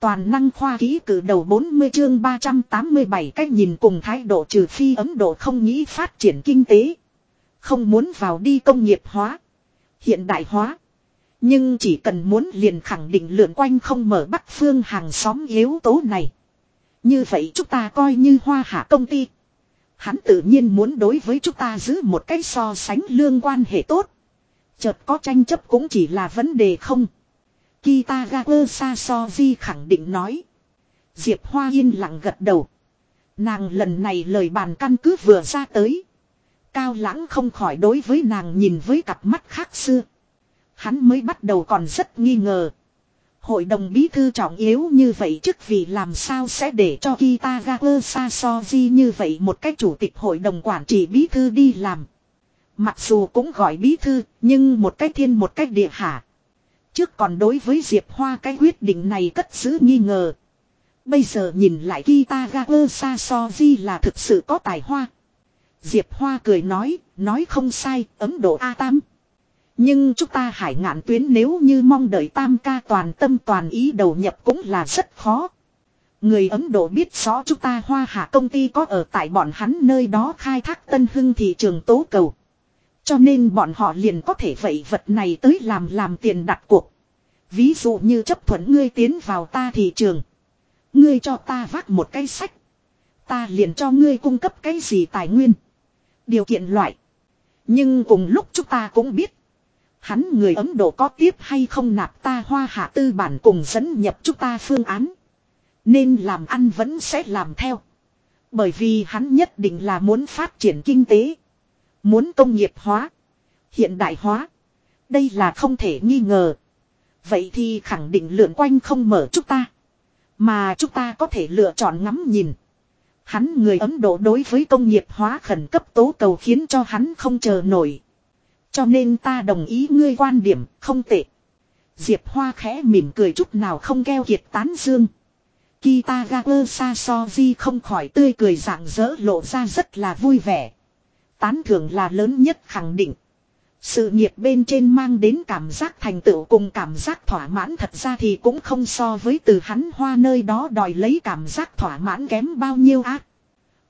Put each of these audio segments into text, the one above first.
Toàn năng khoa ký cử đầu 40 chương 387 cách nhìn cùng thái độ trừ phi Ấn Độ không nghĩ phát triển kinh tế. Không muốn vào đi công nghiệp hóa. Hiện đại hóa. Nhưng chỉ cần muốn liền khẳng định lượn quanh không mở bắc phương hàng xóm yếu tố này. Như vậy chúng ta coi như hoa hạ công ty. Hắn tự nhiên muốn đối với chúng ta giữ một cách so sánh lương quan hệ tốt. Chợt có tranh chấp cũng chỉ là vấn đề không. Kitagawa Sasoji khẳng định nói. Diệp Hoa yên lặng gật đầu. Nàng lần này lời bàn căn cứ vừa ra tới. Cao lãng không khỏi đối với nàng nhìn với cặp mắt khác xưa. Hắn mới bắt đầu còn rất nghi ngờ. Hội đồng bí thư trọng yếu như vậy chức vì làm sao sẽ để cho Kitagawa Sasoji như vậy một cách chủ tịch hội đồng quản trị bí thư đi làm. Mặc dù cũng gọi bí thư, nhưng một cách thiên một cách địa hạ. Trước còn đối với Diệp Hoa cái quyết định này cất giữ nghi ngờ. Bây giờ nhìn lại Kitagawa Sasoji là thực sự có tài hoa. Diệp Hoa cười nói, nói không sai, ấn độ A Tam. Nhưng chúng ta hải ngạn tuyến nếu như mong đợi tam ca toàn tâm toàn ý đầu nhập cũng là rất khó. Người Ấn Độ biết rõ chúng ta hoa hạ công ty có ở tại bọn hắn nơi đó khai thác tân hưng thị trường tố cầu. Cho nên bọn họ liền có thể vậy vật này tới làm làm tiền đặt cuộc. Ví dụ như chấp thuận ngươi tiến vào ta thị trường. Ngươi cho ta vác một cái sách. Ta liền cho ngươi cung cấp cái gì tài nguyên. Điều kiện loại. Nhưng cùng lúc chúng ta cũng biết. Hắn người Ấn Độ có tiếp hay không nạp ta hoa hạ tư bản cùng dẫn nhập chúng ta phương án. Nên làm ăn vẫn sẽ làm theo. Bởi vì hắn nhất định là muốn phát triển kinh tế. Muốn công nghiệp hóa. Hiện đại hóa. Đây là không thể nghi ngờ. Vậy thì khẳng định lượn quanh không mở chúng ta. Mà chúng ta có thể lựa chọn ngắm nhìn. Hắn người Ấn Độ đối với công nghiệp hóa khẩn cấp tố cầu khiến cho hắn không chờ nổi. Cho nên ta đồng ý ngươi quan điểm, không tệ. Diệp Hoa khẽ mỉm cười chút nào không keo kiệt tán dương. Kitagawa Sasoji không khỏi tươi cười rạng rỡ lộ ra rất là vui vẻ. Tán thưởng là lớn nhất khẳng định. Sự nghiệp bên trên mang đến cảm giác thành tựu cùng cảm giác thỏa mãn thật ra thì cũng không so với từ hắn hoa nơi đó đòi lấy cảm giác thỏa mãn kém bao nhiêu ác.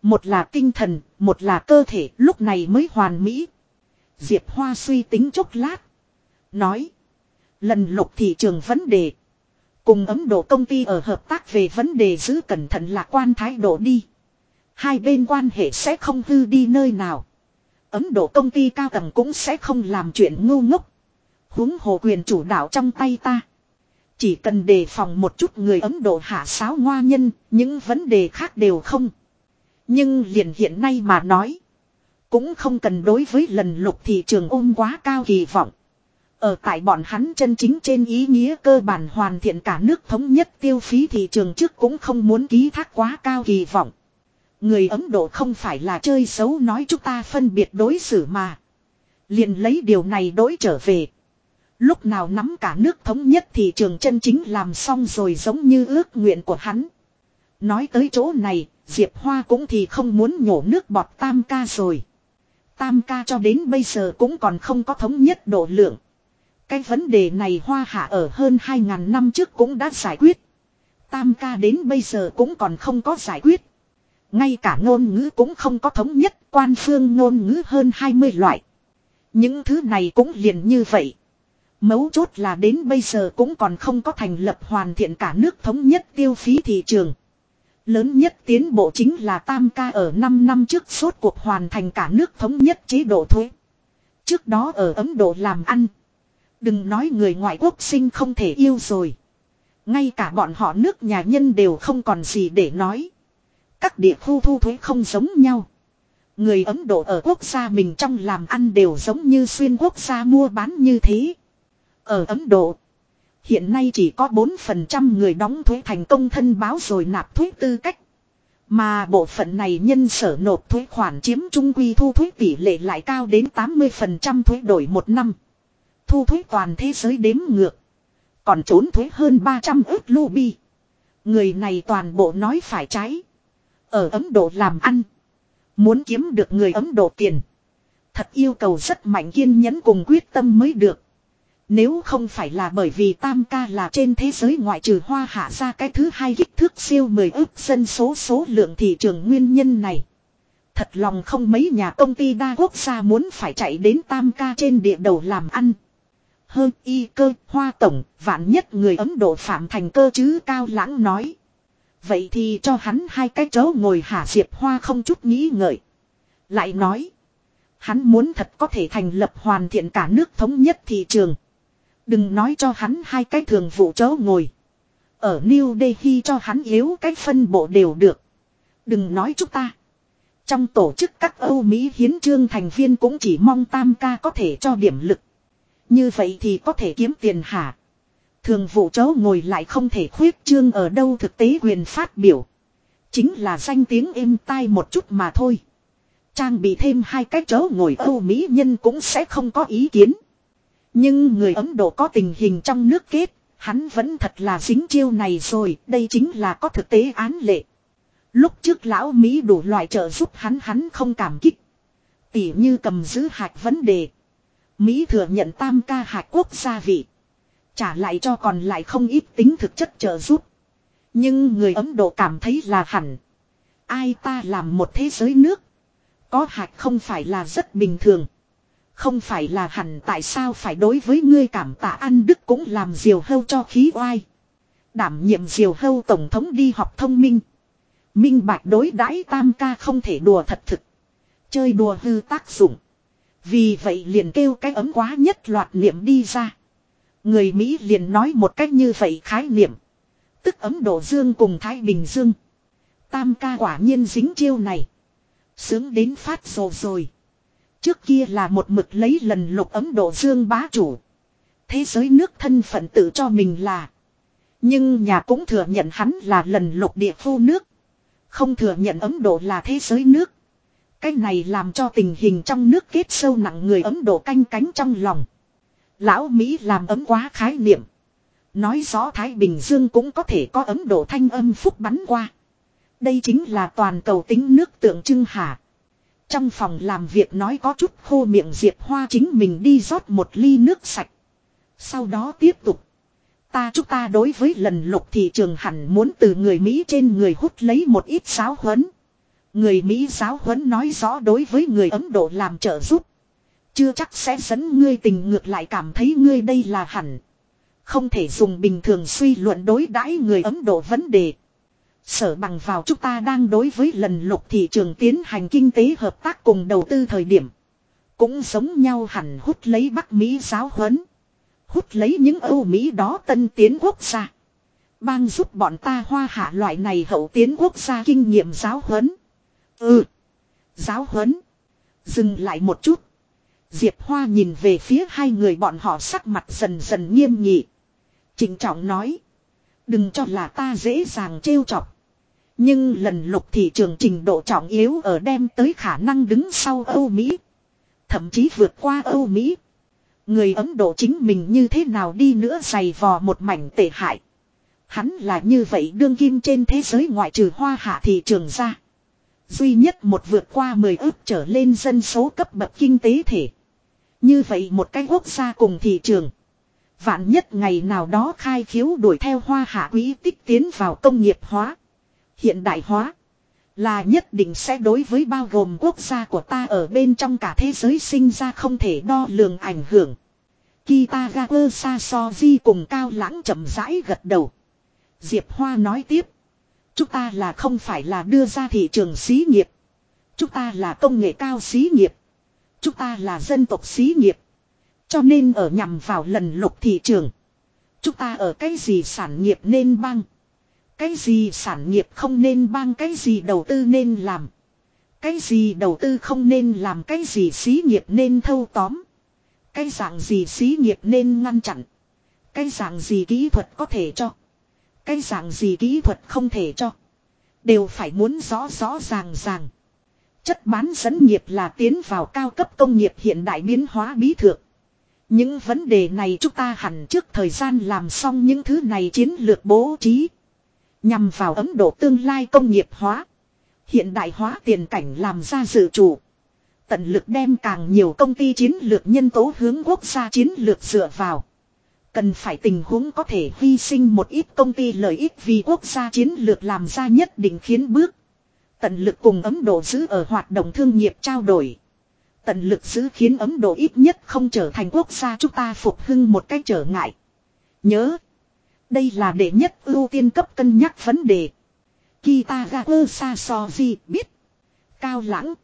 Một là tinh thần, một là cơ thể lúc này mới hoàn mỹ. Diệp Hoa suy tính chốc lát. Nói. Lần lục thị trường vấn đề. Cùng Ấn Độ công ty ở hợp tác về vấn đề giữ cẩn thận lạc quan thái độ đi. Hai bên quan hệ sẽ không hư đi nơi nào. Ấn Độ công ty cao tầng cũng sẽ không làm chuyện ngu ngốc. huống hồ quyền chủ đạo trong tay ta. Chỉ cần đề phòng một chút người Ấn Độ hạ sáo ngoa nhân, những vấn đề khác đều không. Nhưng liền hiện nay mà nói. Cũng không cần đối với lần lục thị trường ôm quá cao kỳ vọng. Ở tại bọn hắn chân chính trên ý nghĩa cơ bản hoàn thiện cả nước thống nhất tiêu phí thị trường trước cũng không muốn ký thác quá cao kỳ vọng. Người Ấn Độ không phải là chơi xấu nói chúng ta phân biệt đối xử mà. liền lấy điều này đối trở về. Lúc nào nắm cả nước thống nhất thị trường chân chính làm xong rồi giống như ước nguyện của hắn. Nói tới chỗ này, Diệp Hoa cũng thì không muốn nhổ nước bọt tam ca rồi. Tam ca cho đến bây giờ cũng còn không có thống nhất độ lượng. Cái vấn đề này hoa hạ ở hơn 2.000 năm trước cũng đã giải quyết. Tam ca đến bây giờ cũng còn không có giải quyết. Ngay cả ngôn ngữ cũng không có thống nhất, quan phương ngôn ngữ hơn 20 loại. Những thứ này cũng liền như vậy. Mấu chốt là đến bây giờ cũng còn không có thành lập hoàn thiện cả nước thống nhất tiêu phí thị trường. Lớn nhất tiến bộ chính là Tam ca ở 5 năm trước suốt cuộc hoàn thành cả nước thống nhất chế độ thuế. Trước đó ở Ấn Độ làm ăn. Đừng nói người ngoại quốc sinh không thể yêu rồi. Ngay cả bọn họ nước nhà nhân đều không còn gì để nói. Các địa khu thu thuế không giống nhau. Người Ấn Độ ở quốc gia mình trong làm ăn đều giống như xuyên quốc gia mua bán như thế. Ở Ấn Độ, hiện nay chỉ có 4% người đóng thuế thành công thân báo rồi nạp thuế tư cách. Mà bộ phận này nhân sở nộp thuế khoản chiếm trung quy thu thuế tỷ lệ lại cao đến 80% thuế đổi một năm. Thu thuế toàn thế giới đếm ngược. Còn trốn thuế hơn 300 ước lubi. Người này toàn bộ nói phải trái. Ở Ấn Độ làm ăn. Muốn kiếm được người Ấn Độ tiền. Thật yêu cầu rất mạnh kiên nhẫn cùng quyết tâm mới được. Nếu không phải là bởi vì Tam ca là trên thế giới ngoại trừ hoa hạ ra cái thứ hai kích thước siêu 10 ước dân số số lượng thị trường nguyên nhân này. Thật lòng không mấy nhà công ty đa quốc gia muốn phải chạy đến Tam ca trên địa đầu làm ăn. Hơn y cơ, hoa tổng, vạn nhất người Ấn Độ phạm thành cơ chứ cao lãng nói. Vậy thì cho hắn hai cái chỗ ngồi hạ diệp hoa không chút nghĩ ngợi. Lại nói. Hắn muốn thật có thể thành lập hoàn thiện cả nước thống nhất thị trường. Đừng nói cho hắn hai cái thường vụ chỗ ngồi. Ở New Delhi cho hắn yếu cái phân bộ đều được. Đừng nói chúng ta. Trong tổ chức các Âu Mỹ hiến trương thành viên cũng chỉ mong tam ca có thể cho điểm lực. Như vậy thì có thể kiếm tiền hả? Thường vụ chỗ ngồi lại không thể khuyết trương ở đâu thực tế quyền phát biểu. Chính là danh tiếng êm tai một chút mà thôi. Trang bị thêm hai cái chỗ ngồi Âu Mỹ nhân cũng sẽ không có ý kiến. Nhưng người Ấn Độ có tình hình trong nước kết, hắn vẫn thật là dính chiêu này rồi, đây chính là có thực tế án lệ. Lúc trước lão Mỹ đủ loại trợ giúp hắn hắn không cảm kích. Tỉ như cầm giữ hạch vấn đề. Mỹ thừa nhận tam ca hạch quốc gia vị. Trả lại cho còn lại không ít tính thực chất trợ giúp. Nhưng người Ấn Độ cảm thấy là hẳn. Ai ta làm một thế giới nước. Có hạch không phải là rất bình thường. Không phải là hẳn tại sao phải đối với ngươi cảm tạ ăn đức cũng làm diều hâu cho khí oai. Đảm nhiệm diều hâu tổng thống đi học thông minh. Minh bạch đối đãi tam ca không thể đùa thật thực. Chơi đùa hư tác dụng. Vì vậy liền kêu cái ấm quá nhất loạt niệm đi ra. Người Mỹ liền nói một cách như vậy khái niệm. Tức ấn độ dương cùng Thái Bình Dương. Tam ca quả nhiên dính chiêu này. Sướng đến phát rồ rồi. Trước kia là một mực lấy lần lục ấn độ dương bá chủ. Thế giới nước thân phận tự cho mình là. Nhưng nhà cũng thừa nhận hắn là lần lục địa phu nước. Không thừa nhận Ấn Độ là thế giới nước. Cái này làm cho tình hình trong nước kết sâu nặng người Ấn Độ canh cánh trong lòng. Lão Mỹ làm ấm quá khái niệm. Nói rõ Thái Bình Dương cũng có thể có ấm Độ thanh âm phúc bắn qua. Đây chính là toàn cầu tính nước tượng trưng hả. Trong phòng làm việc nói có chút khô miệng Diệp Hoa chính mình đi rót một ly nước sạch. Sau đó tiếp tục. Ta chúng ta đối với lần lục thị trường hẳn muốn từ người Mỹ trên người hút lấy một ít giáo huấn. Người Mỹ giáo huấn nói rõ đối với người Ấn Độ làm trợ giúp. Chưa chắc sẽ dẫn ngươi tình ngược lại cảm thấy ngươi đây là hẳn. Không thể dùng bình thường suy luận đối đãi người Ấn Độ vấn đề. Sở bằng vào chúng ta đang đối với lần lục thị trường tiến hành kinh tế hợp tác cùng đầu tư thời điểm. Cũng giống nhau hẳn hút lấy Bắc Mỹ giáo huấn. Hút lấy những Âu Mỹ đó tân tiến quốc gia. Bang giúp bọn ta hoa hạ loại này hậu tiến quốc gia kinh nghiệm giáo huấn. Ừ. Giáo huấn. Dừng lại một chút. Diệp Hoa nhìn về phía hai người bọn họ sắc mặt dần dần nghiêm nghị. Trịnh trọng nói. Đừng cho là ta dễ dàng trêu chọc. Nhưng lần lục thị trường trình độ trọng yếu ở đem tới khả năng đứng sau Âu Mỹ. Thậm chí vượt qua Âu Mỹ. Người Ấn Độ chính mình như thế nào đi nữa dày vò một mảnh tệ hại. Hắn là như vậy đương kim trên thế giới ngoại trừ hoa hạ thị trường ra. Duy nhất một vượt qua 10 ước trở lên dân số cấp bậc kinh tế thể. Như vậy một cái quốc gia cùng thị trường. Vạn nhất ngày nào đó khai khiếu đuổi theo hoa hạ quý tích tiến vào công nghiệp hóa. Hiện đại hóa. Là nhất định sẽ đối với bao gồm quốc gia của ta ở bên trong cả thế giới sinh ra không thể đo lường ảnh hưởng. Kitagawa Sasoji cùng Cao Lãng chậm rãi gật đầu. Diệp Hoa nói tiếp. Chúng ta là không phải là đưa ra thị trường xí nghiệp. Chúng ta là công nghệ cao xí nghiệp. Chúng ta là dân tộc xí nghiệp. Cho nên ở nhằm vào lần lục thị trường. Chúng ta ở cái gì sản nghiệp nên băng. Cái gì sản nghiệp không nên băng, cái gì đầu tư nên làm. Cái gì đầu tư không nên làm cái gì xí nghiệp nên thâu tóm. Cái dạng gì xí nghiệp nên ngăn chặn. Cái dạng gì kỹ thuật có thể cho. Cái dạng gì kỹ thuật không thể cho. Đều phải muốn rõ rõ ràng ràng. Chất bán dẫn nghiệp là tiến vào cao cấp công nghiệp hiện đại biến hóa bí thượng. Những vấn đề này chúng ta hẳn trước thời gian làm xong những thứ này chiến lược bố trí. Nhằm vào Ấn Độ tương lai công nghiệp hóa. Hiện đại hóa tiền cảnh làm ra dự chủ. Tận lực đem càng nhiều công ty chiến lược nhân tố hướng quốc gia chiến lược dựa vào. Cần phải tình huống có thể hy sinh một ít công ty lợi ích vì quốc gia chiến lược làm ra nhất định khiến bước. Tận lực cùng Ấn Độ giữ ở hoạt động thương nghiệp trao đổi. Tận lực giữ khiến Ấn Độ ít nhất không trở thành quốc gia chúng ta phục hưng một cách trở ngại. Nhớ. Đây là đệ nhất ưu tiên cấp cân nhắc vấn đề. Kitagawa Sasoji biết. Cao lãng.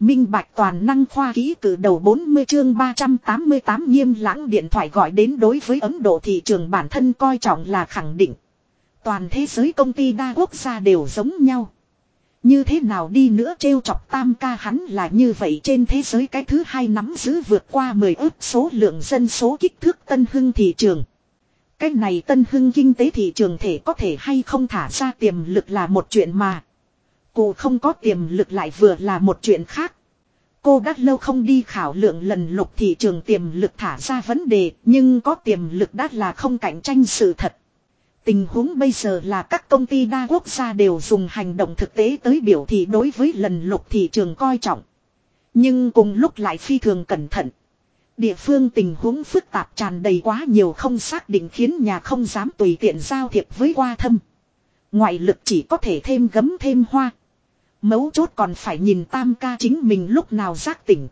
Minh bạch toàn năng khoa ký cử đầu 40 chương 388 nghiêm lãng điện thoại gọi đến đối với Ấn Độ thị trường bản thân coi trọng là khẳng định. Toàn thế giới công ty đa quốc gia đều giống nhau. Như thế nào đi nữa trêu chọc tam ca hắn là như vậy trên thế giới cái thứ hai nắm giữ vượt qua 10 ước số lượng dân số kích thước tân hưng thị trường. Cái này tân hưng kinh tế thị trường thể có thể hay không thả ra tiềm lực là một chuyện mà. Cô không có tiềm lực lại vừa là một chuyện khác. Cô đã lâu không đi khảo lượng lần lục thị trường tiềm lực thả ra vấn đề, nhưng có tiềm lực đã là không cạnh tranh sự thật. Tình huống bây giờ là các công ty đa quốc gia đều dùng hành động thực tế tới biểu thị đối với lần lục thị trường coi trọng. Nhưng cùng lúc lại phi thường cẩn thận. Địa phương tình huống phức tạp tràn đầy quá nhiều không xác định khiến nhà không dám tùy tiện giao thiệp với qua thâm. Ngoại lực chỉ có thể thêm gấm thêm hoa. Mấu chốt còn phải nhìn tam ca chính mình lúc nào giác tỉnh.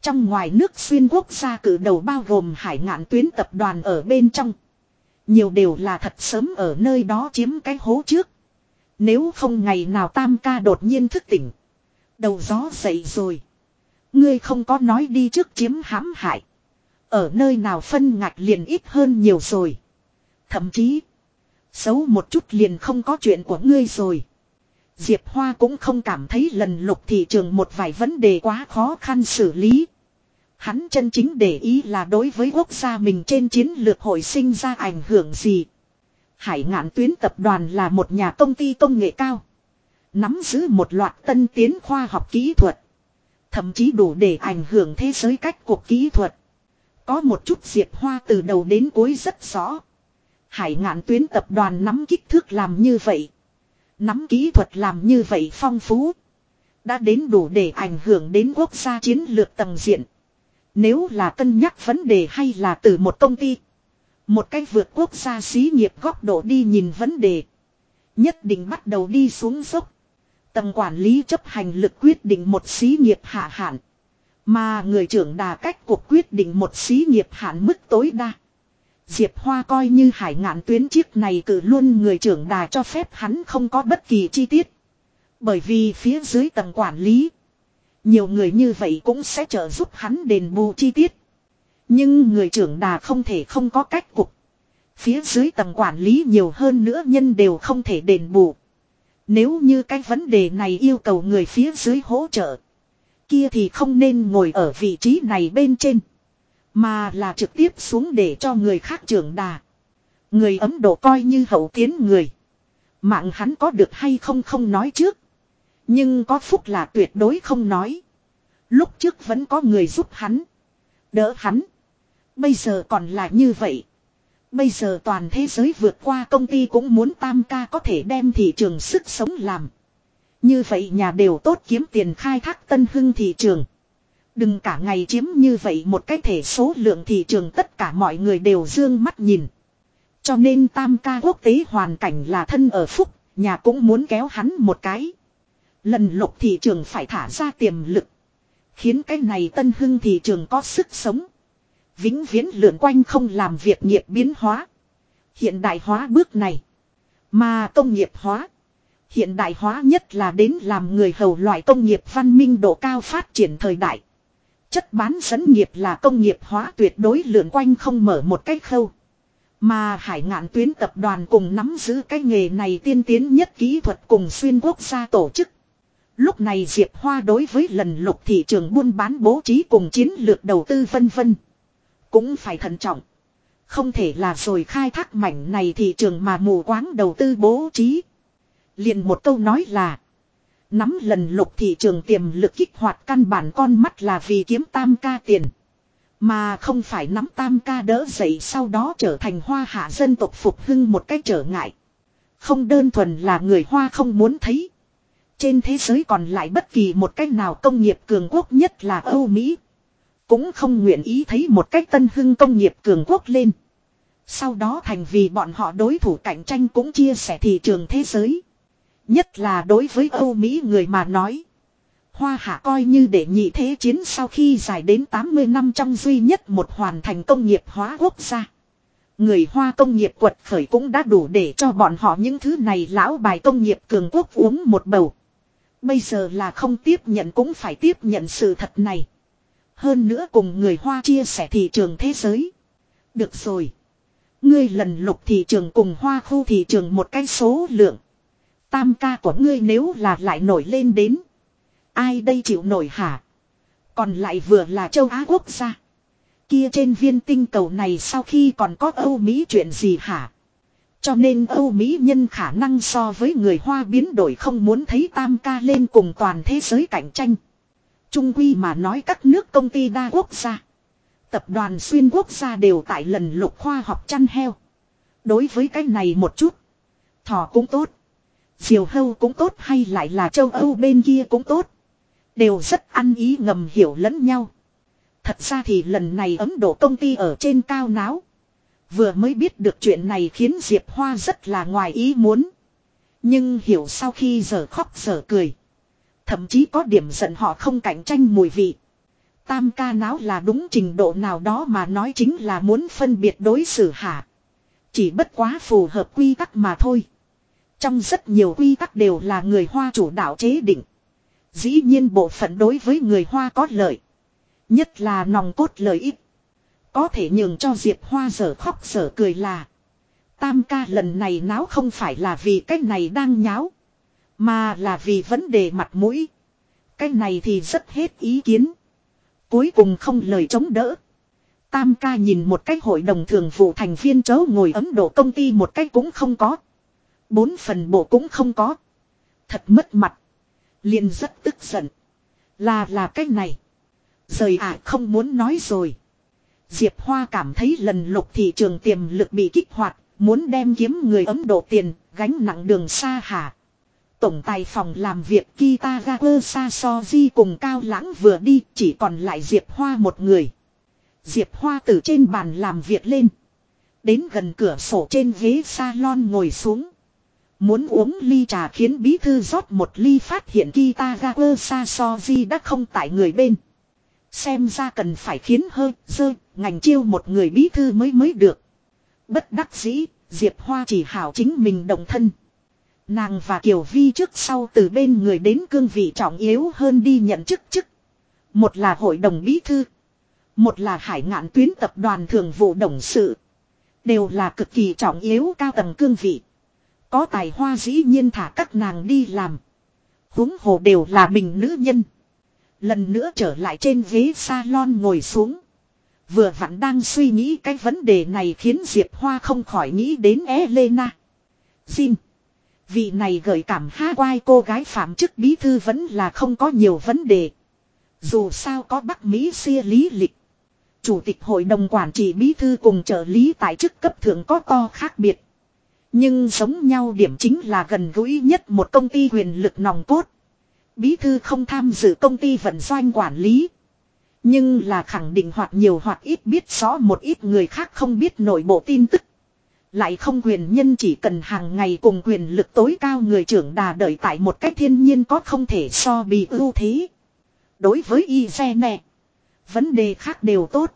Trong ngoài nước xuyên quốc gia cử đầu bao gồm hải ngạn tuyến tập đoàn ở bên trong. Nhiều đều là thật sớm ở nơi đó chiếm cái hố trước. Nếu không ngày nào tam ca đột nhiên thức tỉnh. Đầu gió dậy rồi. Ngươi không có nói đi trước chiếm hãm hại. Ở nơi nào phân ngạch liền ít hơn nhiều rồi. Thậm chí. Xấu một chút liền không có chuyện của ngươi rồi. Diệp Hoa cũng không cảm thấy lần lục thị trường một vài vấn đề quá khó khăn xử lý. Hắn chân chính để ý là đối với quốc gia mình trên chiến lược hội sinh ra ảnh hưởng gì. Hải ngạn tuyến tập đoàn là một nhà công ty công nghệ cao. Nắm giữ một loạt tân tiến khoa học kỹ thuật. Thậm chí đủ để ảnh hưởng thế giới cách cuộc kỹ thuật. Có một chút diệt hoa từ đầu đến cuối rất rõ. Hải ngạn tuyến tập đoàn nắm kích thước làm như vậy. Nắm kỹ thuật làm như vậy phong phú. Đã đến đủ để ảnh hưởng đến quốc gia chiến lược tầng diện. Nếu là cân nhắc vấn đề hay là từ một công ty. Một cách vượt quốc gia xí nghiệp góc độ đi nhìn vấn đề. Nhất định bắt đầu đi xuống dốc. Tầng quản lý chấp hành lực quyết định một xí nghiệp hạ hạn. Mà người trưởng đà cách cuộc quyết định một xí nghiệp hạn mức tối đa. Diệp Hoa coi như hải ngạn tuyến chiếc này cử luôn người trưởng đà cho phép hắn không có bất kỳ chi tiết. Bởi vì phía dưới tầng quản lý. Nhiều người như vậy cũng sẽ trợ giúp hắn đền bù chi tiết. Nhưng người trưởng đà không thể không có cách cục. Phía dưới tầng quản lý nhiều hơn nữa nhân đều không thể đền bù. Nếu như cái vấn đề này yêu cầu người phía dưới hỗ trợ. Kia thì không nên ngồi ở vị trí này bên trên. Mà là trực tiếp xuống để cho người khác trưởng đà. Người Ấn Độ coi như hậu tiến người. Mạng hắn có được hay không không nói trước. Nhưng có phúc là tuyệt đối không nói. Lúc trước vẫn có người giúp hắn. Đỡ hắn. Bây giờ còn là như vậy. Bây giờ toàn thế giới vượt qua công ty cũng muốn tam ca có thể đem thị trường sức sống làm. Như vậy nhà đều tốt kiếm tiền khai thác tân hưng thị trường. Đừng cả ngày chiếm như vậy một cái thể số lượng thị trường tất cả mọi người đều dương mắt nhìn. Cho nên tam ca quốc tế hoàn cảnh là thân ở phúc, nhà cũng muốn kéo hắn một cái. Lần lục thị trường phải thả ra tiềm lực. Khiến cái này tân hưng thị trường có sức sống. Vĩnh viễn lượn quanh không làm việc nghiệp biến hóa. Hiện đại hóa bước này. Mà công nghiệp hóa. Hiện đại hóa nhất là đến làm người hầu loại công nghiệp văn minh độ cao phát triển thời đại. Chất bán dẫn nghiệp là công nghiệp hóa tuyệt đối lượn quanh không mở một cách khâu. Mà hải ngạn tuyến tập đoàn cùng nắm giữ cái nghề này tiên tiến nhất kỹ thuật cùng xuyên quốc gia tổ chức. Lúc này Diệp Hoa đối với lần lục thị trường buôn bán bố trí cùng chiến lược đầu tư vân vân. Cũng phải thận trọng. Không thể là rồi khai thác mảnh này thị trường mà mù quáng đầu tư bố trí. liền một câu nói là. Nắm lần lục thị trường tiềm lực kích hoạt căn bản con mắt là vì kiếm tam ca tiền. Mà không phải nắm tam ca đỡ dậy sau đó trở thành hoa hạ dân tộc phục hưng một cách trở ngại. Không đơn thuần là người hoa không muốn thấy. Trên thế giới còn lại bất kỳ một cách nào công nghiệp cường quốc nhất là Âu Mỹ. Cũng không nguyện ý thấy một cách tân hưng công nghiệp cường quốc lên. Sau đó thành vì bọn họ đối thủ cạnh tranh cũng chia sẻ thị trường thế giới. Nhất là đối với Âu Mỹ người mà nói. Hoa hạ coi như để nhị thế chiến sau khi dài đến 80 năm trong duy nhất một hoàn thành công nghiệp hóa quốc gia. Người Hoa công nghiệp quật khởi cũng đã đủ để cho bọn họ những thứ này lão bài công nghiệp cường quốc uống một bầu. Bây giờ là không tiếp nhận cũng phải tiếp nhận sự thật này. Hơn nữa cùng người Hoa chia sẻ thị trường thế giới. Được rồi. Ngươi lần lục thị trường cùng Hoa khu thị trường một cái số lượng. Tam ca của ngươi nếu là lại nổi lên đến. Ai đây chịu nổi hả? Còn lại vừa là châu Á quốc gia. Kia trên viên tinh cầu này sau khi còn có Âu Mỹ chuyện gì hả? Cho nên Âu Mỹ nhân khả năng so với người Hoa biến đổi không muốn thấy tam ca lên cùng toàn thế giới cạnh tranh. Trung quy mà nói các nước công ty đa quốc gia. Tập đoàn xuyên quốc gia đều tại lần lục khoa học chăn heo. Đối với cái này một chút. Thỏ cũng tốt. Diều hâu cũng tốt hay lại là châu Âu bên kia cũng tốt. Đều rất ăn ý ngầm hiểu lẫn nhau. Thật ra thì lần này Ấn Độ công ty ở trên cao náo. Vừa mới biết được chuyện này khiến Diệp Hoa rất là ngoài ý muốn. Nhưng hiểu sau khi giờ khóc giờ cười. Thậm chí có điểm giận họ không cạnh tranh mùi vị. Tam ca náo là đúng trình độ nào đó mà nói chính là muốn phân biệt đối xử hả. Chỉ bất quá phù hợp quy tắc mà thôi. Trong rất nhiều quy tắc đều là người Hoa chủ đạo chế định. Dĩ nhiên bộ phận đối với người Hoa có lợi. Nhất là nòng cốt lợi ích. Có thể nhường cho Diệp Hoa giờ khóc giờ cười là. Tam ca lần này náo không phải là vì cái này đang nháo. Mà là vì vấn đề mặt mũi. Cái này thì rất hết ý kiến. Cuối cùng không lời chống đỡ. Tam ca nhìn một cái hội đồng thường vụ thành viên chớ ngồi Ấn Độ công ty một cái cũng không có. Bốn phần bộ cũng không có. Thật mất mặt. liền rất tức giận. Là là cái này. Rời ạ à, không muốn nói rồi. Diệp Hoa cảm thấy lần lục thị trường tiềm lực bị kích hoạt, muốn đem kiếm người Ấn Độ tiền, gánh nặng đường xa hà. Tổng tài phòng làm việc Kitagawa Sasoji cùng Cao Lãng vừa đi, chỉ còn lại Diệp Hoa một người. Diệp Hoa từ trên bàn làm việc lên. Đến gần cửa sổ trên ghế salon ngồi xuống. Muốn uống ly trà khiến bí thư rót một ly phát hiện Kitagawa Sasoji đã không tại người bên. Xem ra cần phải khiến hơi, dơ, ngành chiêu một người bí thư mới mới được. Bất đắc dĩ, Diệp Hoa chỉ hảo chính mình đồng thân. Nàng và Kiều Vi trước sau từ bên người đến cương vị trọng yếu hơn đi nhận chức chức. Một là hội đồng bí thư. Một là hải ngạn tuyến tập đoàn thường vụ đồng sự. Đều là cực kỳ trọng yếu cao tầng cương vị. Có tài hoa dĩ nhiên thả các nàng đi làm. huống hồ đều là mình nữ nhân. Lần nữa trở lại trên ghế salon ngồi xuống. Vừa vặn đang suy nghĩ cái vấn đề này khiến Diệp Hoa không khỏi nghĩ đến Elena. Xin. Vị này gợi cảm ha quai cô gái phạm chức bí thư vẫn là không có nhiều vấn đề. Dù sao có Bắc Mỹ xia lý lịch. Chủ tịch hội đồng quản trị bí thư cùng trợ lý tại chức cấp thượng có to khác biệt. Nhưng giống nhau điểm chính là gần gũi nhất một công ty quyền lực nòng cốt. Bí thư không tham dự công ty vận doanh quản lý. Nhưng là khẳng định hoặc nhiều hoặc ít biết rõ một ít người khác không biết nội bộ tin tức. Lại không quyền nhân chỉ cần hàng ngày cùng quyền lực tối cao người trưởng đà đợi tại một cách thiên nhiên có không thể so bị ưu thế. Đối với y xe nè. Vấn đề khác đều tốt.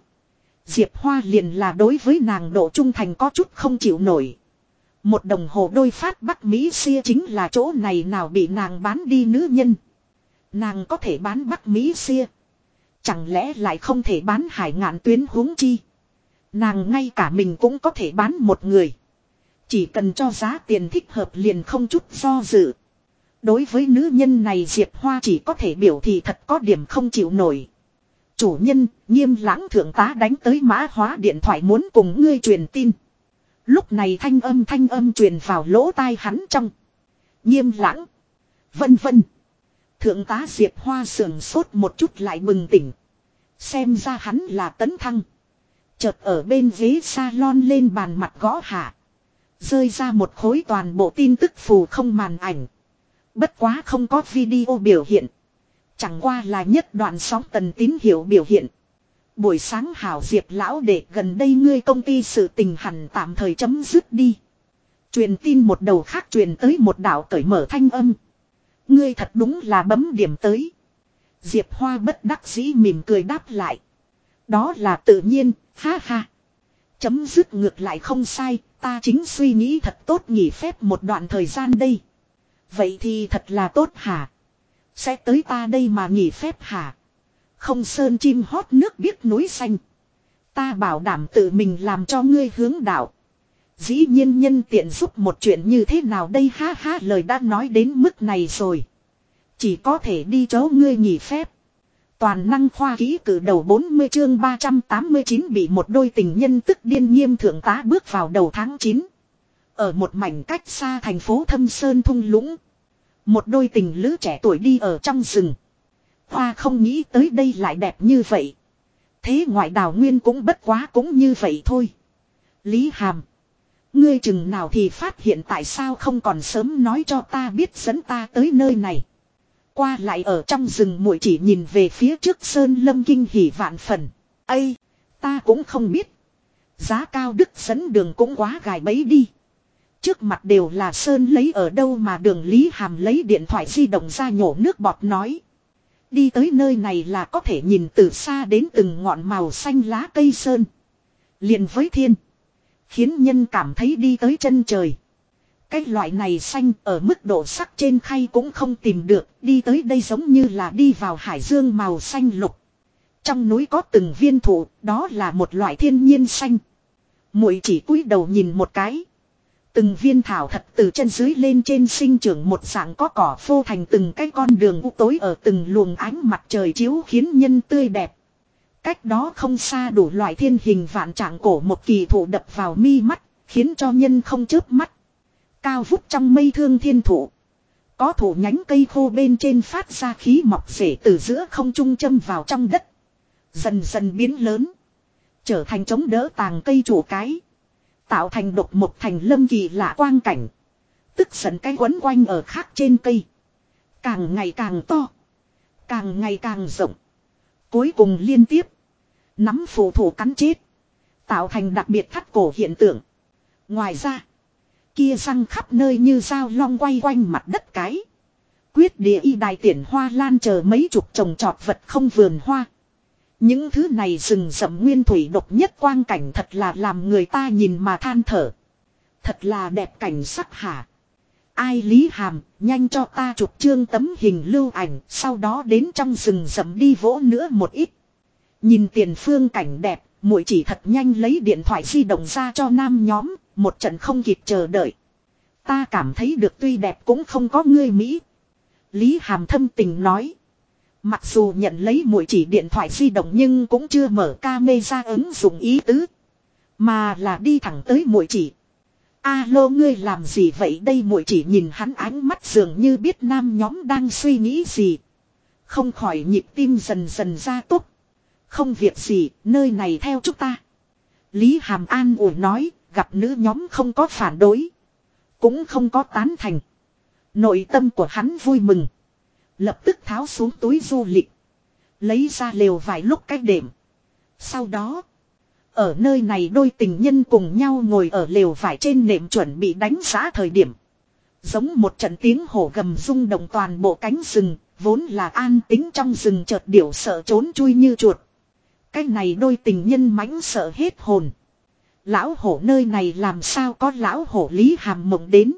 Diệp Hoa liền là đối với nàng độ trung thành có chút không chịu nổi. Một đồng hồ đôi phát Bắc Mỹ xia chính là chỗ này nào bị nàng bán đi nữ nhân. Nàng có thể bán Bắc Mỹ xia. Chẳng lẽ lại không thể bán hải ngạn tuyến huống chi. Nàng ngay cả mình cũng có thể bán một người. Chỉ cần cho giá tiền thích hợp liền không chút do dự. Đối với nữ nhân này Diệp Hoa chỉ có thể biểu thị thật có điểm không chịu nổi. Chủ nhân, nghiêm lãng thượng tá đánh tới mã hóa điện thoại muốn cùng ngươi truyền tin. Lúc này thanh âm thanh âm truyền vào lỗ tai hắn trong. Nghiêm lãng. Vân vân. Thượng tá Diệp Hoa sườn sốt một chút lại bừng tỉnh. Xem ra hắn là tấn thăng. Chợt ở bên ghế salon lên bàn mặt gõ hạ. Rơi ra một khối toàn bộ tin tức phù không màn ảnh. Bất quá không có video biểu hiện. Chẳng qua là nhất đoạn sóng tần tín hiệu biểu hiện. Buổi sáng hảo diệp lão để gần đây ngươi công ty sự tình hẳn tạm thời chấm dứt đi. Truyền tin một đầu khác truyền tới một đạo cởi mở thanh âm. Ngươi thật đúng là bấm điểm tới. Diệp Hoa bất đắc dĩ mỉm cười đáp lại. Đó là tự nhiên, ha ha. Chấm dứt ngược lại không sai, ta chính suy nghĩ thật tốt nghỉ phép một đoạn thời gian đây. Vậy thì thật là tốt hả? Sẽ tới ta đây mà nghỉ phép hả? Không sơn chim hót nước biết núi xanh. Ta bảo đảm tự mình làm cho ngươi hướng đạo. Dĩ nhiên nhân tiện giúp một chuyện như thế nào đây ha ha, lời đã nói đến mức này rồi. Chỉ có thể đi chỗ ngươi nghỉ phép. Toàn năng khoa ký cử đầu 40 chương 389 bị một đôi tình nhân tức điên nghiêm thượng tá bước vào đầu tháng 9. Ở một mảnh cách xa thành phố Thâm Sơn thung lũng. Một đôi tình lữ trẻ tuổi đi ở trong rừng. Hoa không nghĩ tới đây lại đẹp như vậy. Thế ngoại đào nguyên cũng bất quá cũng như vậy thôi. Lý Hàm. Ngươi chừng nào thì phát hiện tại sao không còn sớm nói cho ta biết dẫn ta tới nơi này. Qua lại ở trong rừng muội chỉ nhìn về phía trước sơn lâm kinh hỉ vạn phần. Ây, ta cũng không biết. Giá cao đức dẫn đường cũng quá gài bấy đi. Trước mặt đều là sơn lấy ở đâu mà đường Lý Hàm lấy điện thoại di động ra nhổ nước bọt nói. Đi tới nơi này là có thể nhìn từ xa đến từng ngọn màu xanh lá cây sơn. liền với thiên. Khiến nhân cảm thấy đi tới chân trời. Cái loại này xanh ở mức độ sắc trên khay cũng không tìm được, đi tới đây giống như là đi vào hải dương màu xanh lục. Trong núi có từng viên thụ, đó là một loại thiên nhiên xanh. Muội chỉ cúi đầu nhìn một cái. Từng viên thảo thật từ chân dưới lên trên sinh trưởng một dạng có cỏ phô thành từng cái con đường u tối ở từng luồng ánh mặt trời chiếu khiến nhân tươi đẹp. Cách đó không xa đủ loại thiên hình vạn trạng cổ một kỳ thụ đập vào mi mắt, khiến cho nhân không chớp mắt. Cao vút trong mây thương thiên thụ. Có thủ nhánh cây khô bên trên phát ra khí mọc rể từ giữa không trung châm vào trong đất. Dần dần biến lớn. Trở thành chống đỡ tàng cây chủ cái. Tạo thành độc một thành lâm kỳ lạ quang cảnh. Tức giận cái quấn quanh ở khác trên cây. Càng ngày càng to. Càng ngày càng rộng. Cuối cùng liên tiếp. Nắm phù thủ cắn chết. Tạo thành đặc biệt thắt cổ hiện tượng. Ngoài ra. Kia răng khắp nơi như dao long quay quanh mặt đất cái. Quyết địa y đài tiển hoa lan chờ mấy chục trồng trọt vật không vườn hoa. Những thứ này rừng rậm nguyên thủy độc nhất quang cảnh thật là làm người ta nhìn mà than thở. Thật là đẹp cảnh sắc hả. Ai lý hàm, nhanh cho ta chụp trương tấm hình lưu ảnh, sau đó đến trong rừng rậm đi vỗ nữa một ít. Nhìn tiền phương cảnh đẹp, muội chỉ thật nhanh lấy điện thoại di động ra cho nam nhóm, một trận không kịp chờ đợi. Ta cảm thấy được tuy đẹp cũng không có ngươi Mỹ. Lý Hàm thâm tình nói. Mặc dù nhận lấy mũi chỉ điện thoại di động nhưng cũng chưa mở camera ứng dụng ý tứ. Mà là đi thẳng tới mũi chỉ. Alo ngươi làm gì vậy đây muội chỉ nhìn hắn ánh mắt dường như biết nam nhóm đang suy nghĩ gì. Không khỏi nhịp tim dần dần ra tốt. Không việc gì, nơi này theo chúng ta. Lý Hàm An ủi nói, gặp nữ nhóm không có phản đối. Cũng không có tán thành. Nội tâm của hắn vui mừng. Lập tức tháo xuống túi du lịch. Lấy ra lều vài lúc cách đệm. Sau đó. Ở nơi này đôi tình nhân cùng nhau ngồi ở lều vải trên nệm chuẩn bị đánh giá thời điểm. Giống một trận tiếng hổ gầm rung động toàn bộ cánh rừng, vốn là an tính trong rừng chợt điểu sợ trốn chui như chuột. Cái này đôi tình nhân mãnh sợ hết hồn. Lão hổ nơi này làm sao có lão hổ lý hàm mộng đến.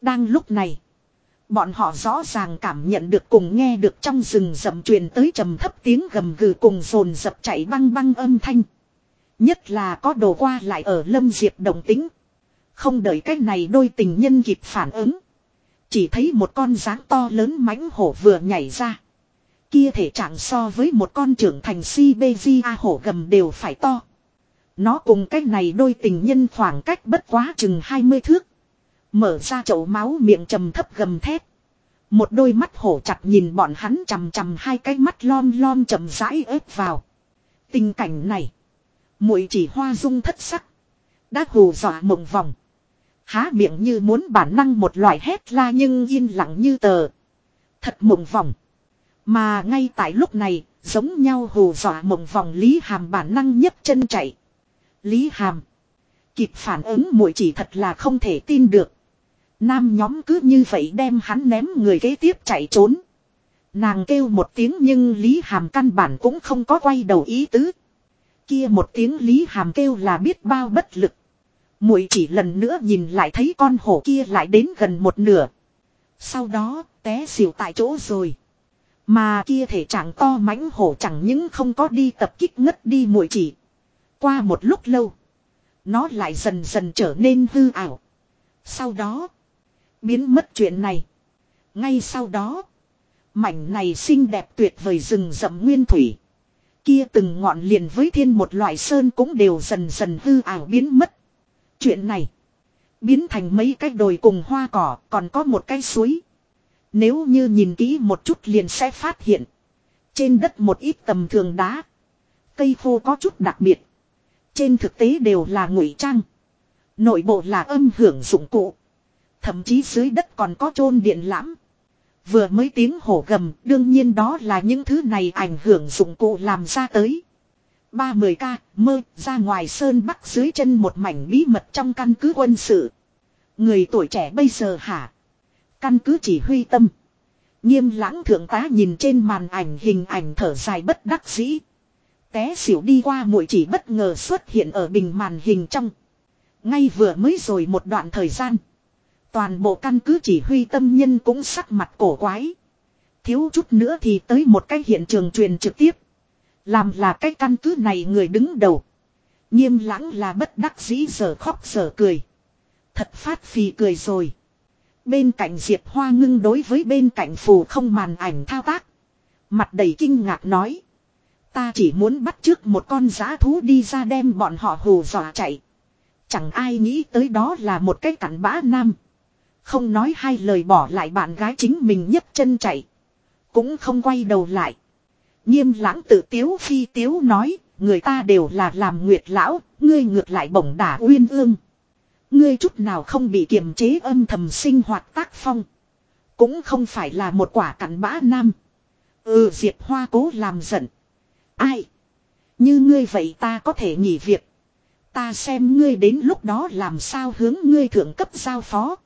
Đang lúc này. Bọn họ rõ ràng cảm nhận được cùng nghe được trong rừng rậm truyền tới trầm thấp tiếng gầm gừ cùng rồn dập chạy băng băng âm thanh. Nhất là có đồ qua lại ở lâm diệp đồng tính. Không đợi cách này đôi tình nhân kịp phản ứng. Chỉ thấy một con dáng to lớn mãnh hổ vừa nhảy ra. Kia thể trạng so với một con trưởng thành CBGA hổ gầm đều phải to. Nó cùng cách này đôi tình nhân khoảng cách bất quá chừng 20 thước. Mở ra chậu máu miệng trầm thấp gầm thét. Một đôi mắt hổ chặt nhìn bọn hắn chằm chằm hai cái mắt lom lom chậm rãi ép vào. Tình cảnh này muội chỉ hoa dung thất sắc. Đã hù dọa mộng vòng. Há miệng như muốn bản năng một loại hét la nhưng yên lặng như tờ. Thật mộng vòng. Mà ngay tại lúc này, Giống nhau hù dọa mộng vòng Lý Hàm bản năng nhấc chân chạy. Lý Hàm. Kịp phản ứng muội chỉ thật là không thể tin được. Nam nhóm cứ như vậy đem hắn ném người kế tiếp chạy trốn. Nàng kêu một tiếng nhưng Lý Hàm căn bản cũng không có quay đầu ý tứ. Kia một tiếng Lý Hàm kêu là biết bao bất lực. Muội chỉ lần nữa nhìn lại thấy con hổ kia lại đến gần một nửa. Sau đó, té xỉu tại chỗ rồi. Mà kia thể trạng to mãnh hổ chẳng những không có đi tập kích ngất đi muội chỉ. Qua một lúc lâu, nó lại dần dần trở nên hư ảo. Sau đó, biến mất chuyện này. Ngay sau đó, mảnh này xinh đẹp tuyệt vời rừng rậm nguyên thủy. Kia từng ngọn liền với thiên một loại sơn cũng đều dần dần hư ảo biến mất. Chuyện này, biến thành mấy cái đồi cùng hoa cỏ, còn có một cái suối. Nếu như nhìn kỹ một chút liền sẽ phát hiện. Trên đất một ít tầm thường đá. Cây khô có chút đặc biệt. Trên thực tế đều là ngụy trang. Nội bộ là âm hưởng dụng cụ. Thậm chí dưới đất còn có chôn điện lãm. Vừa mới tiếng hổ gầm, đương nhiên đó là những thứ này ảnh hưởng dụng cụ làm ra tới. Ba mười ca, mơ, ra ngoài sơn bắc dưới chân một mảnh bí mật trong căn cứ quân sự. Người tuổi trẻ bây giờ hả? Căn cứ chỉ huy tâm. Nghiêm lãng thượng tá nhìn trên màn ảnh hình ảnh thở dài bất đắc dĩ. Té xỉu đi qua mũi chỉ bất ngờ xuất hiện ở bình màn hình trong. Ngay vừa mới rồi một đoạn thời gian. Toàn bộ căn cứ chỉ huy tâm nhân cũng sắc mặt cổ quái. Thiếu chút nữa thì tới một cái hiện trường truyền trực tiếp. Làm là cái căn cứ này người đứng đầu. Nghiêm lãng là bất đắc dĩ giờ khóc giờ cười. Thật phát phì cười rồi. Bên cạnh Diệp Hoa ngưng đối với bên cạnh phù không màn ảnh thao tác. Mặt đầy kinh ngạc nói. Ta chỉ muốn bắt trước một con giá thú đi ra đem bọn họ hù dọa chạy. Chẳng ai nghĩ tới đó là một cái cảnh bã nam. Không nói hai lời bỏ lại bạn gái chính mình nhấc chân chạy. Cũng không quay đầu lại. Nghiêm lãng tự tiếu phi tiếu nói, người ta đều là làm nguyệt lão, ngươi ngược lại bổng đả uyên ương. Ngươi chút nào không bị kiềm chế âm thầm sinh hoạt tác phong. Cũng không phải là một quả cặn bã nam. Ừ Diệp Hoa cố làm giận. Ai? Như ngươi vậy ta có thể nghỉ việc. Ta xem ngươi đến lúc đó làm sao hướng ngươi thượng cấp giao phó.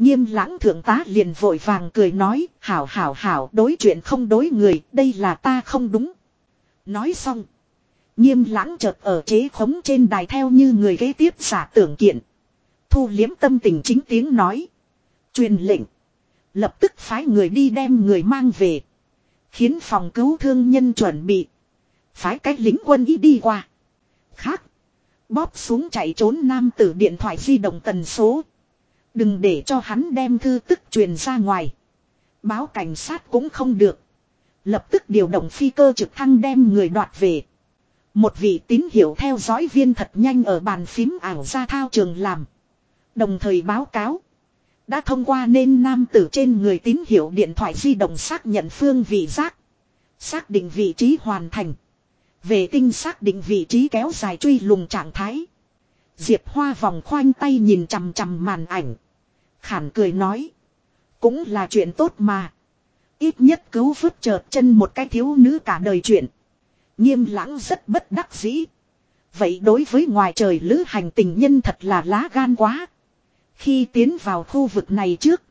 Nghiêm lãng thượng tá liền vội vàng cười nói, hảo hảo hảo đối chuyện không đối người, đây là ta không đúng. Nói xong. Nghiêm lãng chợt ở chế khống trên đài theo như người kế tiếp giả tưởng kiện. Thu liếm tâm tình chính tiếng nói. Truyền lệnh. Lập tức phái người đi đem người mang về. Khiến phòng cứu thương nhân chuẩn bị. Phái cách lính quân ý đi qua. Khác. Bóp xuống chạy trốn nam tử điện thoại di động tần số. Đừng để cho hắn đem thư tức truyền ra ngoài. Báo cảnh sát cũng không được. Lập tức điều động phi cơ trực thăng đem người đoạt về. Một vị tín hiệu theo dõi viên thật nhanh ở bàn phím ảo ra thao trường làm. Đồng thời báo cáo. Đã thông qua nên nam tử trên người tín hiệu điện thoại di động xác nhận phương vị giác. Xác định vị trí hoàn thành. Vệ tinh xác định vị trí kéo dài truy lùng trạng thái. Diệp Hoa vòng khoanh tay nhìn chằm chằm màn ảnh. Khản cười nói. Cũng là chuyện tốt mà. Ít nhất cứu vớt chợt chân một cái thiếu nữ cả đời chuyện. Nghiêm lãng rất bất đắc dĩ. Vậy đối với ngoài trời lữ hành tình nhân thật là lá gan quá. Khi tiến vào khu vực này trước.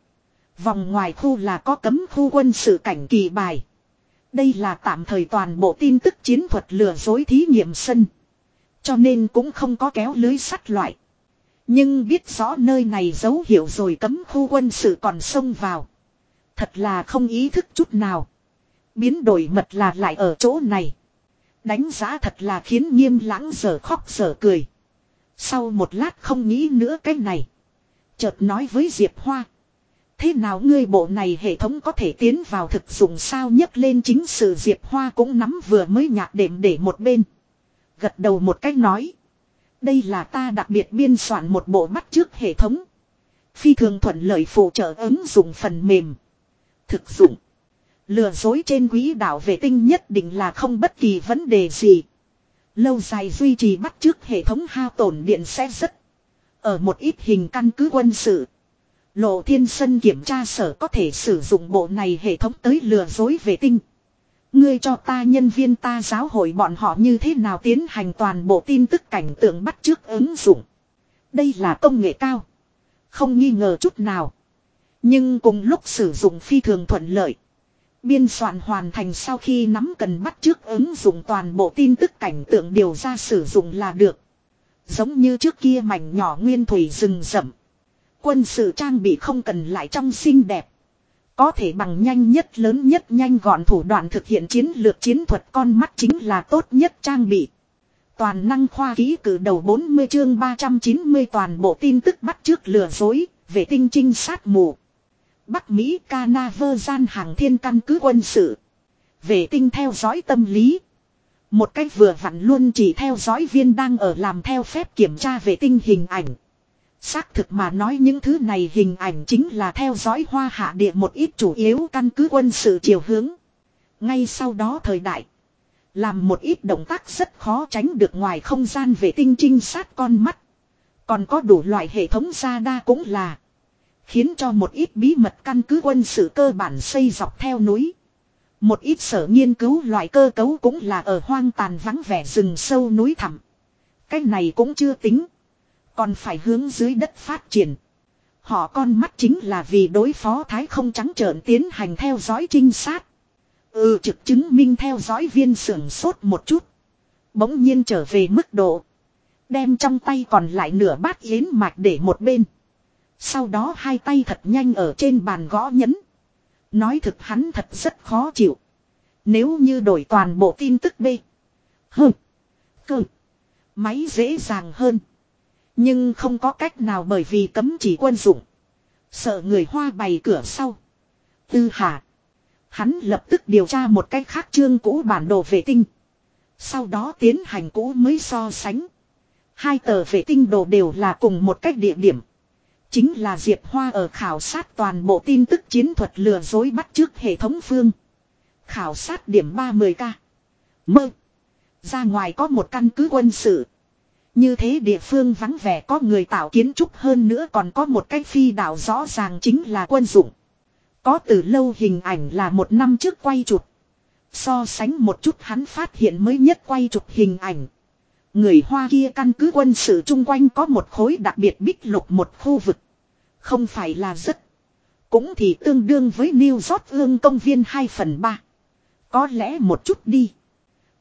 Vòng ngoài khu là có cấm khu quân sự cảnh kỳ bài. Đây là tạm thời toàn bộ tin tức chiến thuật lừa dối thí nghiệm sân. Cho nên cũng không có kéo lưới sắt loại. Nhưng biết rõ nơi này dấu hiệu rồi cấm khu quân sự còn xông vào. Thật là không ý thức chút nào. Biến đổi mật là lại ở chỗ này. Đánh giá thật là khiến nghiêm lãng giờ khóc giờ cười. Sau một lát không nghĩ nữa cái này. Chợt nói với Diệp Hoa. Thế nào ngươi bộ này hệ thống có thể tiến vào thực dụng sao nhấc lên chính sự Diệp Hoa cũng nắm vừa mới nhạc đệm để một bên. Gật đầu một cách nói. Đây là ta đặc biệt biên soạn một bộ bắt trước hệ thống. Phi thường thuận lợi phụ trợ ứng dụng phần mềm. Thực dụng. Lừa dối trên quỹ đạo vệ tinh nhất định là không bất kỳ vấn đề gì. Lâu dài duy trì bắt trước hệ thống hao tổn điện sẽ rất. Ở một ít hình căn cứ quân sự. Lộ thiên sân kiểm tra sở có thể sử dụng bộ này hệ thống tới lừa dối vệ tinh. Ngươi cho ta nhân viên ta giáo hội bọn họ như thế nào tiến hành toàn bộ tin tức cảnh tượng bắt trước ứng dụng. Đây là công nghệ cao. Không nghi ngờ chút nào. Nhưng cùng lúc sử dụng phi thường thuận lợi. Biên soạn hoàn thành sau khi nắm cần bắt trước ứng dụng toàn bộ tin tức cảnh tượng điều ra sử dụng là được. Giống như trước kia mảnh nhỏ nguyên thủy rừng rậm. Quân sự trang bị không cần lại trong xinh đẹp. Có thể bằng nhanh nhất lớn nhất nhanh gọn thủ đoạn thực hiện chiến lược chiến thuật con mắt chính là tốt nhất trang bị. Toàn năng khoa ký cử đầu 40 chương 390 toàn bộ tin tức bắt trước lừa dối, vệ tinh trinh sát mù. Bắc Mỹ Canaver gian hàng thiên căn cứ quân sự. Vệ tinh theo dõi tâm lý. Một cách vừa vặn luôn chỉ theo dõi viên đang ở làm theo phép kiểm tra vệ tinh hình ảnh. Xác thực mà nói những thứ này hình ảnh chính là theo dõi hoa hạ địa một ít chủ yếu căn cứ quân sự chiều hướng. Ngay sau đó thời đại. Làm một ít động tác rất khó tránh được ngoài không gian vệ tinh trinh sát con mắt. Còn có đủ loại hệ thống radar cũng là. Khiến cho một ít bí mật căn cứ quân sự cơ bản xây dọc theo núi. Một ít sở nghiên cứu loại cơ cấu cũng là ở hoang tàn vắng vẻ rừng sâu núi thẳm. Cái này cũng chưa tính. Còn phải hướng dưới đất phát triển. Họ con mắt chính là vì đối phó thái không trắng trợn tiến hành theo dõi trinh sát. Ừ trực chứng minh theo dõi viên sưởng sốt một chút. Bỗng nhiên trở về mức độ. Đem trong tay còn lại nửa bát yến mạch để một bên. Sau đó hai tay thật nhanh ở trên bàn gõ nhấn. Nói thực hắn thật rất khó chịu. Nếu như đổi toàn bộ tin tức B. Hừ. Cơ. Máy dễ dàng hơn. Nhưng không có cách nào bởi vì cấm chỉ quân dụng. Sợ người Hoa bày cửa sau. Tư hạ. Hắn lập tức điều tra một cách khác chương cũ bản đồ vệ tinh. Sau đó tiến hành cũ mới so sánh. Hai tờ vệ tinh đồ đều là cùng một cách địa điểm. Chính là Diệp Hoa ở khảo sát toàn bộ tin tức chiến thuật lừa dối bắt trước hệ thống phương. Khảo sát điểm 30k. Mơ. Ra ngoài có một căn cứ quân sự. Như thế địa phương vắng vẻ có người tạo kiến trúc hơn nữa còn có một cái phi đạo rõ ràng chính là quân dụng. Có từ lâu hình ảnh là một năm trước quay chụp. So sánh một chút hắn phát hiện mới nhất quay chụp hình ảnh. Người Hoa kia căn cứ quân sự chung quanh có một khối đặc biệt bích lục một khu vực. Không phải là rất. Cũng thì tương đương với New York ương công viên 2 phần 3. Có lẽ một chút đi.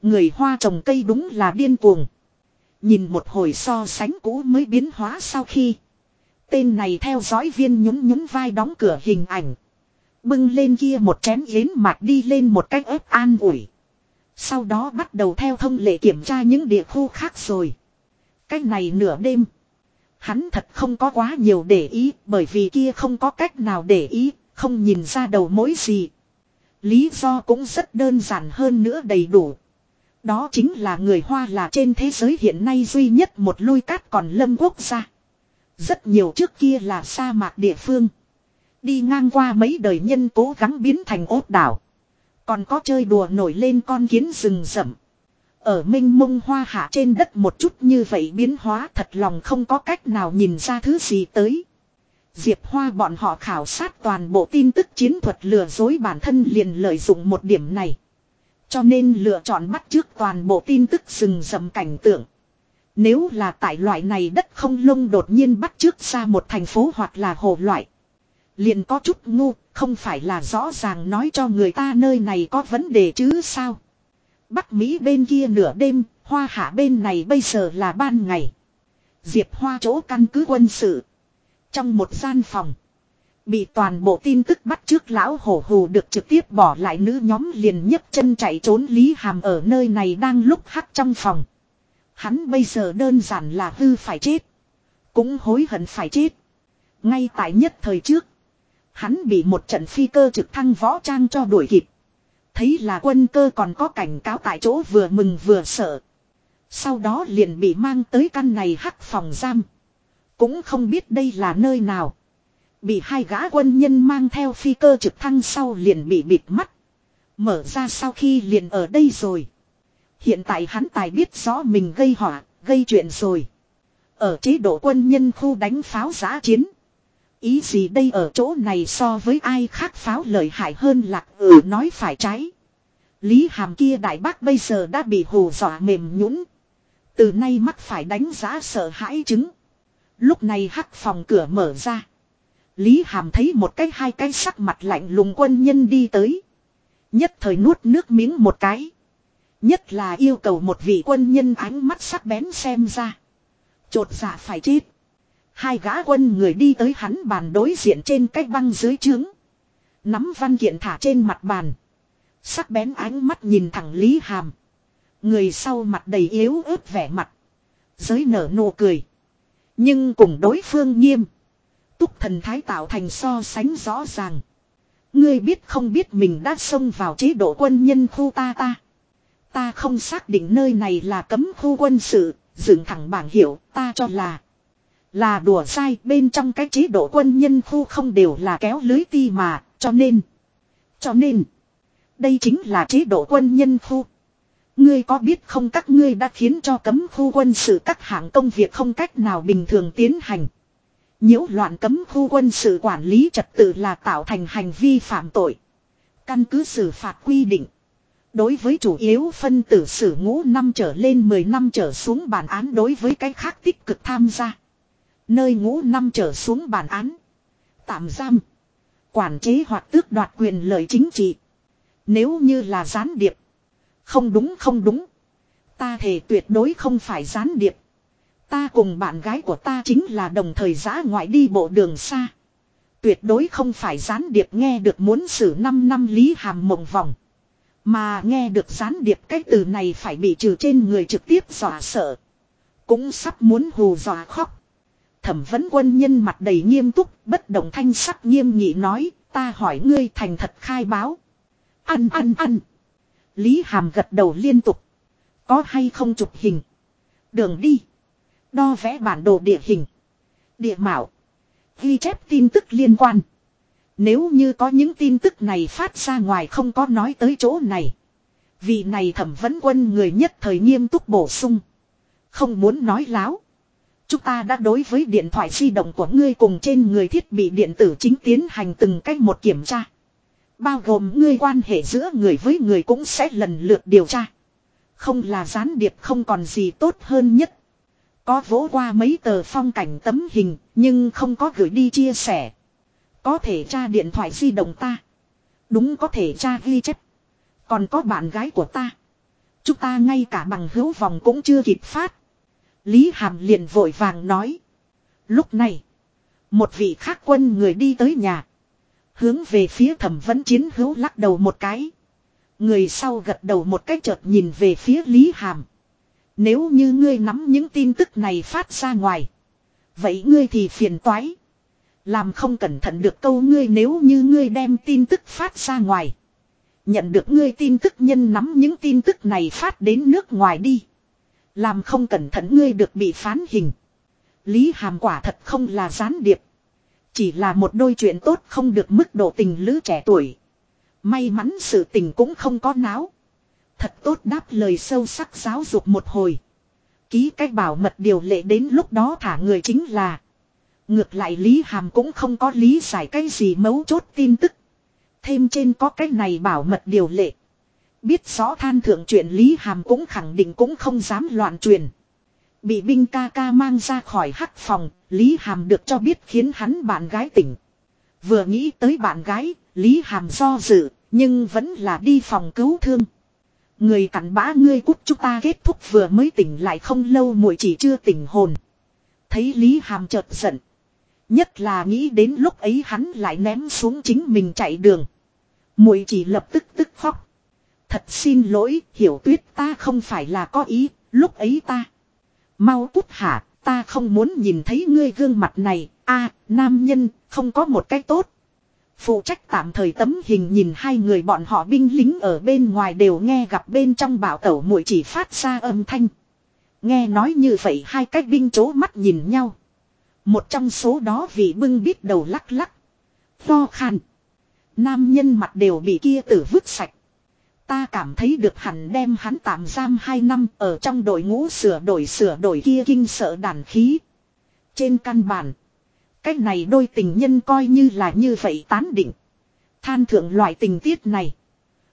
Người Hoa trồng cây đúng là điên cuồng. Nhìn một hồi so sánh cũ mới biến hóa sau khi. Tên này theo dõi viên nhún nhún vai đóng cửa hình ảnh. Bưng lên kia một chén yến mạc đi lên một cách ép an ủi. Sau đó bắt đầu theo thông lệ kiểm tra những địa khu khác rồi. Cách này nửa đêm. Hắn thật không có quá nhiều để ý bởi vì kia không có cách nào để ý, không nhìn ra đầu mối gì. Lý do cũng rất đơn giản hơn nữa đầy đủ. Đó chính là người Hoa là trên thế giới hiện nay duy nhất một lôi cát còn lâm quốc gia. Rất nhiều trước kia là sa mạc địa phương. Đi ngang qua mấy đời nhân cố gắng biến thành ốt đảo. Còn có chơi đùa nổi lên con kiến rừng rậm. Ở minh mông hoa hạ trên đất một chút như vậy biến hóa thật lòng không có cách nào nhìn ra thứ gì tới. Diệp Hoa bọn họ khảo sát toàn bộ tin tức chiến thuật lừa dối bản thân liền lợi dụng một điểm này. Cho nên lựa chọn bắt trước toàn bộ tin tức rừng rậm cảnh tượng. Nếu là tại loại này đất không lông đột nhiên bắt trước ra một thành phố hoặc là hồ loại. Liền có chút ngu, không phải là rõ ràng nói cho người ta nơi này có vấn đề chứ sao. Bắc Mỹ bên kia nửa đêm, hoa hạ bên này bây giờ là ban ngày. Diệp Hoa chỗ căn cứ quân sự. Trong một gian phòng. Bị toàn bộ tin tức bắt trước lão hổ hù được trực tiếp bỏ lại nữ nhóm liền nhấc chân chạy trốn Lý Hàm ở nơi này đang lúc hắc trong phòng. Hắn bây giờ đơn giản là hư phải chết. Cũng hối hận phải chết. Ngay tại nhất thời trước. Hắn bị một trận phi cơ trực thăng võ trang cho đuổi kịp. Thấy là quân cơ còn có cảnh cáo tại chỗ vừa mừng vừa sợ. Sau đó liền bị mang tới căn này hắc phòng giam. Cũng không biết đây là nơi nào. Bị hai gã quân nhân mang theo phi cơ trực thăng sau liền bị bịt mắt. Mở ra sau khi liền ở đây rồi. Hiện tại hắn tài biết rõ mình gây họa, gây chuyện rồi. Ở chế độ quân nhân khu đánh pháo giã chiến. Ý gì đây ở chỗ này so với ai khác pháo lợi hại hơn lạc ừ nói phải trái. Lý Hàm kia đại bác bây giờ đã bị hù dọa mềm nhũn, từ nay mắc phải đánh giá sợ hãi chứng. Lúc này hắc phòng cửa mở ra. Lý Hàm thấy một cái hai cái sắc mặt lạnh lùng quân nhân đi tới. Nhất thời nuốt nước miếng một cái. Nhất là yêu cầu một vị quân nhân ánh mắt sắc bén xem ra. Chột dạ phải chết. Hai gã quân người đi tới hắn bàn đối diện trên cái băng dưới trướng. Nắm văn kiện thả trên mặt bàn. Sắc bén ánh mắt nhìn thẳng Lý Hàm. Người sau mặt đầy yếu ớt vẻ mặt. Giới nở nụ cười. Nhưng cùng đối phương nghiêm. Túc thần thái tạo thành so sánh rõ ràng. Ngươi biết không biết mình đã xông vào chế độ quân nhân khu ta ta. Ta không xác định nơi này là cấm khu quân sự, dựng thẳng bảng hiệu, ta cho là. Là đùa sai bên trong cái chế độ quân nhân khu không đều là kéo lưới ti mà, cho nên. Cho nên. Đây chính là chế độ quân nhân khu. Ngươi có biết không các ngươi đã khiến cho cấm khu quân sự các hạng công việc không cách nào bình thường tiến hành nhiễu loạn cấm khu quân sự quản lý trật tự là tạo thành hành vi phạm tội. Căn cứ xử phạt quy định. Đối với chủ yếu phân tử xử ngũ năm trở lên 10 năm trở xuống bản án đối với cái khác tích cực tham gia. Nơi ngũ năm trở xuống bản án. Tạm giam. Quản chế hoặc tước đoạt quyền lợi chính trị. Nếu như là gián điệp. Không đúng không đúng. Ta thể tuyệt đối không phải gián điệp. Ta cùng bạn gái của ta chính là đồng thời giã ngoại đi bộ đường xa. Tuyệt đối không phải gián điệp nghe được muốn xử 5 năm lý hàm mộng vòng. Mà nghe được gián điệp cái từ này phải bị trừ trên người trực tiếp dọa sợ. Cũng sắp muốn hù dọa khóc. Thẩm vấn quân nhân mặt đầy nghiêm túc, bất động thanh sắc nghiêm nghị nói, ta hỏi ngươi thành thật khai báo. Ăn ăn ăn. Lý Hàm gật đầu liên tục. Có hay không chụp hình. Đường đi. Đo vẽ bản đồ địa hình. Địa mạo. Ghi chép tin tức liên quan. Nếu như có những tin tức này phát ra ngoài không có nói tới chỗ này. vì này thẩm vấn quân người nhất thời nghiêm túc bổ sung. Không muốn nói láo. Chúng ta đã đối với điện thoại di động của ngươi cùng trên người thiết bị điện tử chính tiến hành từng cách một kiểm tra. Bao gồm ngươi quan hệ giữa người với người cũng sẽ lần lượt điều tra. Không là gián điệp không còn gì tốt hơn nhất. Có vỗ qua mấy tờ phong cảnh tấm hình, nhưng không có gửi đi chia sẻ. Có thể tra điện thoại di động ta. Đúng có thể tra ghi chép. Còn có bạn gái của ta. Chúng ta ngay cả bằng hữu vòng cũng chưa kịp phát. Lý Hàm liền vội vàng nói. Lúc này. Một vị khác quân người đi tới nhà. Hướng về phía thẩm vấn chiến hữu lắc đầu một cái. Người sau gật đầu một cái chợt nhìn về phía Lý Hàm. Nếu như ngươi nắm những tin tức này phát ra ngoài. Vậy ngươi thì phiền toái. Làm không cẩn thận được câu ngươi nếu như ngươi đem tin tức phát ra ngoài. Nhận được ngươi tin tức nhân nắm những tin tức này phát đến nước ngoài đi. Làm không cẩn thận ngươi được bị phán hình. Lý Hàm quả thật không là gián điệp. Chỉ là một đôi chuyện tốt không được mức độ tình lữ trẻ tuổi. May mắn sự tình cũng không có náo. Thật tốt đáp lời sâu sắc giáo dục một hồi. Ký cách bảo mật điều lệ đến lúc đó thả người chính là. Ngược lại Lý Hàm cũng không có lý giải cái gì mấu chốt tin tức. Thêm trên có cái này bảo mật điều lệ. Biết rõ than thượng chuyện Lý Hàm cũng khẳng định cũng không dám loạn truyền. Bị binh ca ca mang ra khỏi hắc phòng, Lý Hàm được cho biết khiến hắn bạn gái tỉnh. Vừa nghĩ tới bạn gái, Lý Hàm do dự, nhưng vẫn là đi phòng cứu thương. Người cặn bã ngươi cút chúng ta kết thúc vừa mới tỉnh lại không lâu muội chỉ chưa tỉnh hồn. Thấy Lý Hàm chợt giận. Nhất là nghĩ đến lúc ấy hắn lại ném xuống chính mình chạy đường. muội chỉ lập tức tức khóc. Thật xin lỗi, hiểu tuyết ta không phải là có ý, lúc ấy ta. Mau cút hả, ta không muốn nhìn thấy ngươi gương mặt này, a nam nhân, không có một cách tốt. Phụ trách tạm thời tấm hình nhìn hai người bọn họ binh lính ở bên ngoài đều nghe gặp bên trong bảo tẩu muội chỉ phát ra âm thanh. Nghe nói như vậy hai cách binh chố mắt nhìn nhau. Một trong số đó vì bưng biết đầu lắc lắc. Lo khăn. Nam nhân mặt đều bị kia tử vứt sạch. Ta cảm thấy được hẳn đem hắn tạm giam 2 năm ở trong đội ngũ sửa đổi sửa đổi kia kinh sợ đàn khí. Trên căn bản. Cách này đôi tình nhân coi như là như vậy tán định. Than thượng loại tình tiết này.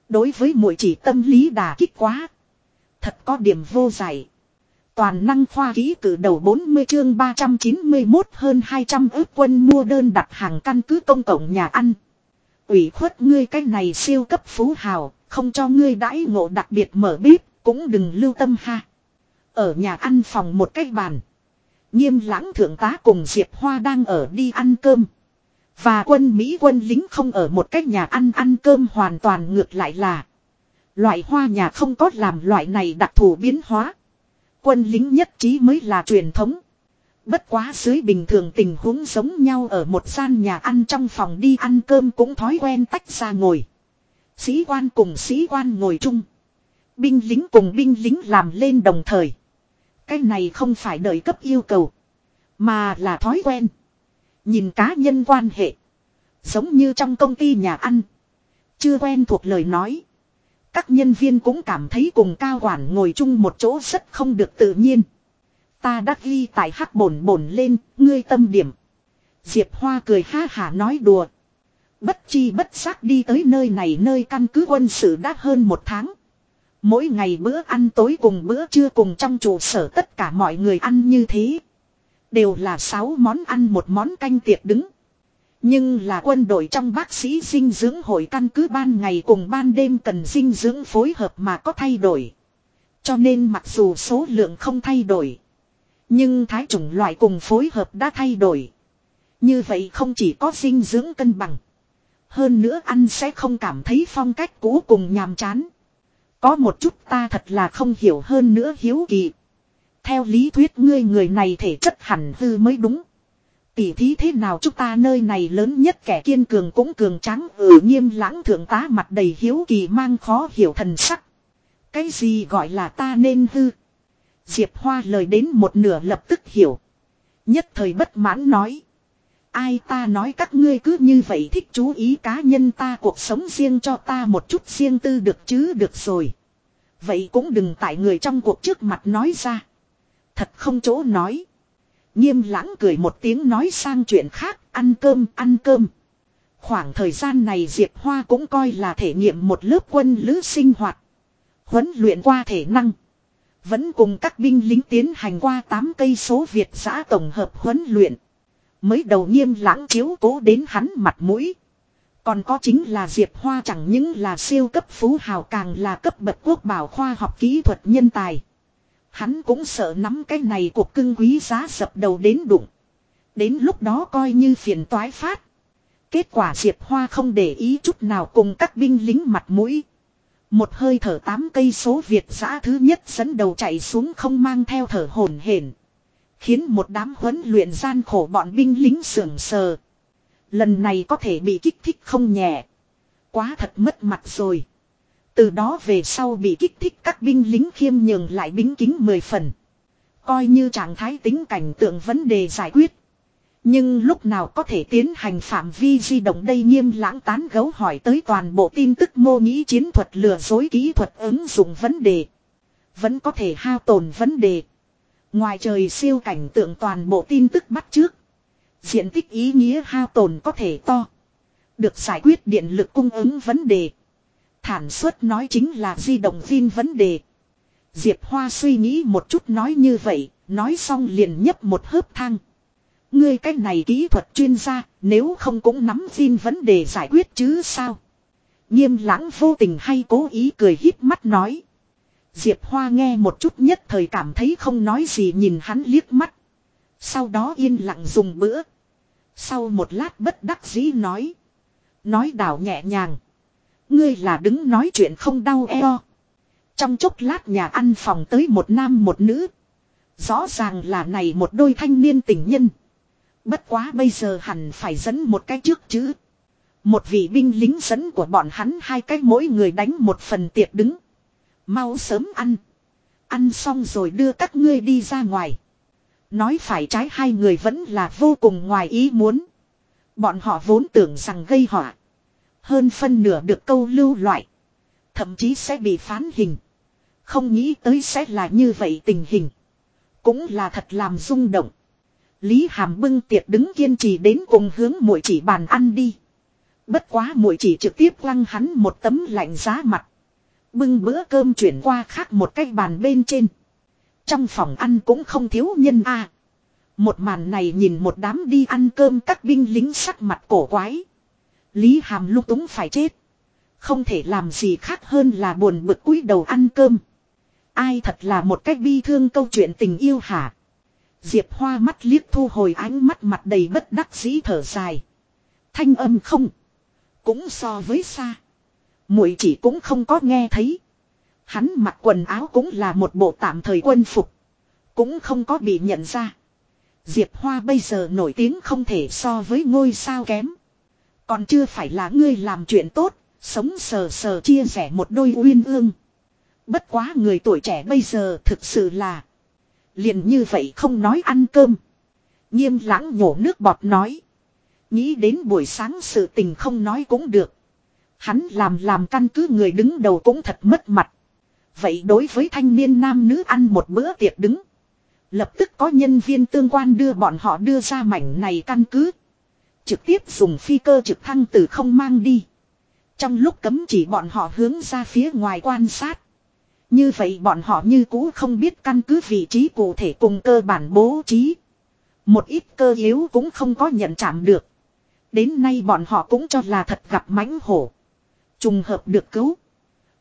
Đối với muội chỉ tâm lý đà kích quá. Thật có điểm vô giải. Toàn năng khoa ký cử đầu 40 chương 391 hơn 200 ước quân mua đơn đặt hàng căn cứ công cộng nhà ăn. ủy khuất ngươi cái này siêu cấp phú hào, không cho ngươi đãi ngộ đặc biệt mở bếp, cũng đừng lưu tâm ha. Ở nhà ăn phòng một cái bàn. Nghiêm lãng thượng tá cùng Diệp Hoa đang ở đi ăn cơm. Và quân Mỹ quân lính không ở một cái nhà ăn ăn cơm hoàn toàn ngược lại là. Loại hoa nhà không có làm loại này đặc thù biến hóa. Quân lính nhất trí mới là truyền thống. Bất quá dưới bình thường tình huống giống nhau ở một gian nhà ăn trong phòng đi ăn cơm cũng thói quen tách ra ngồi. Sĩ quan cùng sĩ quan ngồi chung. Binh lính cùng binh lính làm lên đồng thời. Cái này không phải đợi cấp yêu cầu. Mà là thói quen. Nhìn cá nhân quan hệ. Giống như trong công ty nhà ăn. Chưa quen thuộc lời nói. Các nhân viên cũng cảm thấy cùng cao quản ngồi chung một chỗ rất không được tự nhiên. Ta đã ghi tại hắc bổn bổn lên, ngươi tâm điểm. Diệp Hoa cười ha hả nói đùa. Bất chi bất giác đi tới nơi này nơi căn cứ quân sự đã hơn một tháng. Mỗi ngày bữa ăn tối cùng bữa trưa cùng trong trụ sở tất cả mọi người ăn như thế. Đều là sáu món ăn một món canh tiệc đứng. Nhưng là quân đội trong bác sĩ dinh dưỡng hội căn cứ ban ngày cùng ban đêm cần dinh dưỡng phối hợp mà có thay đổi. Cho nên mặc dù số lượng không thay đổi. Nhưng thái chủng loại cùng phối hợp đã thay đổi. Như vậy không chỉ có dinh dưỡng cân bằng. Hơn nữa ăn sẽ không cảm thấy phong cách cũ cùng nhàm chán. Có một chút ta thật là không hiểu hơn nữa hiếu kỳ. Theo lý thuyết ngươi người này thể chất hẳn hư mới đúng. tỷ thí thế nào chúng ta nơi này lớn nhất kẻ kiên cường cũng cường trắng ở ừ, nghiêm lãng thượng tá mặt đầy hiếu kỳ mang khó hiểu thần sắc. Cái gì gọi là ta nên hư? Diệp Hoa lời đến một nửa lập tức hiểu. Nhất thời bất mãn nói. Ai ta nói các ngươi cứ như vậy thích chú ý cá nhân ta cuộc sống riêng cho ta một chút riêng tư được chứ được rồi. Vậy cũng đừng tại người trong cuộc trước mặt nói ra. Thật không chỗ nói. Nghiêm lãng cười một tiếng nói sang chuyện khác, ăn cơm, ăn cơm. Khoảng thời gian này Diệp Hoa cũng coi là thể nghiệm một lớp quân lữ sinh hoạt. Huấn luyện qua thể năng. Vẫn cùng các binh lính tiến hành qua 8 cây số Việt giã tổng hợp huấn luyện. Mới đầu nghiêm lãng chiếu cố đến hắn mặt mũi. Còn có chính là Diệp Hoa chẳng những là siêu cấp phú hào càng là cấp bậc quốc bảo khoa học kỹ thuật nhân tài. Hắn cũng sợ nắm cái này cuộc cưng quý giá sập đầu đến đụng. Đến lúc đó coi như phiền toái phát. Kết quả Diệp Hoa không để ý chút nào cùng các binh lính mặt mũi. Một hơi thở tám cây số Việt giã thứ nhất dẫn đầu chạy xuống không mang theo thở hổn hển, Khiến một đám huấn luyện gian khổ bọn binh lính sưởng sờ. Lần này có thể bị kích thích không nhẹ. Quá thật mất mặt rồi. Từ đó về sau bị kích thích các binh lính khiêm nhường lại bính kính mười phần. Coi như trạng thái tính cảnh tượng vấn đề giải quyết. Nhưng lúc nào có thể tiến hành phạm vi di động đây nghiêm lãng tán gấu hỏi tới toàn bộ tin tức mô nghĩ chiến thuật lừa dối kỹ thuật ứng dụng vấn đề. Vẫn có thể hao tồn vấn đề. Ngoài trời siêu cảnh tượng toàn bộ tin tức bắt trước. Diện tích ý nghĩa hao tồn có thể to. Được giải quyết điện lực cung ứng vấn đề. Thản suất nói chính là di động phim vấn đề. Diệp Hoa suy nghĩ một chút nói như vậy, nói xong liền nhấp một hớp thang. Ngươi cách này kỹ thuật chuyên gia, nếu không cũng nắm phim vấn đề giải quyết chứ sao? Nghiêm lãng vô tình hay cố ý cười híp mắt nói. Diệp Hoa nghe một chút nhất thời cảm thấy không nói gì nhìn hắn liếc mắt. Sau đó yên lặng dùng bữa. Sau một lát bất đắc dĩ nói. Nói đảo nhẹ nhàng. Ngươi là đứng nói chuyện không đau eo. Trong chốc lát nhà ăn phòng tới một nam một nữ. Rõ ràng là này một đôi thanh niên tình nhân. Bất quá bây giờ hẳn phải dẫn một cái trước chứ. Một vị binh lính dẫn của bọn hắn hai cách mỗi người đánh một phần tiệc đứng. Mau sớm ăn. Ăn xong rồi đưa các ngươi đi ra ngoài. Nói phải trái hai người vẫn là vô cùng ngoài ý muốn. Bọn họ vốn tưởng rằng gây họa. Hơn phân nửa được câu lưu loại. Thậm chí sẽ bị phán hình. Không nghĩ tới sẽ là như vậy tình hình. Cũng là thật làm rung động. Lý Hàm bưng tiệc đứng kiên trì đến cùng hướng muội chỉ bàn ăn đi. Bất quá muội chỉ trực tiếp lăng hắn một tấm lạnh giá mặt. Bưng bữa cơm chuyển qua khác một cái bàn bên trên. Trong phòng ăn cũng không thiếu nhân a. Một màn này nhìn một đám đi ăn cơm các binh lính sắc mặt cổ quái. Lý Hàm lúc túng phải chết. Không thể làm gì khác hơn là buồn bực cúi đầu ăn cơm. Ai thật là một cách bi thương câu chuyện tình yêu hả? Diệp Hoa mắt liếc thu hồi ánh mắt mặt đầy bất đắc dĩ thở dài. Thanh âm không. Cũng so với xa muội chỉ cũng không có nghe thấy. Hắn mặc quần áo cũng là một bộ tạm thời quân phục. Cũng không có bị nhận ra. Diệp Hoa bây giờ nổi tiếng không thể so với ngôi sao kém. Còn chưa phải là ngươi làm chuyện tốt, sống sờ sờ chia sẻ một đôi uyên ương. Bất quá người tuổi trẻ bây giờ thực sự là liền như vậy không nói ăn cơm. Nghiêm lãng nhổ nước bọt nói. Nghĩ đến buổi sáng sự tình không nói cũng được. Hắn làm làm căn cứ người đứng đầu cũng thật mất mặt. Vậy đối với thanh niên nam nữ ăn một bữa tiệc đứng. Lập tức có nhân viên tương quan đưa bọn họ đưa ra mảnh này căn cứ. Trực tiếp dùng phi cơ trực thăng từ không mang đi. Trong lúc cấm chỉ bọn họ hướng ra phía ngoài quan sát. Như vậy bọn họ như cũ không biết căn cứ vị trí cụ thể cùng cơ bản bố trí. Một ít cơ yếu cũng không có nhận chạm được. Đến nay bọn họ cũng cho là thật gặp mãnh hổ. Trùng hợp được cứu.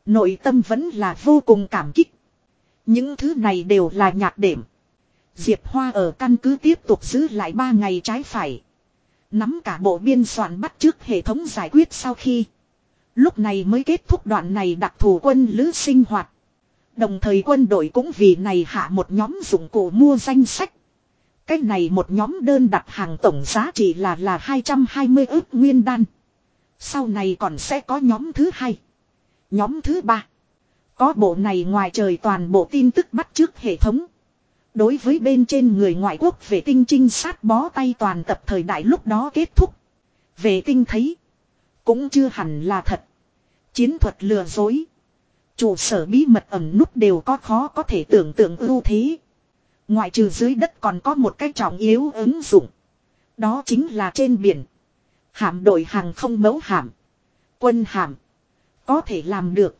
Nội tâm vẫn là vô cùng cảm kích. Những thứ này đều là nhạc đệm. Diệp Hoa ở căn cứ tiếp tục giữ lại 3 ngày trái phải. Nắm cả bộ biên soạn bắt trước hệ thống giải quyết sau khi. Lúc này mới kết thúc đoạn này đặc thù quân lữ sinh hoạt. Đồng thời quân đội cũng vì này hạ một nhóm dụng cụ mua danh sách. cách này một nhóm đơn đặt hàng tổng giá trị là là 220 ước nguyên đan. Sau này còn sẽ có nhóm thứ hai. Nhóm thứ ba. Có bộ này ngoài trời toàn bộ tin tức bắt trước hệ thống. Đối với bên trên người ngoại quốc vệ tinh trinh sát bó tay toàn tập thời đại lúc đó kết thúc. Vệ tinh thấy. Cũng chưa hẳn là thật. Chiến thuật lừa dối. Trụ sở bí mật ẩn nút đều có khó có thể tưởng tượng ưu thế. Ngoại trừ dưới đất còn có một cái trọng yếu ứng dụng. Đó chính là trên biển. Hạm đội hàng không mẫu hạm. Quân hạm. Có thể làm được.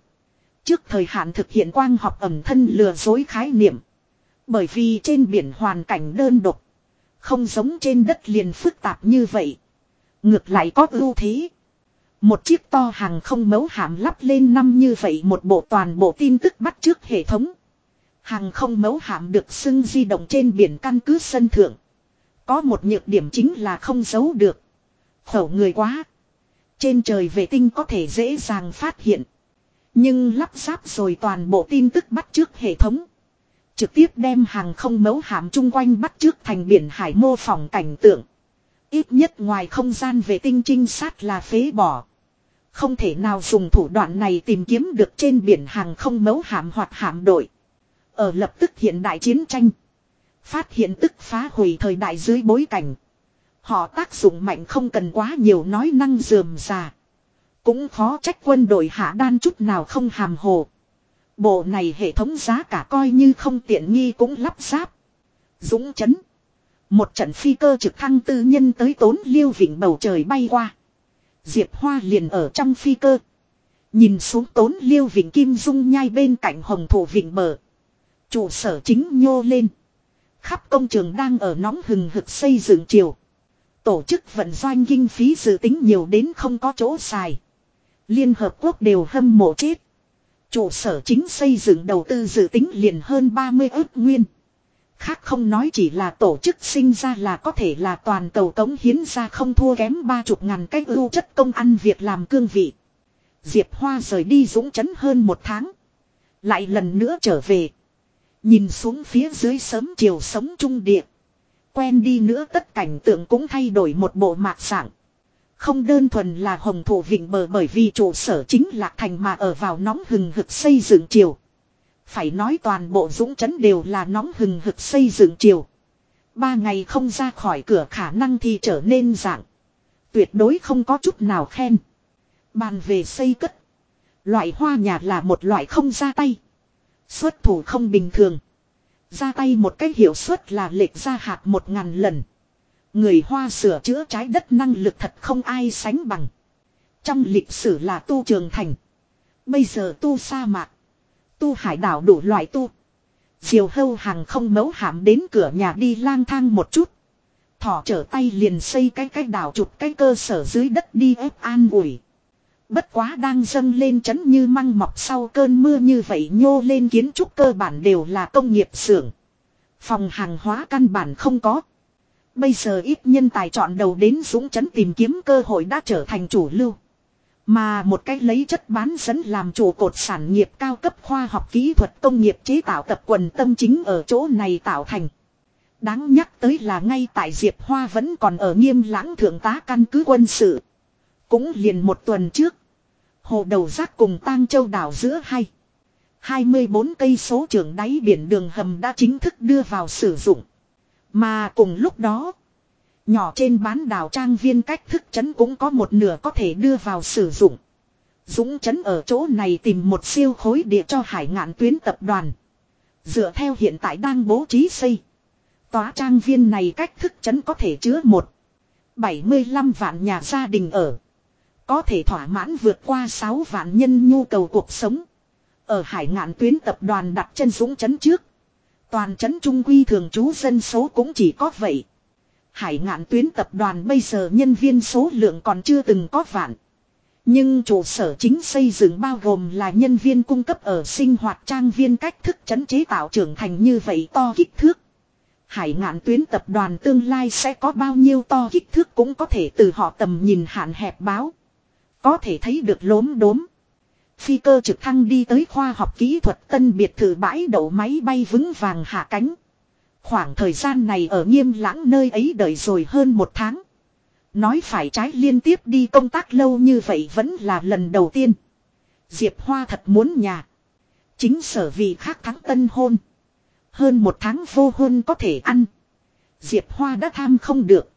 Trước thời hạn thực hiện quang học ẩm thân lừa dối khái niệm. Bởi vì trên biển hoàn cảnh đơn độc. Không giống trên đất liền phức tạp như vậy. Ngược lại có ưu thế. Một chiếc to hàng không mẫu hạm lắp lên năm như vậy một bộ toàn bộ tin tức bắt trước hệ thống. Hàng không mẫu hạm được xưng di động trên biển căn cứ sân thượng. Có một nhược điểm chính là không giấu được. Khẩu người quá. Trên trời vệ tinh có thể dễ dàng phát hiện. Nhưng lắp ráp rồi toàn bộ tin tức bắt trước hệ thống. Trực tiếp đem hàng không mấu hàm chung quanh bắt trước thành biển hải mô phỏng cảnh tượng. Ít nhất ngoài không gian vệ tinh trinh sát là phế bỏ. Không thể nào dùng thủ đoạn này tìm kiếm được trên biển hàng không mấu hạm hoặc hạm đội. Ở lập tức hiện đại chiến tranh. Phát hiện tức phá hủy thời đại dưới bối cảnh. Họ tác dụng mạnh không cần quá nhiều nói năng dườm già. Cũng khó trách quân đội hạ đan chút nào không hàm hồ. Bộ này hệ thống giá cả coi như không tiện nghi cũng lắp ráp. Dũng chấn. Một trận phi cơ trực thăng tư nhân tới tốn liêu vịnh bầu trời bay qua. Diệp Hoa liền ở trong phi cơ. Nhìn xuống tốn liêu vịnh kim dung nhai bên cạnh hồng thủ vịnh bờ. Trụ sở chính nhô lên. Khắp công trường đang ở nóng hừng hực xây dựng chiều. Tổ chức vận doanh kinh phí dự tính nhiều đến không có chỗ xài. Liên Hợp Quốc đều hâm mộ chết. Trụ sở chính xây dựng đầu tư dự tính liền hơn 30 ước nguyên. Khác không nói chỉ là tổ chức sinh ra là có thể là toàn cầu cống hiến ra không thua kém ba chục ngàn cái ưu chất công ăn việc làm cương vị. Diệp Hoa rời đi dũng chấn hơn một tháng. Lại lần nữa trở về. Nhìn xuống phía dưới sớm chiều sống trung địa. Quen đi nữa tất cảnh tượng cũng thay đổi một bộ mạc sảng. Không đơn thuần là hồng thổ vịnh bờ bởi vì trụ sở chính lạc thành mà ở vào nóng hừng hực xây dựng chiều. Phải nói toàn bộ dũng chấn đều là nóng hừng hực xây dựng chiều. Ba ngày không ra khỏi cửa khả năng thì trở nên dạng. Tuyệt đối không có chút nào khen. Bàn về xây cất. Loại hoa nhà là một loại không ra tay. Xuất thủ không bình thường. Ra tay một cách hiệu suất là lệch ra hạt một ngàn lần. Người hoa sửa chữa trái đất năng lực thật không ai sánh bằng. Trong lịch sử là tu trường thành. Bây giờ tu sa mạc. Tu hải đảo đủ loại tu. Diều hâu hàng không mấu hãm đến cửa nhà đi lang thang một chút. Thỏ trở tay liền xây cái cái đảo chụp cái cơ sở dưới đất đi ép an ủi. Bất quá đang dâng lên chấn như măng mọc sau cơn mưa như vậy nhô lên kiến trúc cơ bản đều là công nghiệp xưởng. Phòng hàng hóa căn bản không có. Bây giờ ít nhân tài chọn đầu đến dũng chấn tìm kiếm cơ hội đã trở thành chủ lưu. Mà một cách lấy chất bán dẫn làm chủ cột sản nghiệp cao cấp khoa học kỹ thuật công nghiệp chế tạo tập quần tâm chính ở chỗ này tạo thành. Đáng nhắc tới là ngay tại Diệp Hoa vẫn còn ở nghiêm lãng thượng tá căn cứ quân sự. Cũng liền một tuần trước. Hồ đầu rác cùng tang châu đảo giữa hai. 24 cây số trường đáy biển đường hầm đã chính thức đưa vào sử dụng. Mà cùng lúc đó. Nhỏ trên bán đảo trang viên cách thức chấn cũng có một nửa có thể đưa vào sử dụng. Dũng chấn ở chỗ này tìm một siêu khối địa cho hải ngạn tuyến tập đoàn. Dựa theo hiện tại đang bố trí xây. Tòa trang viên này cách thức chấn có thể chứa một 75 vạn nhà gia đình ở. Có thể thỏa mãn vượt qua 6 vạn nhân nhu cầu cuộc sống. Ở hải ngạn tuyến tập đoàn đặt chân dũng chấn trước. Toàn chấn trung quy thường trú dân số cũng chỉ có vậy. Hải ngạn tuyến tập đoàn bây giờ nhân viên số lượng còn chưa từng có vạn. Nhưng trụ sở chính xây dựng bao gồm là nhân viên cung cấp ở sinh hoạt trang viên cách thức chấn chế tạo trưởng thành như vậy to kích thước. Hải ngạn tuyến tập đoàn tương lai sẽ có bao nhiêu to kích thước cũng có thể từ họ tầm nhìn hạn hẹp báo. Có thể thấy được lốm đốm. Phi cơ trực thăng đi tới khoa học kỹ thuật tân biệt thự bãi đậu máy bay vững vàng hạ cánh. Khoảng thời gian này ở nghiêm lãng nơi ấy đợi rồi hơn một tháng. Nói phải trái liên tiếp đi công tác lâu như vậy vẫn là lần đầu tiên. Diệp Hoa thật muốn nhà. Chính sở vì khác thắng tân hôn. Hơn một tháng vô hôn có thể ăn. Diệp Hoa đã tham không được.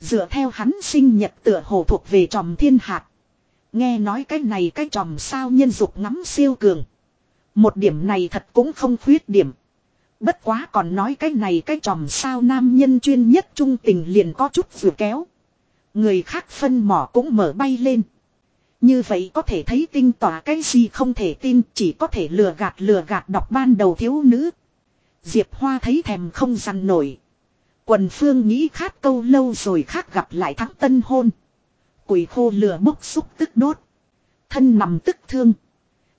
Dựa theo hắn sinh nhật tựa hồ thuộc về tròm thiên hạt. Nghe nói cái này cái tròm sao nhân dục ngắm siêu cường. Một điểm này thật cũng không khuyết điểm. Bất quá còn nói cái này cái tròm sao nam nhân chuyên nhất trung tình liền có chút vừa kéo. Người khác phân mỏ cũng mở bay lên. Như vậy có thể thấy tinh tỏa cái gì không thể tin, chỉ có thể lừa gạt lừa gạt đọc ban đầu thiếu nữ. Diệp Hoa thấy thèm không dằn nổi. Quần phương nghĩ khát câu lâu rồi khác gặp lại thắng tân hôn. Củi khô lửa bốc xúc tức đốt. Thân nằm tức thương.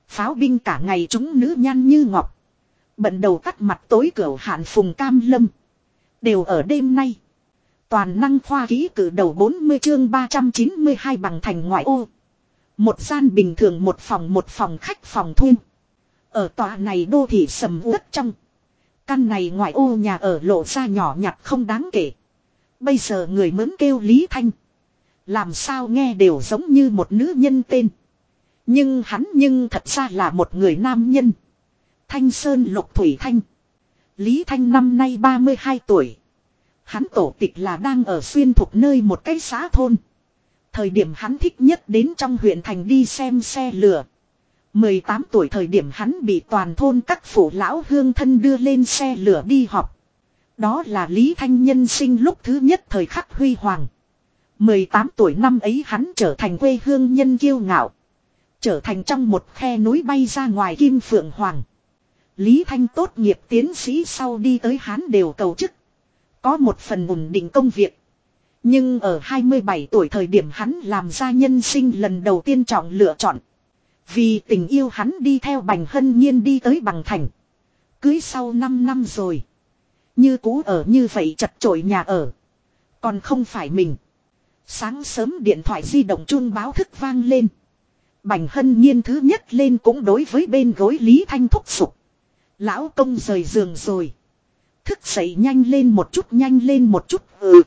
Pháo binh cả ngày chúng nữ nhan như ngọc. Bận đầu tắt mặt tối cửa hạn phùng cam lâm. Đều ở đêm nay. Toàn năng khoa ký cử đầu 40 chương 392 bằng thành ngoại ô. Một gian bình thường một phòng một phòng khách phòng thuê. Ở tòa này đô thị sầm uất trong. Căn này ngoại ô nhà ở lộ ra nhỏ nhặt không đáng kể. Bây giờ người mướn kêu Lý Thanh. Làm sao nghe đều giống như một nữ nhân tên. Nhưng hắn nhưng thật ra là một người nam nhân. Thanh Sơn Lục Thủy Thanh. Lý Thanh năm nay 32 tuổi. Hắn tổ tịch là đang ở xuyên thuộc nơi một cái xã thôn. Thời điểm hắn thích nhất đến trong huyện thành đi xem xe lửa. 18 tuổi thời điểm hắn bị toàn thôn các phủ lão hương thân đưa lên xe lửa đi học. Đó là Lý Thanh nhân sinh lúc thứ nhất thời khắc huy hoàng. 18 tuổi năm ấy hắn trở thành quê hương nhân kiêu ngạo. Trở thành trong một khe núi bay ra ngoài Kim Phượng Hoàng. Lý Thanh tốt nghiệp tiến sĩ sau đi tới hắn đều cầu chức. Có một phần ổn định công việc. Nhưng ở 27 tuổi thời điểm hắn làm ra nhân sinh lần đầu tiên trọng lựa chọn. Vì tình yêu hắn đi theo Bành Hân Nhiên đi tới Bằng Thành. Cưới sau 5 năm rồi. Như cũ ở như vậy chật chội nhà ở. Còn không phải mình. Sáng sớm điện thoại di động chuông báo thức vang lên. Bành hân nhiên thứ nhất lên cũng đối với bên gối Lý Thanh thúc sụp. Lão công rời giường rồi. Thức dậy nhanh lên một chút nhanh lên một chút ừ.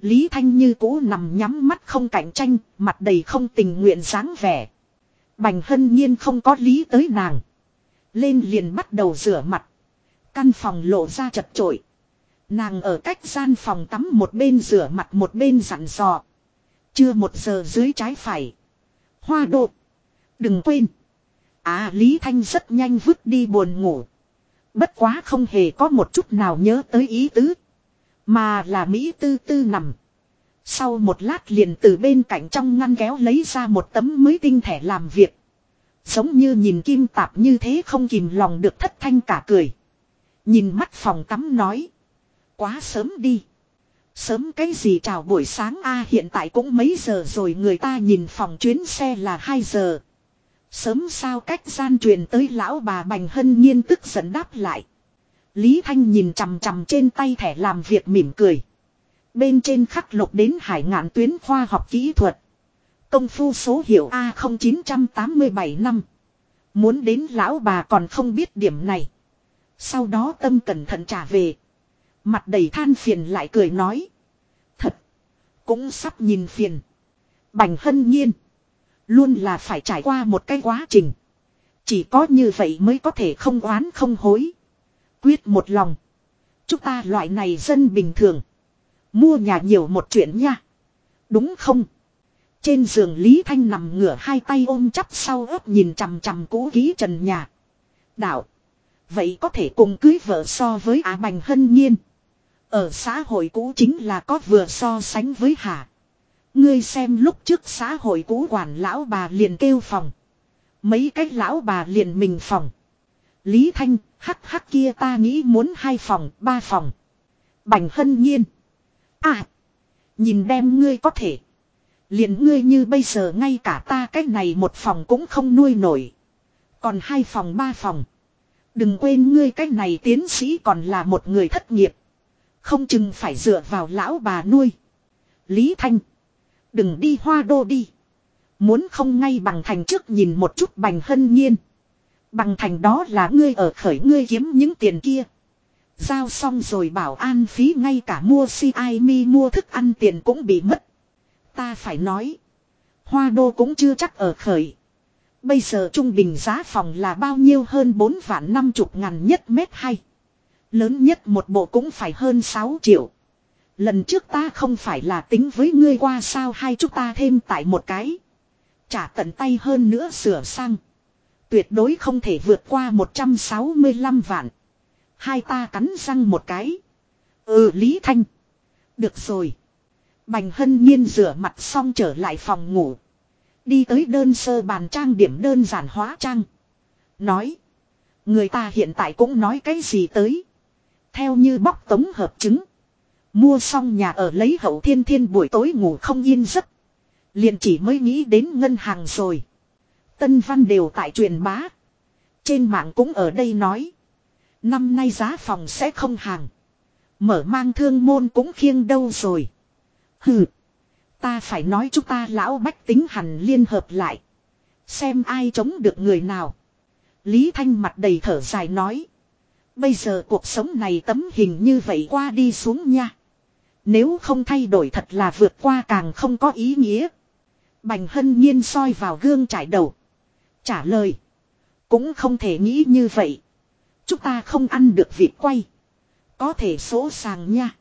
Lý Thanh như cũ nằm nhắm mắt không cạnh tranh, mặt đầy không tình nguyện dáng vẻ. Bành hân nhiên không có lý tới nàng. Lên liền bắt đầu rửa mặt. Căn phòng lộ ra chật trội. Nàng ở cách gian phòng tắm một bên rửa mặt một bên dặn dò. Chưa một giờ dưới trái phải. Hoa độ. Đừng quên. À Lý Thanh rất nhanh vứt đi buồn ngủ. Bất quá không hề có một chút nào nhớ tới ý tứ. Mà là Mỹ tư tư nằm. Sau một lát liền từ bên cạnh trong ngăn kéo lấy ra một tấm mới tinh thẻ làm việc. Giống như nhìn kim tạp như thế không kìm lòng được thất thanh cả cười. Nhìn mắt phòng tắm nói. Quá sớm đi. Sớm cái gì chào buổi sáng a à, hiện tại cũng mấy giờ rồi người ta nhìn phòng chuyến xe là 2 giờ. Sớm sao cách gian truyền tới lão bà Bành Hân Nhiên tức giận đáp lại. Lý Thanh nhìn chằm chằm trên tay thẻ làm việc mỉm cười. Bên trên khắc lục đến hải ngạn tuyến khoa học kỹ thuật. Công phu số hiệu A0987 năm. Muốn đến lão bà còn không biết điểm này. Sau đó tâm cẩn thận trả về. Mặt đầy than phiền lại cười nói. Thật. Cũng sắp nhìn phiền. Bành hân nhiên. Luôn là phải trải qua một cái quá trình. Chỉ có như vậy mới có thể không oán không hối. Quyết một lòng. Chúng ta loại này dân bình thường. Mua nhà nhiều một chuyện nha. Đúng không? Trên giường Lý Thanh nằm ngửa hai tay ôm chắp sau ớt nhìn chằm chằm cũ ký trần nhà. Đạo. Vậy có thể cùng cưới vợ so với Á Bành Hân Nhiên. Ở xã hội cũ chính là có vừa so sánh với Hà. Ngươi xem lúc trước xã hội cũ quản lão bà liền kêu phòng. Mấy cách lão bà liền mình phòng. Lý Thanh, hắc hắc kia ta nghĩ muốn hai phòng, ba phòng. Bành hân nhiên. À, nhìn đem ngươi có thể. Liền ngươi như bây giờ ngay cả ta cách này một phòng cũng không nuôi nổi. Còn hai phòng ba phòng. Đừng quên ngươi cách này tiến sĩ còn là một người thất nghiệp. Không chừng phải dựa vào lão bà nuôi. Lý Thanh. Đừng đi hoa đô đi. Muốn không ngay bằng thành trước nhìn một chút bành hân nhiên. Bằng thành đó là ngươi ở khởi ngươi kiếm những tiền kia. Giao xong rồi bảo an phí ngay cả mua si ai mi mua thức ăn tiền cũng bị mất. Ta phải nói. Hoa đô cũng chưa chắc ở khởi. Bây giờ trung bình giá phòng là bao nhiêu hơn 4 vạn 50 ngàn nhất mét hay. Lớn nhất một bộ cũng phải hơn 6 triệu. Lần trước ta không phải là tính với ngươi qua sao hay chúng ta thêm tại một cái. Trả tận tay hơn nữa sửa sang. Tuyệt đối không thể vượt qua 165 vạn. Hai ta cắn răng một cái. Ừ Lý Thanh. Được rồi. Bành hân nhiên rửa mặt xong trở lại phòng ngủ. Đi tới đơn sơ bàn trang điểm đơn giản hóa trang. Nói. Người ta hiện tại cũng nói cái gì tới. Theo như bóc tống hợp chứng. Mua xong nhà ở lấy hậu thiên thiên buổi tối ngủ không yên giấc. Liền chỉ mới nghĩ đến ngân hàng rồi. Tân văn đều tại truyền bá. Trên mạng cũng ở đây nói. Năm nay giá phòng sẽ không hàng. Mở mang thương môn cũng khiêng đâu rồi. Hừ. Ta phải nói chúng ta lão bách tính hẳn liên hợp lại. Xem ai chống được người nào. Lý Thanh mặt đầy thở dài nói. Bây giờ cuộc sống này tấm hình như vậy qua đi xuống nha. Nếu không thay đổi thật là vượt qua càng không có ý nghĩa. Bành hân nhiên soi vào gương trải đầu. Trả lời. Cũng không thể nghĩ như vậy. Chúng ta không ăn được vịt quay. Có thể số sàng nha.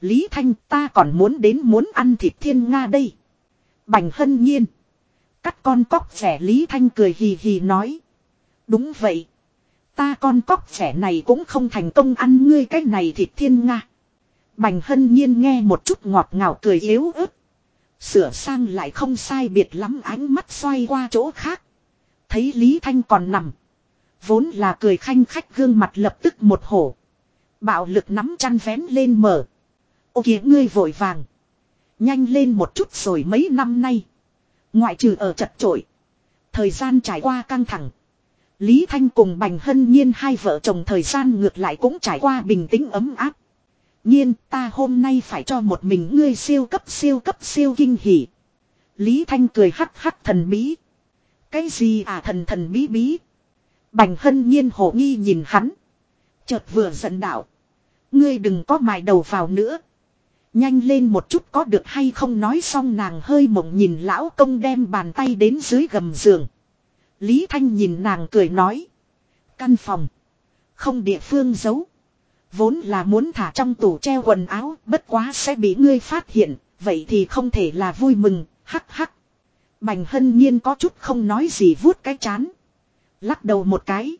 Lý Thanh ta còn muốn đến muốn ăn thịt thiên Nga đây. Bành hân nhiên. Cắt con cóc rẻ Lý Thanh cười hì hì nói. Đúng vậy. Ta con cóc trẻ này cũng không thành công ăn ngươi cái này thịt thiên Nga. Bành hân nhiên nghe một chút ngọt ngào cười yếu ớt. Sửa sang lại không sai biệt lắm ánh mắt xoay qua chỗ khác. Thấy Lý Thanh còn nằm. Vốn là cười khanh khách gương mặt lập tức một hổ. Bạo lực nắm chăn vén lên mở. Ô kìa ngươi vội vàng. Nhanh lên một chút rồi mấy năm nay. Ngoại trừ ở chật trội. Thời gian trải qua căng thẳng. Lý Thanh cùng Bành Hân Nhiên hai vợ chồng thời gian ngược lại cũng trải qua bình tĩnh ấm áp. Nhiên, ta hôm nay phải cho một mình ngươi siêu cấp siêu cấp, siêu kinh hỉ. Lý Thanh cười hắc hắc thần bí. Cái gì à thần thần bí bí. Bành hân nhiên hồ nghi nhìn hắn. Chợt vừa giận đạo. Ngươi đừng có mài đầu vào nữa. Nhanh lên một chút có được hay không nói xong nàng hơi mộng nhìn lão công đem bàn tay đến dưới gầm giường. Lý Thanh nhìn nàng cười nói. Căn phòng. Không địa phương giấu. Vốn là muốn thả trong tủ treo quần áo, bất quá sẽ bị ngươi phát hiện, vậy thì không thể là vui mừng, hắc hắc. Bành hân nhiên có chút không nói gì vuốt cái chán. Lắc đầu một cái.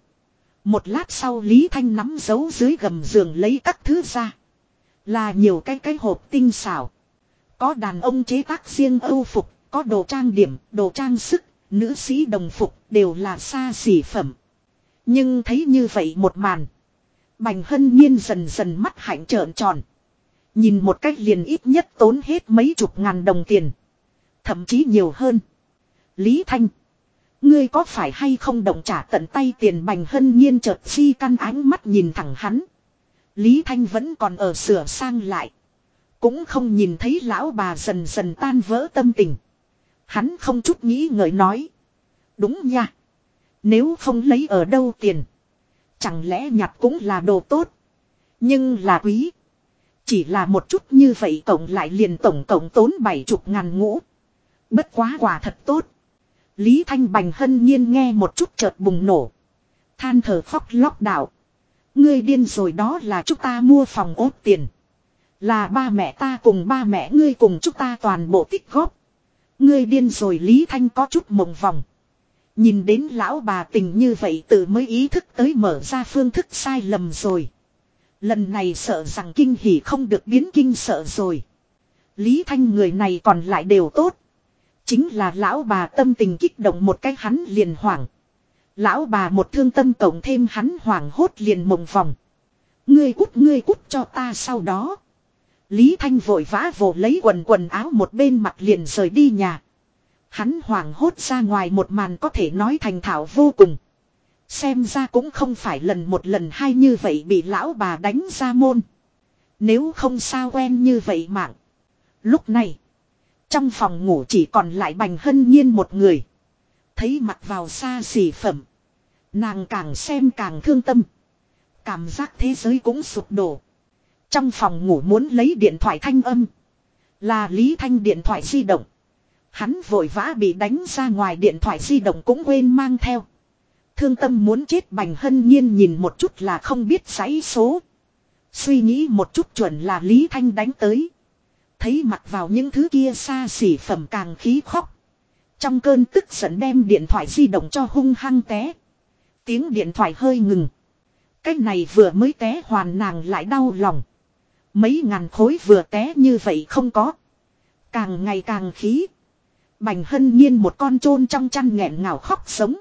Một lát sau Lý Thanh nắm giấu dưới gầm giường lấy các thứ ra. Là nhiều cái cái hộp tinh xảo. Có đàn ông chế tác riêng âu phục, có đồ trang điểm, đồ trang sức, nữ sĩ đồng phục đều là xa xỉ phẩm. Nhưng thấy như vậy một màn. Bành hân nhiên dần dần mắt hạnh trợn tròn. Nhìn một cách liền ít nhất tốn hết mấy chục ngàn đồng tiền. Thậm chí nhiều hơn. Lý Thanh. Ngươi có phải hay không động trả tận tay tiền bành hân nhiên chợt si căn ánh mắt nhìn thẳng hắn. Lý Thanh vẫn còn ở sửa sang lại. Cũng không nhìn thấy lão bà dần dần tan vỡ tâm tình. Hắn không chút nghĩ ngợi nói. Đúng nha. Nếu không lấy ở đâu tiền. Chẳng lẽ nhặt cũng là đồ tốt. Nhưng là quý. Chỉ là một chút như vậy tổng lại liền tổng tổng tốn bảy chục ngàn ngũ. Bất quá quả thật tốt. Lý Thanh Bành hân nhiên nghe một chút chợt bùng nổ. Than thở khóc lóc đạo. Ngươi điên rồi đó là chúng ta mua phòng ốt tiền. Là ba mẹ ta cùng ba mẹ ngươi cùng chúng ta toàn bộ tích góp. Ngươi điên rồi Lý Thanh có chút mộng vòng. Nhìn đến lão bà tình như vậy tự mới ý thức tới mở ra phương thức sai lầm rồi. Lần này sợ rằng kinh hỉ không được biến kinh sợ rồi. Lý Thanh người này còn lại đều tốt. Chính là lão bà tâm tình kích động một cái hắn liền hoảng. Lão bà một thương tâm cộng thêm hắn hoảng hốt liền mộng vòng. Ngươi cút ngươi cút cho ta sau đó. Lý Thanh vội vã vồ lấy quần quần áo một bên mặt liền rời đi nhà. Hắn hoảng hốt ra ngoài một màn có thể nói thành thạo vô cùng. Xem ra cũng không phải lần một lần hai như vậy bị lão bà đánh ra môn. Nếu không sao quen như vậy mạng. Lúc này. Trong phòng ngủ chỉ còn lại bành hân nhiên một người. Thấy mặt vào xa xỉ phẩm. Nàng càng xem càng thương tâm. Cảm giác thế giới cũng sụp đổ. Trong phòng ngủ muốn lấy điện thoại thanh âm. Là Lý Thanh điện thoại di động. Hắn vội vã bị đánh ra ngoài điện thoại di động cũng quên mang theo. Thương tâm muốn chết bành hân nhiên nhìn một chút là không biết giấy số. Suy nghĩ một chút chuẩn là Lý Thanh đánh tới. Thấy mặt vào những thứ kia xa xỉ phẩm càng khí khóc. Trong cơn tức giận đem điện thoại di động cho hung hăng té. Tiếng điện thoại hơi ngừng. Cái này vừa mới té hoàn nàng lại đau lòng. Mấy ngàn khối vừa té như vậy không có. Càng ngày càng khí. Bành hân nhiên một con chôn trong chăn nghẹn ngào khóc sống.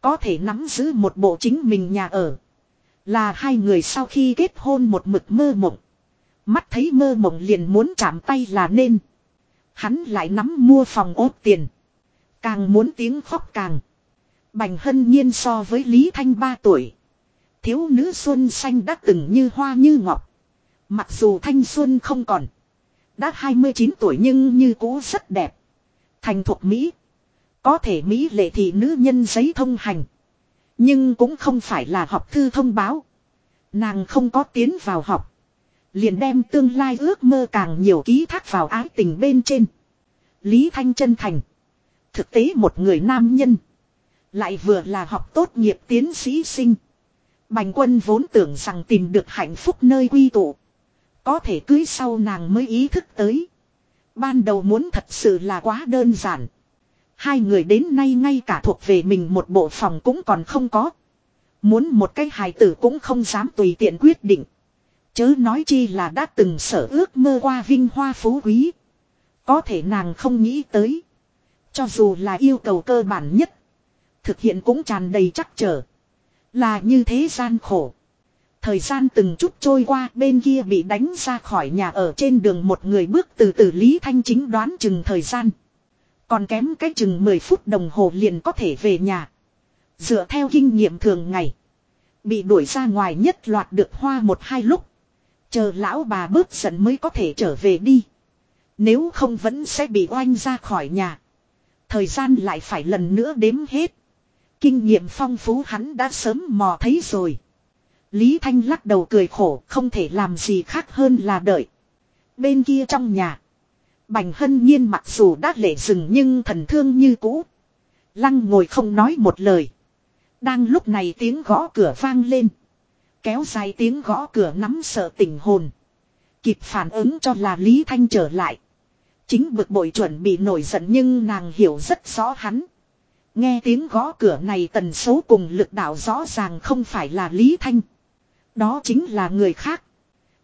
Có thể nắm giữ một bộ chính mình nhà ở. Là hai người sau khi kết hôn một mực mơ mộng. Mắt thấy mơ mộng liền muốn chạm tay là nên. Hắn lại nắm mua phòng ốt tiền. Càng muốn tiếng khóc càng. Bành hân nhiên so với Lý Thanh ba tuổi. Thiếu nữ xuân xanh đã từng như hoa như ngọc. Mặc dù thanh xuân không còn. Đã 29 tuổi nhưng như cũ rất đẹp. Thành thuộc Mỹ. Có thể Mỹ lệ thị nữ nhân giấy thông hành. Nhưng cũng không phải là học thư thông báo. Nàng không có tiến vào học. Liền đem tương lai ước mơ càng nhiều ký thác vào ái tình bên trên. Lý Thanh chân thành. Thực tế một người nam nhân. Lại vừa là học tốt nghiệp tiến sĩ sinh. Bành quân vốn tưởng rằng tìm được hạnh phúc nơi quy tụ. Có thể cưới sau nàng mới ý thức tới. Ban đầu muốn thật sự là quá đơn giản. Hai người đến nay ngay cả thuộc về mình một bộ phòng cũng còn không có. Muốn một cái hài tử cũng không dám tùy tiện quyết định. Chớ nói chi là đã từng sở ước mơ qua vinh hoa phú quý. Có thể nàng không nghĩ tới. Cho dù là yêu cầu cơ bản nhất. Thực hiện cũng tràn đầy chắc trở. Là như thế gian khổ. Thời gian từng chút trôi qua, bên kia bị đánh ra khỏi nhà ở trên đường một người bước từ từ Lý Thanh chính đoán chừng thời gian. Còn kém cái chừng 10 phút đồng hồ liền có thể về nhà. Dựa theo kinh nghiệm thường ngày. Bị đuổi ra ngoài nhất loạt được hoa một hai lúc. Chờ lão bà bớt giận mới có thể trở về đi. Nếu không vẫn sẽ bị oanh ra khỏi nhà. Thời gian lại phải lần nữa đếm hết. Kinh nghiệm phong phú hắn đã sớm mò thấy rồi. Lý Thanh lắc đầu cười khổ, không thể làm gì khác hơn là đợi. Bên kia trong nhà. Bành hân nhiên mặc dù đã lệ rừng nhưng thần thương như cũ. Lăng ngồi không nói một lời. Đang lúc này tiếng gõ cửa vang lên. Kéo dài tiếng gõ cửa nắm sợ tình hồn. Kịp phản ứng cho là Lý Thanh trở lại. Chính bực bội chuẩn bị nổi giận nhưng nàng hiểu rất rõ hắn. Nghe tiếng gõ cửa này tần số cùng lực đạo rõ ràng không phải là Lý Thanh. Đó chính là người khác.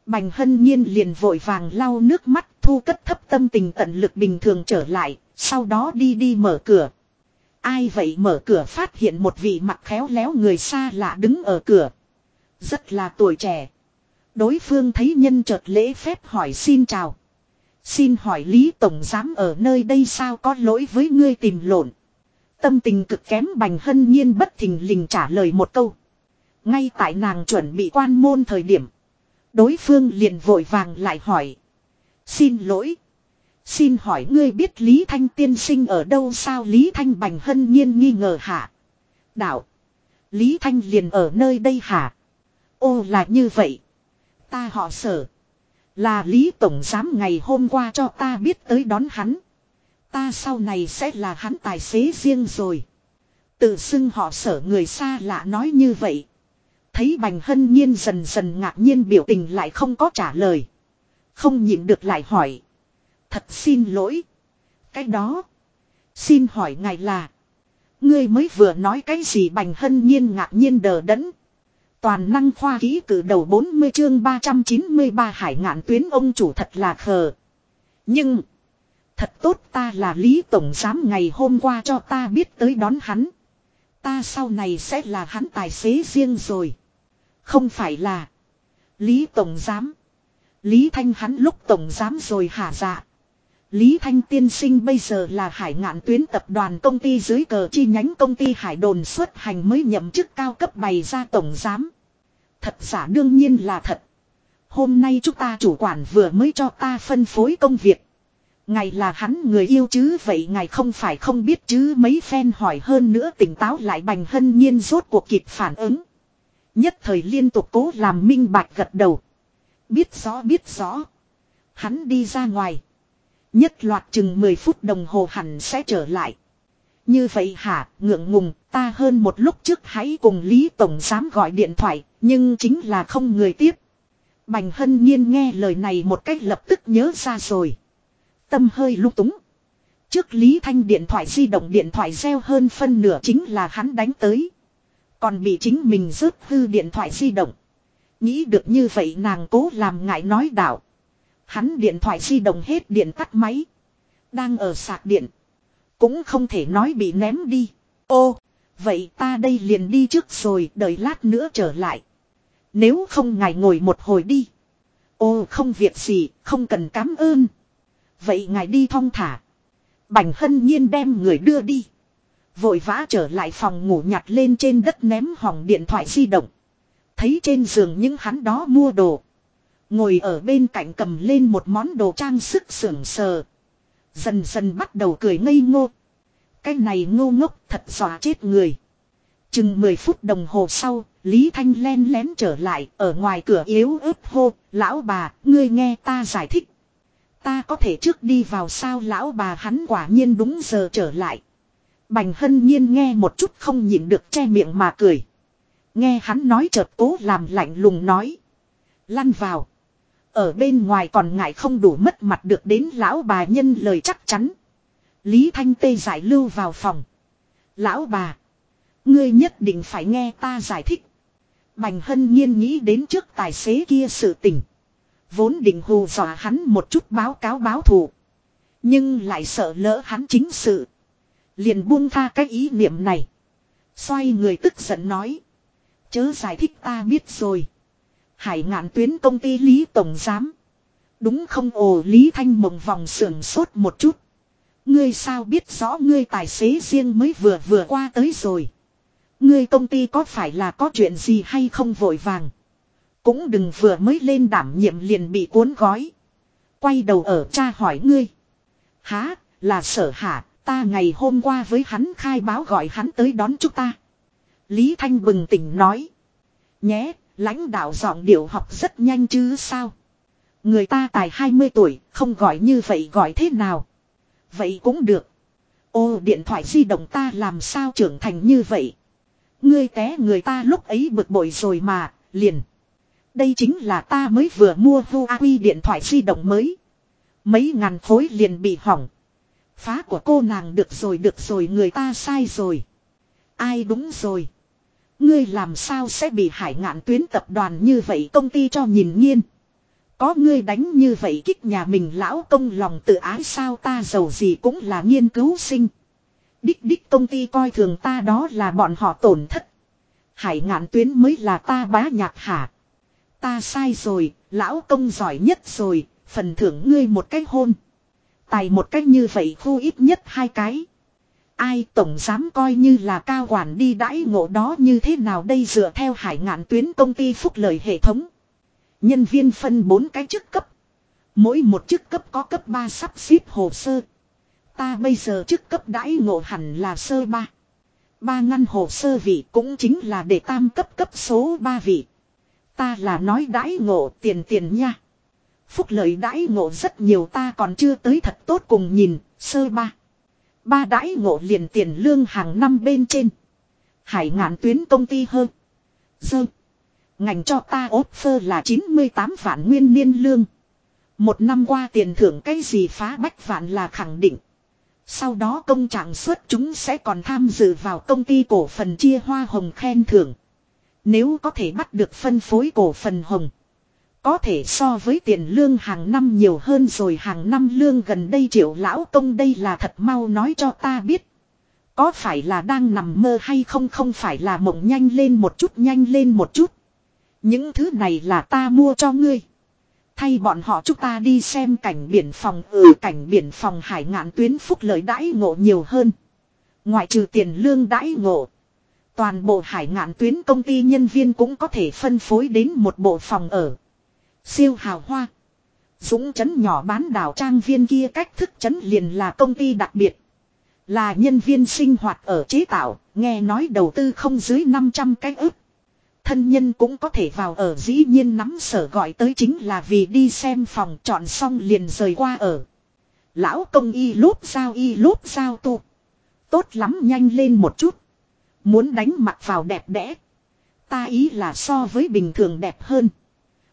Bành hân nhiên liền vội vàng lau nước mắt, Thu cất thấp tâm tình tận lực bình thường trở lại, sau đó đi đi mở cửa. Ai vậy mở cửa phát hiện một vị mặt khéo léo người xa lạ đứng ở cửa. Rất là tuổi trẻ. Đối phương thấy nhân chợt lễ phép hỏi xin chào. Xin hỏi Lý Tổng Giám ở nơi đây sao có lỗi với ngươi tìm lộn. Tâm tình cực kém bành hân nhiên bất thình lình trả lời một câu. Ngay tại nàng chuẩn bị quan môn thời điểm. Đối phương liền vội vàng lại hỏi. Xin lỗi. Xin hỏi ngươi biết Lý Thanh tiên sinh ở đâu sao Lý Thanh bành hân nhiên nghi ngờ hả? Đạo. Lý Thanh liền ở nơi đây hả? Ô là như vậy. Ta họ sở. Là Lý Tổng Giám ngày hôm qua cho ta biết tới đón hắn. Ta sau này sẽ là hắn tài xế riêng rồi. Tự xưng họ sở người xa lạ nói như vậy. Thấy Bành Hân Nhiên dần dần ngạc nhiên biểu tình lại không có trả lời. Không nhịn được lại hỏi. Thật xin lỗi. Cái đó. Xin hỏi ngài là. Ngươi mới vừa nói cái gì Bành Hân Nhiên ngạc nhiên đờ đẫn. Toàn năng khoa ký cử đầu 40 chương 393 hải ngạn tuyến ông chủ thật là khờ. Nhưng. Thật tốt ta là Lý Tổng Giám ngày hôm qua cho ta biết tới đón hắn. Ta sau này sẽ là hắn tài xế riêng rồi. Không phải là. Lý Tổng Giám. Lý Thanh hắn lúc Tổng Giám rồi hả dạ. Lý Thanh tiên sinh bây giờ là hải ngạn tuyến tập đoàn công ty dưới cờ chi nhánh công ty hải đồn xuất hành mới nhậm chức cao cấp bày ra tổng giám. Thật giả đương nhiên là thật. Hôm nay chúng ta chủ quản vừa mới cho ta phân phối công việc. Ngài là hắn người yêu chứ vậy ngài không phải không biết chứ mấy phen hỏi hơn nữa tỉnh táo lại bành hân nhiên rốt cuộc kịp phản ứng. Nhất thời liên tục cố làm minh bạch gật đầu. Biết rõ biết rõ. Hắn đi ra ngoài. Nhất loạt chừng 10 phút đồng hồ hẳn sẽ trở lại. Như vậy hả, ngượng ngùng, ta hơn một lúc trước hãy cùng Lý Tổng Giám gọi điện thoại, nhưng chính là không người tiếp. Bành hân nhiên nghe lời này một cách lập tức nhớ ra rồi. Tâm hơi lúc túng. Trước Lý Thanh điện thoại di động điện thoại reo hơn phân nửa chính là hắn đánh tới. Còn bị chính mình rớt hư điện thoại di động. Nghĩ được như vậy nàng cố làm ngại nói đạo. Hắn điện thoại di động hết điện tắt máy. Đang ở sạc điện. Cũng không thể nói bị ném đi. Ô, vậy ta đây liền đi trước rồi đợi lát nữa trở lại. Nếu không ngài ngồi một hồi đi. Ô không việc gì, không cần cảm ơn. Vậy ngài đi thong thả. Bành hân nhiên đem người đưa đi. Vội vã trở lại phòng ngủ nhặt lên trên đất ném hỏng điện thoại di động. Thấy trên giường những hắn đó mua đồ. Ngồi ở bên cạnh cầm lên một món đồ trang sức sưởng sờ. Dần dần bắt đầu cười ngây ngô. Cái này ngô ngốc thật dọa chết người. Chừng 10 phút đồng hồ sau, Lý Thanh len lén trở lại, ở ngoài cửa yếu ớt hô, lão bà, ngươi nghe ta giải thích. Ta có thể trước đi vào sao lão bà hắn quả nhiên đúng giờ trở lại. Bành hân nhiên nghe một chút không nhịn được che miệng mà cười. Nghe hắn nói chợt cố làm lạnh lùng nói. Lăn vào. Ở bên ngoài còn ngại không đủ mất mặt được đến lão bà nhân lời chắc chắn. Lý Thanh Tê giải lưu vào phòng. Lão bà. Ngươi nhất định phải nghe ta giải thích. Bành hân nhiên nghĩ đến trước tài xế kia sự tình. Vốn định hù dọa hắn một chút báo cáo báo thù. Nhưng lại sợ lỡ hắn chính sự. Liền buông tha cái ý niệm này. Xoay người tức giận nói. Chớ giải thích ta biết rồi. Hải ngạn tuyến công ty Lý Tổng Giám. Đúng không ồ Lý Thanh mộng vòng sưởng sốt một chút. Ngươi sao biết rõ ngươi tài xế riêng mới vừa vừa qua tới rồi. Ngươi công ty có phải là có chuyện gì hay không vội vàng. Cũng đừng vừa mới lên đảm nhiệm liền bị cuốn gói. Quay đầu ở cha hỏi ngươi. Há, là sở hạ, ta ngày hôm qua với hắn khai báo gọi hắn tới đón chúng ta. Lý Thanh bừng tỉnh nói. Nhé, lãnh đạo giọng điệu học rất nhanh chứ sao. Người ta tài 20 tuổi, không gọi như vậy gọi thế nào. Vậy cũng được. Ô điện thoại di động ta làm sao trưởng thành như vậy. Ngươi té người ta lúc ấy bực bội rồi mà, liền. Đây chính là ta mới vừa mua Huawei điện thoại di động mới. Mấy ngàn khối liền bị hỏng. Phá của cô nàng được rồi được rồi người ta sai rồi. Ai đúng rồi. Ngươi làm sao sẽ bị hải ngạn tuyến tập đoàn như vậy công ty cho nhìn nghiên. Có ngươi đánh như vậy kích nhà mình lão công lòng tự ái sao ta giàu gì cũng là nghiên cứu sinh. Đích đích công ty coi thường ta đó là bọn họ tổn thất. Hải ngạn tuyến mới là ta bá nhạc hả. Ta sai rồi, lão công giỏi nhất rồi, phần thưởng ngươi một cái hôn. Tài một cách như vậy khu ít nhất hai cái. Ai tổng dám coi như là cao quản đi đãi ngộ đó như thế nào đây dựa theo hải ngạn tuyến công ty phúc lợi hệ thống. Nhân viên phân bốn cái chức cấp. Mỗi một chức cấp có cấp 3 sắp xếp hồ sơ. Ta bây giờ chức cấp đãi ngộ hẳn là sơ 3. Ba ngăn hồ sơ vị cũng chính là để tam cấp cấp số 3 vị. Ta là nói đãi ngộ tiền tiền nha. Phúc lợi đãi ngộ rất nhiều ta còn chưa tới thật tốt cùng nhìn, sơ ba. Ba đãi ngộ liền tiền lương hàng năm bên trên. Hải ngạn tuyến công ty hơn. Dơ. Ngành cho ta ốp phơ là 98 vạn nguyên niên lương. Một năm qua tiền thưởng cái gì phá bách vạn là khẳng định. Sau đó công trạng xuất chúng sẽ còn tham dự vào công ty cổ phần chia hoa hồng khen thưởng. Nếu có thể bắt được phân phối cổ phần hồng. Có thể so với tiền lương hàng năm nhiều hơn rồi hàng năm lương gần đây triệu lão công đây là thật mau nói cho ta biết. Có phải là đang nằm mơ hay không không phải là mộng nhanh lên một chút nhanh lên một chút. Những thứ này là ta mua cho ngươi. Thay bọn họ chúng ta đi xem cảnh biển phòng ở ừ, cảnh biển phòng hải ngạn tuyến phúc lợi đãi ngộ nhiều hơn. Ngoại trừ tiền lương đãi ngộ. Toàn bộ hải ngạn tuyến công ty nhân viên cũng có thể phân phối đến một bộ phòng ở. Siêu hào hoa. Dũng chấn nhỏ bán đảo trang viên kia cách thức chấn liền là công ty đặc biệt. Là nhân viên sinh hoạt ở chế tạo, nghe nói đầu tư không dưới 500 cái ức. Thân nhân cũng có thể vào ở dĩ nhiên nắm sở gọi tới chính là vì đi xem phòng chọn xong liền rời qua ở. Lão công y lốp sao y lốp sao tu. Tốt lắm nhanh lên một chút. Muốn đánh mặt vào đẹp đẽ. Ta ý là so với bình thường đẹp hơn.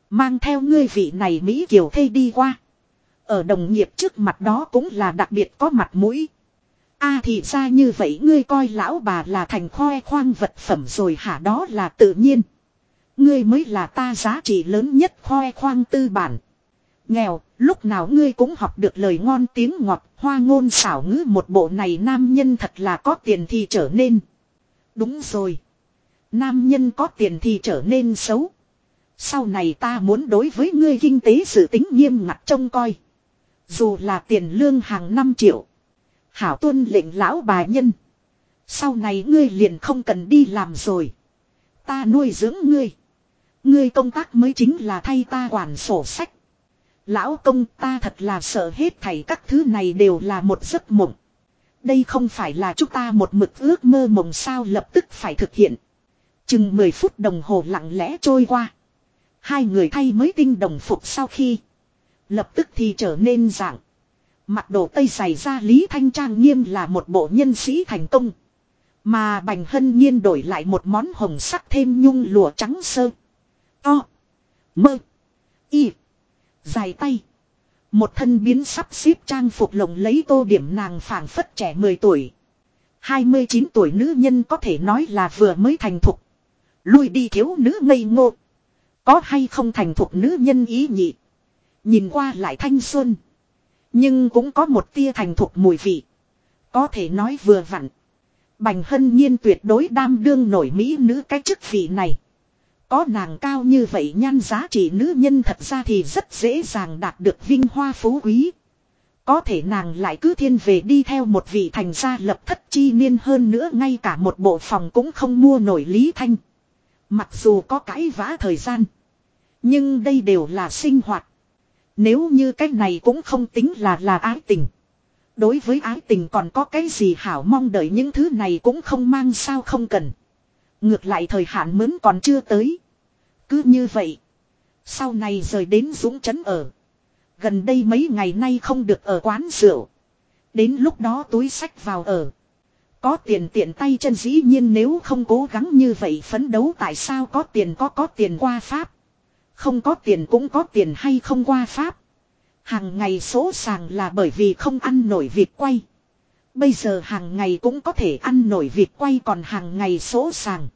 Mang theo ngươi vị này Mỹ Kiều thê đi qua. Ở đồng nghiệp trước mặt đó cũng là đặc biệt có mặt mũi. a à thì ra như vậy ngươi coi lão bà là thành khoe khoang vật phẩm rồi hả đó là tự nhiên. Ngươi mới là ta giá trị lớn nhất khoe khoang tư bản. Nghèo, lúc nào ngươi cũng học được lời ngon tiếng ngọt, hoa ngôn xảo ngữ một bộ này nam nhân thật là có tiền thì trở nên. Đúng rồi. Nam nhân có tiền thì trở nên xấu. Sau này ta muốn đối với ngươi kinh tế sự tính nghiêm ngặt trông coi. Dù là tiền lương hàng năm triệu. Hảo tuân lệnh lão bà nhân. Sau này ngươi liền không cần đi làm rồi. Ta nuôi dưỡng ngươi. Ngươi công tác mới chính là thay ta quản sổ sách. Lão công ta thật là sợ hết thảy các thứ này đều là một giấc mộng. Đây không phải là chúng ta một mực ước mơ mộng sao lập tức phải thực hiện. Chừng 10 phút đồng hồ lặng lẽ trôi qua. Hai người thay mới tinh đồng phục sau khi. Lập tức thì trở nên dạng. Mặc đồ tây giày ra Lý Thanh Trang nghiêm là một bộ nhân sĩ thành công. Mà Bành Hân Nhiên đổi lại một món hồng sắc thêm nhung lụa trắng sơ. To. Mơ. Y. Dài tay. Một thân biến sắp xếp trang phục lồng lấy tô điểm nàng phảng phất trẻ 10 tuổi. 29 tuổi nữ nhân có thể nói là vừa mới thành thục. Lui đi thiếu nữ ngây ngô. Có hay không thành thục nữ nhân ý nhị. Nhìn qua lại thanh xuân. Nhưng cũng có một tia thành thục mùi vị. Có thể nói vừa vặn. Bành hân nhiên tuyệt đối đam đương nổi mỹ nữ cái chức vị này. Có nàng cao như vậy nhan giá trị nữ nhân thật ra thì rất dễ dàng đạt được vinh hoa phú quý. Có thể nàng lại cứ thiên về đi theo một vị thành gia lập thất chi niên hơn nữa ngay cả một bộ phòng cũng không mua nổi Lý Thanh. Mặc dù có cãi vã thời gian. Nhưng đây đều là sinh hoạt. Nếu như cái này cũng không tính là là ái tình. Đối với ái tình còn có cái gì hảo mong đợi những thứ này cũng không mang sao không cần. Ngược lại thời hạn mướn còn chưa tới. Cứ như vậy. Sau này rời đến Dũng Trấn ở. Gần đây mấy ngày nay không được ở quán rượu. Đến lúc đó túi sách vào ở. Có tiền tiện tay chân dĩ nhiên nếu không cố gắng như vậy phấn đấu tại sao có tiền có có tiền qua Pháp. Không có tiền cũng có tiền hay không qua Pháp. Hàng ngày số sàng là bởi vì không ăn nổi việc quay. Bây giờ hàng ngày cũng có thể ăn nổi việc quay còn hàng ngày số sàng.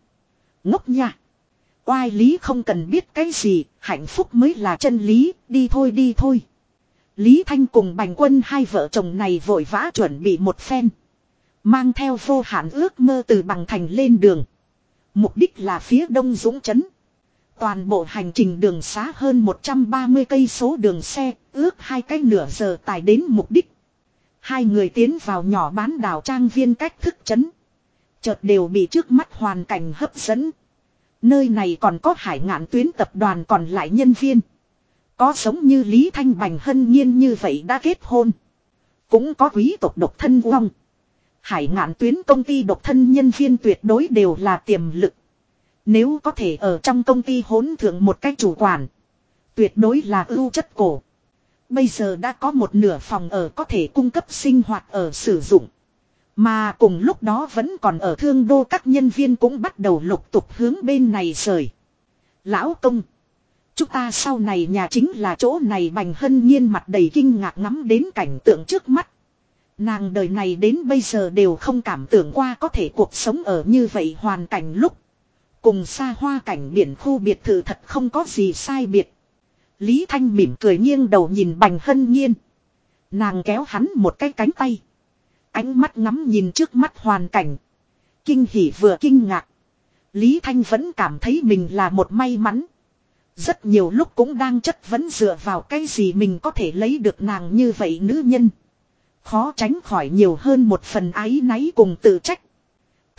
Ngốc nha. Oai lý không cần biết cái gì, hạnh phúc mới là chân lý, đi thôi đi thôi. Lý Thanh cùng bành quân hai vợ chồng này vội vã chuẩn bị một phen. Mang theo vô hạn ước mơ từ bằng thành lên đường. Mục đích là phía đông dũng chấn. Toàn bộ hành trình đường xá hơn 130 cây số đường xe, ước hai cái nửa giờ tài đến mục đích. Hai người tiến vào nhỏ bán đảo trang viên cách thức chấn. Chợt đều bị trước mắt hoàn cảnh hấp dẫn. Nơi này còn có hải ngạn tuyến tập đoàn còn lại nhân viên. Có giống như Lý Thanh Bành hân nhiên như vậy đã kết hôn. Cũng có quý tộc độc thân vong. Hải ngạn tuyến công ty độc thân nhân viên tuyệt đối đều là tiềm lực. Nếu có thể ở trong công ty hỗn thượng một cách chủ quản. Tuyệt đối là ưu chất cổ. Bây giờ đã có một nửa phòng ở có thể cung cấp sinh hoạt ở sử dụng. Mà cùng lúc đó vẫn còn ở thương đô các nhân viên cũng bắt đầu lục tục hướng bên này rời. Lão công. Chúng ta sau này nhà chính là chỗ này bành hân nhiên mặt đầy kinh ngạc ngắm đến cảnh tượng trước mắt. Nàng đời này đến bây giờ đều không cảm tưởng qua có thể cuộc sống ở như vậy hoàn cảnh lúc. Cùng xa hoa cảnh biển khu biệt thự thật không có gì sai biệt. Lý Thanh mỉm cười nghiêng đầu nhìn bành hân nhiên. Nàng kéo hắn một cái cánh tay. Ánh mắt ngắm nhìn trước mắt hoàn cảnh. Kinh hỉ vừa kinh ngạc. Lý Thanh vẫn cảm thấy mình là một may mắn. Rất nhiều lúc cũng đang chất vấn dựa vào cái gì mình có thể lấy được nàng như vậy nữ nhân. Khó tránh khỏi nhiều hơn một phần ái náy cùng tự trách.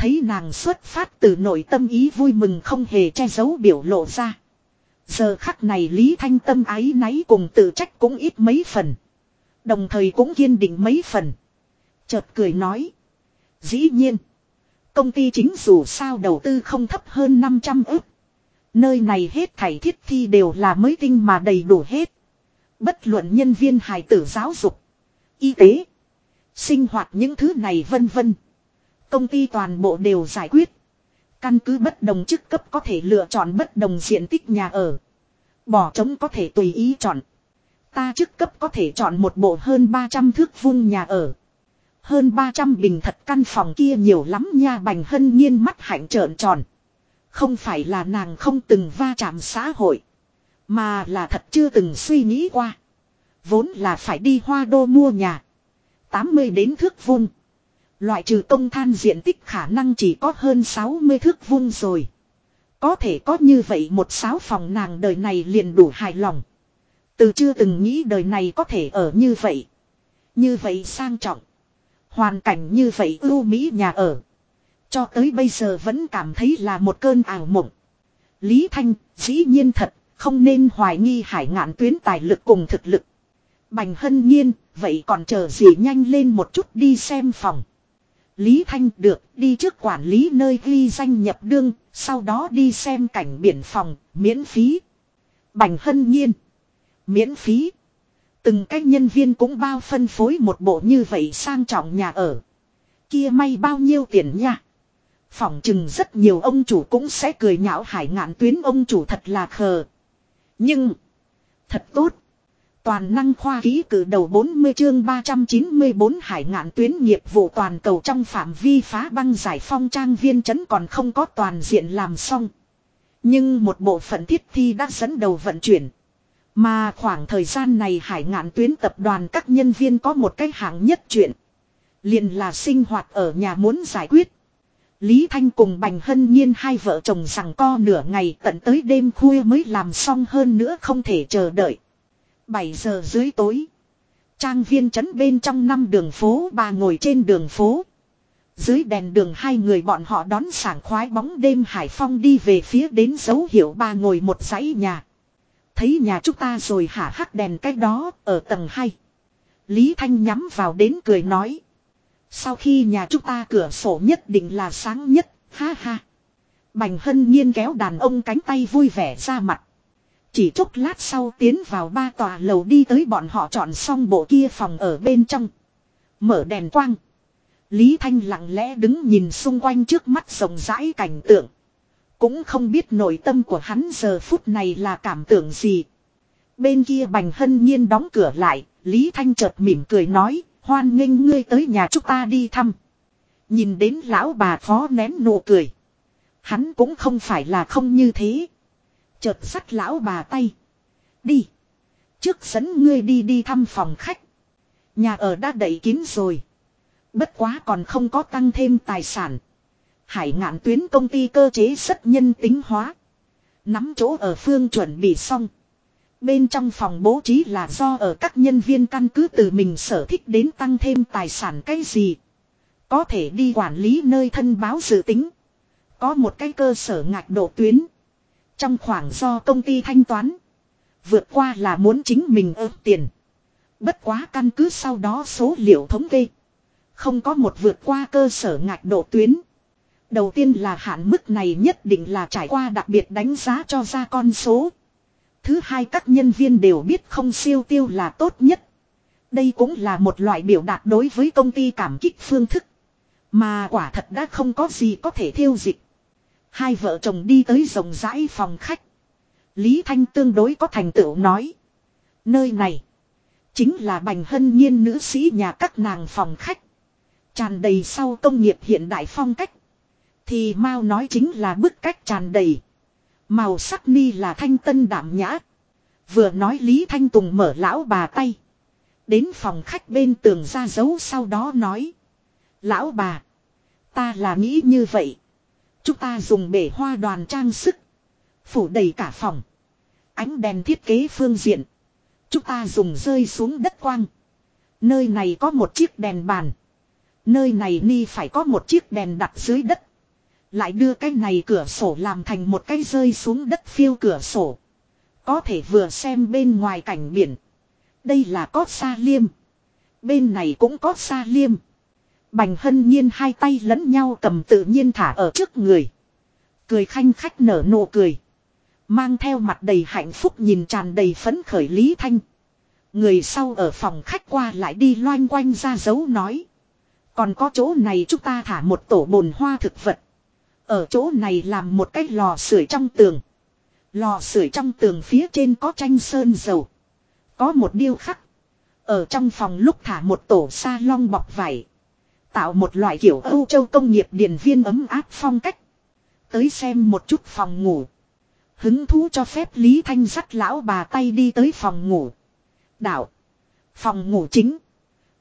Thấy nàng xuất phát từ nội tâm ý vui mừng không hề che giấu biểu lộ ra. Giờ khắc này Lý Thanh tâm ái náy cùng tự trách cũng ít mấy phần. Đồng thời cũng kiên định mấy phần. Chợt cười nói. Dĩ nhiên. Công ty chính dù sao đầu tư không thấp hơn 500 ức. Nơi này hết thảy thiết thi đều là mới tinh mà đầy đủ hết. Bất luận nhân viên hài tử giáo dục. Y tế. Sinh hoạt những thứ này vân vân. Công ty toàn bộ đều giải quyết. Căn cứ bất đồng chức cấp có thể lựa chọn bất đồng diện tích nhà ở. Bỏ trống có thể tùy ý chọn. Ta chức cấp có thể chọn một bộ hơn 300 thước vuông nhà ở. Hơn 300 bình thật căn phòng kia nhiều lắm nha, bành hân nhiên mắt hạnh trợn tròn. Không phải là nàng không từng va chạm xã hội. Mà là thật chưa từng suy nghĩ qua. Vốn là phải đi hoa đô mua nhà. 80 đến thước vuông. Loại trừ công than diện tích khả năng chỉ có hơn 60 thước vuông rồi. Có thể có như vậy một sáu phòng nàng đời này liền đủ hài lòng. Từ chưa từng nghĩ đời này có thể ở như vậy. Như vậy sang trọng. Hoàn cảnh như vậy ưu mỹ nhà ở. Cho tới bây giờ vẫn cảm thấy là một cơn ảo mộng. Lý Thanh, dĩ nhiên thật, không nên hoài nghi hải ngạn tuyến tài lực cùng thực lực. Bành hân nhiên, vậy còn chờ gì nhanh lên một chút đi xem phòng. Lý Thanh được đi trước quản lý nơi ghi danh nhập đương, sau đó đi xem cảnh biển phòng, miễn phí. Bành hân nhiên. Miễn phí. Từng cái nhân viên cũng bao phân phối một bộ như vậy sang trọng nhà ở. Kia may bao nhiêu tiền nha. Phỏng chừng rất nhiều ông chủ cũng sẽ cười nhạo hải ngạn tuyến ông chủ thật là khờ. Nhưng. Thật tốt. Toàn năng khoa ký cử đầu 40 chương 394 hải ngạn tuyến nghiệp vụ toàn cầu trong phạm vi phá băng giải phong trang viên chấn còn không có toàn diện làm xong. Nhưng một bộ phận thiết thi đã dẫn đầu vận chuyển. Mà khoảng thời gian này hải ngạn tuyến tập đoàn các nhân viên có một cách hạng nhất chuyện. liền là sinh hoạt ở nhà muốn giải quyết. Lý Thanh cùng Bành Hân Nhiên hai vợ chồng rằng co nửa ngày tận tới đêm khuya mới làm xong hơn nữa không thể chờ đợi. 7 giờ dưới tối. Trang viên trấn bên trong năm đường phố bà ngồi trên đường phố. Dưới đèn đường hai người bọn họ đón sảng khoái bóng đêm Hải Phong đi về phía đến dấu hiệu bà ngồi một dãy nhà. Thấy nhà chúng ta rồi hả hắc đèn cách đó ở tầng 2. Lý Thanh nhắm vào đến cười nói. Sau khi nhà chúng ta cửa sổ nhất định là sáng nhất, ha ha. Bành hân nhiên kéo đàn ông cánh tay vui vẻ ra mặt. Chỉ chốc lát sau tiến vào ba tòa lầu đi tới bọn họ chọn xong bộ kia phòng ở bên trong. Mở đèn quang. Lý Thanh lặng lẽ đứng nhìn xung quanh trước mắt rộng rãi cảnh tượng. Cũng không biết nội tâm của hắn giờ phút này là cảm tưởng gì. Bên kia bành hân nhiên đóng cửa lại, Lý Thanh chợt mỉm cười nói, hoan nghênh ngươi tới nhà chúng ta đi thăm. Nhìn đến lão bà phó nén nụ cười. Hắn cũng không phải là không như thế. Chợt sắt lão bà tay. Đi. Trước dẫn ngươi đi đi thăm phòng khách. Nhà ở đã đẩy kín rồi. Bất quá còn không có tăng thêm tài sản. Hải ngạn tuyến công ty cơ chế rất nhân tính hóa. Nắm chỗ ở phương chuẩn bị xong. Bên trong phòng bố trí là do ở các nhân viên căn cứ từ mình sở thích đến tăng thêm tài sản cái gì. Có thể đi quản lý nơi thân báo dự tính. Có một cái cơ sở ngạch độ tuyến. Trong khoảng do công ty thanh toán. Vượt qua là muốn chính mình ớt tiền. Bất quá căn cứ sau đó số liệu thống kê. Không có một vượt qua cơ sở ngạch độ tuyến. Đầu tiên là hạn mức này nhất định là trải qua đặc biệt đánh giá cho ra con số. Thứ hai các nhân viên đều biết không siêu tiêu là tốt nhất. Đây cũng là một loại biểu đạt đối với công ty cảm kích phương thức. Mà quả thật đã không có gì có thể thiêu dịch. Hai vợ chồng đi tới rộng rãi phòng khách. Lý Thanh tương đối có thành tựu nói. Nơi này. Chính là bành hân nhiên nữ sĩ nhà các nàng phòng khách. Tràn đầy sau công nghiệp hiện đại phong cách. Thì mau nói chính là bức cách tràn đầy. Màu sắc ni là thanh tân đảm nhã. Vừa nói Lý Thanh Tùng mở lão bà tay. Đến phòng khách bên tường ra dấu sau đó nói. Lão bà. Ta là nghĩ như vậy. Chúng ta dùng bể hoa đoàn trang sức. Phủ đầy cả phòng. Ánh đèn thiết kế phương diện. Chúng ta dùng rơi xuống đất quang. Nơi này có một chiếc đèn bàn. Nơi này ni phải có một chiếc đèn đặt dưới đất. Lại đưa cái này cửa sổ làm thành một cái rơi xuống đất phiêu cửa sổ. Có thể vừa xem bên ngoài cảnh biển. Đây là có sa liêm. Bên này cũng có sa liêm. Bành hân nhiên hai tay lẫn nhau cầm tự nhiên thả ở trước người. Cười khanh khách nở nụ cười. Mang theo mặt đầy hạnh phúc nhìn tràn đầy phấn khởi Lý Thanh. Người sau ở phòng khách qua lại đi loanh quanh ra dấu nói. Còn có chỗ này chúng ta thả một tổ bồn hoa thực vật. Ở chỗ này làm một cái lò sưởi trong tường. Lò sưởi trong tường phía trên có tranh sơn dầu. Có một điêu khắc. Ở trong phòng lúc thả một tổ sa long bọc vải. Tạo một loại kiểu Âu Châu công nghiệp điển viên ấm áp phong cách. Tới xem một chút phòng ngủ. Hứng thú cho phép Lý Thanh dắt lão bà tay đi tới phòng ngủ. Đạo. Phòng ngủ chính.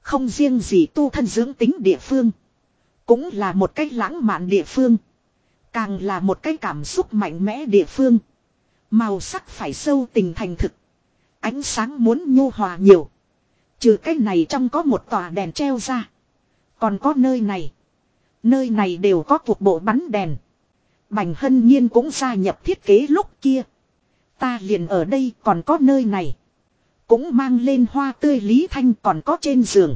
Không riêng gì tu thân dưỡng tính địa phương. Cũng là một cách lãng mạn địa phương. Càng là một cái cảm xúc mạnh mẽ địa phương. Màu sắc phải sâu tình thành thực. Ánh sáng muốn nhu hòa nhiều. Trừ cái này trong có một tòa đèn treo ra. Còn có nơi này. Nơi này đều có cuộc bộ bắn đèn. Bành hân nhiên cũng gia nhập thiết kế lúc kia. Ta liền ở đây còn có nơi này. Cũng mang lên hoa tươi Lý Thanh còn có trên giường.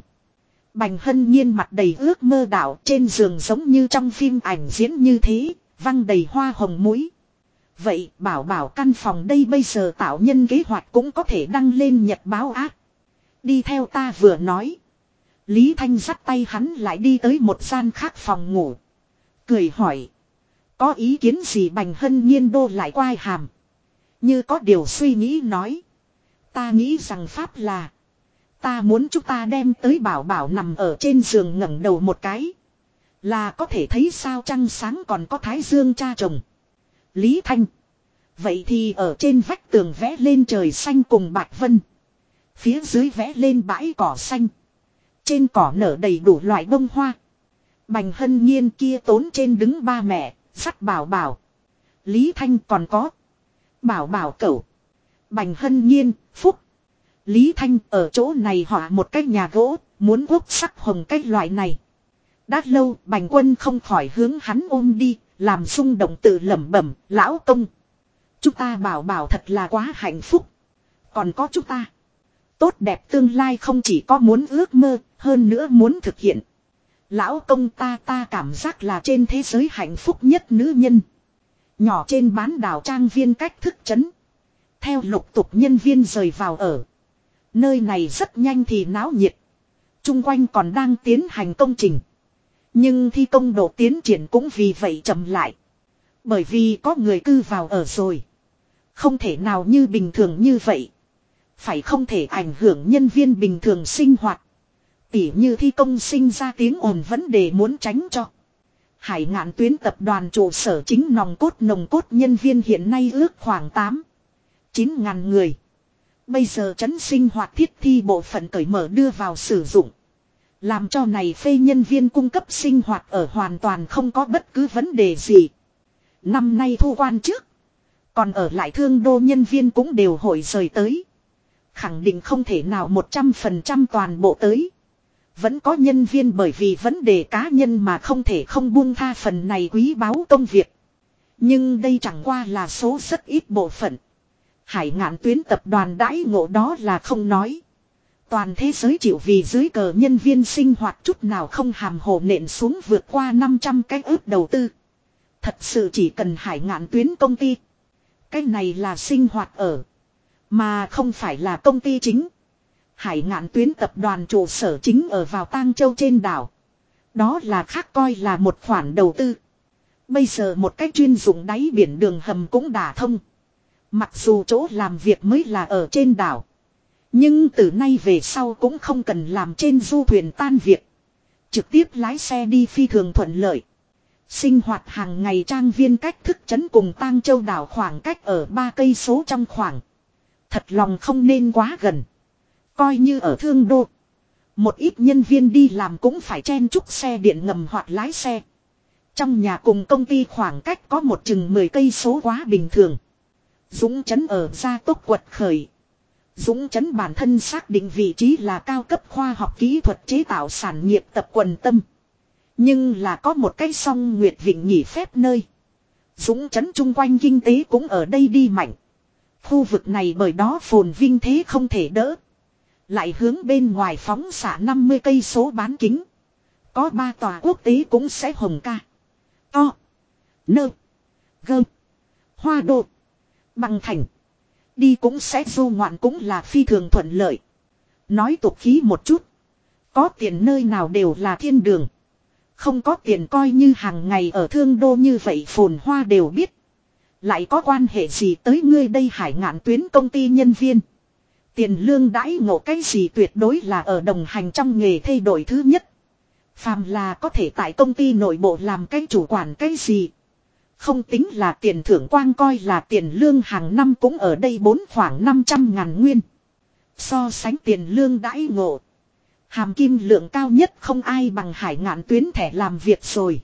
Bành hân nhiên mặt đầy ước mơ đảo trên giường giống như trong phim ảnh diễn như thế, văng đầy hoa hồng mũi. Vậy bảo bảo căn phòng đây bây giờ tạo nhân kế hoạch cũng có thể đăng lên nhật báo ác. Đi theo ta vừa nói. Lý Thanh dắt tay hắn lại đi tới một gian khác phòng ngủ. Cười hỏi. Có ý kiến gì bành hân nhiên đô lại quai hàm. Như có điều suy nghĩ nói. Ta nghĩ rằng Pháp là. Ta muốn chúng ta đem tới bảo bảo nằm ở trên giường ngẩng đầu một cái. Là có thể thấy sao trăng sáng còn có thái dương cha chồng. Lý Thanh. Vậy thì ở trên vách tường vẽ lên trời xanh cùng bạch vân. Phía dưới vẽ lên bãi cỏ xanh. Trên cỏ nở đầy đủ loại bông hoa. Bành hân nhiên kia tốn trên đứng ba mẹ, sắt bảo bảo. Lý Thanh còn có. Bảo bảo cẩu. Bành hân nhiên, phúc. Lý Thanh ở chỗ này họa một cái nhà gỗ, muốn quốc sắc hồng cái loại này. Đã lâu bành quân không khỏi hướng hắn ôm đi, làm xung động tự lẩm bẩm, lão công. Chúng ta bảo bảo thật là quá hạnh phúc. Còn có chúng ta. Tốt đẹp tương lai không chỉ có muốn ước mơ, hơn nữa muốn thực hiện. Lão công ta ta cảm giác là trên thế giới hạnh phúc nhất nữ nhân. Nhỏ trên bán đảo trang viên cách thức chấn. Theo lục tục nhân viên rời vào ở. Nơi này rất nhanh thì náo nhiệt. Trung quanh còn đang tiến hành công trình. Nhưng thi công độ tiến triển cũng vì vậy chậm lại. Bởi vì có người cư vào ở rồi. Không thể nào như bình thường như vậy. Phải không thể ảnh hưởng nhân viên bình thường sinh hoạt. Tỉ như thi công sinh ra tiếng ồn vấn đề muốn tránh cho. Hải ngạn tuyến tập đoàn trụ sở chính nòng cốt nồng cốt nhân viên hiện nay ước khoảng 8, 9 ngàn người. Bây giờ chấn sinh hoạt thiết thi bộ phận cởi mở đưa vào sử dụng. Làm cho này phê nhân viên cung cấp sinh hoạt ở hoàn toàn không có bất cứ vấn đề gì. Năm nay thu quan trước. Còn ở lại thương đô nhân viên cũng đều hội rời tới. Khẳng định không thể nào 100% toàn bộ tới. Vẫn có nhân viên bởi vì vấn đề cá nhân mà không thể không buông tha phần này quý báu công việc. Nhưng đây chẳng qua là số rất ít bộ phận. Hải ngạn tuyến tập đoàn đãi ngộ đó là không nói. Toàn thế giới chịu vì dưới cờ nhân viên sinh hoạt chút nào không hàm hồ nện xuống vượt qua 500 cái ước đầu tư. Thật sự chỉ cần hải ngạn tuyến công ty. Cái này là sinh hoạt ở. Mà không phải là công ty chính. Hải ngạn tuyến tập đoàn trụ sở chính ở vào tang châu trên đảo. Đó là khác coi là một khoản đầu tư. Bây giờ một cách chuyên dụng đáy biển đường hầm cũng đả thông. Mặc dù chỗ làm việc mới là ở trên đảo. Nhưng từ nay về sau cũng không cần làm trên du thuyền tan việc. Trực tiếp lái xe đi phi thường thuận lợi. Sinh hoạt hàng ngày trang viên cách thức chấn cùng tang châu đảo khoảng cách ở ba cây số trong khoảng. Thật lòng không nên quá gần. Coi như ở thương đô. Một ít nhân viên đi làm cũng phải chen chúc xe điện ngầm hoặc lái xe. Trong nhà cùng công ty khoảng cách có một chừng 10 cây số quá bình thường. Dũng chấn ở gia tốc quật khởi. Dũng chấn bản thân xác định vị trí là cao cấp khoa học kỹ thuật chế tạo sản nghiệp tập quần tâm. Nhưng là có một cái song nguyệt vịnh nghỉ phép nơi. Dũng chấn chung quanh kinh tế cũng ở đây đi mạnh. Khu vực này bởi đó phồn vinh thế không thể đỡ. Lại hướng bên ngoài phóng xạ 50 cây số bán kính. Có ba tòa quốc tế cũng sẽ hồng ca. To. Nơ. gơm, Hoa đột. Bằng thành. Đi cũng sẽ du ngoạn cũng là phi thường thuận lợi. Nói tục khí một chút. Có tiền nơi nào đều là thiên đường. Không có tiền coi như hàng ngày ở thương đô như vậy phồn hoa đều biết. Lại có quan hệ gì tới ngươi đây hải ngạn tuyến công ty nhân viên. Tiền lương đãi ngộ cái gì tuyệt đối là ở đồng hành trong nghề thay đổi thứ nhất. Phàm là có thể tại công ty nội bộ làm cái chủ quản cái gì. Không tính là tiền thưởng quang coi là tiền lương hàng năm cũng ở đây bốn khoảng 500 ngàn nguyên. So sánh tiền lương đãi ngộ. Hàm kim lượng cao nhất không ai bằng hải ngạn tuyến thẻ làm việc rồi.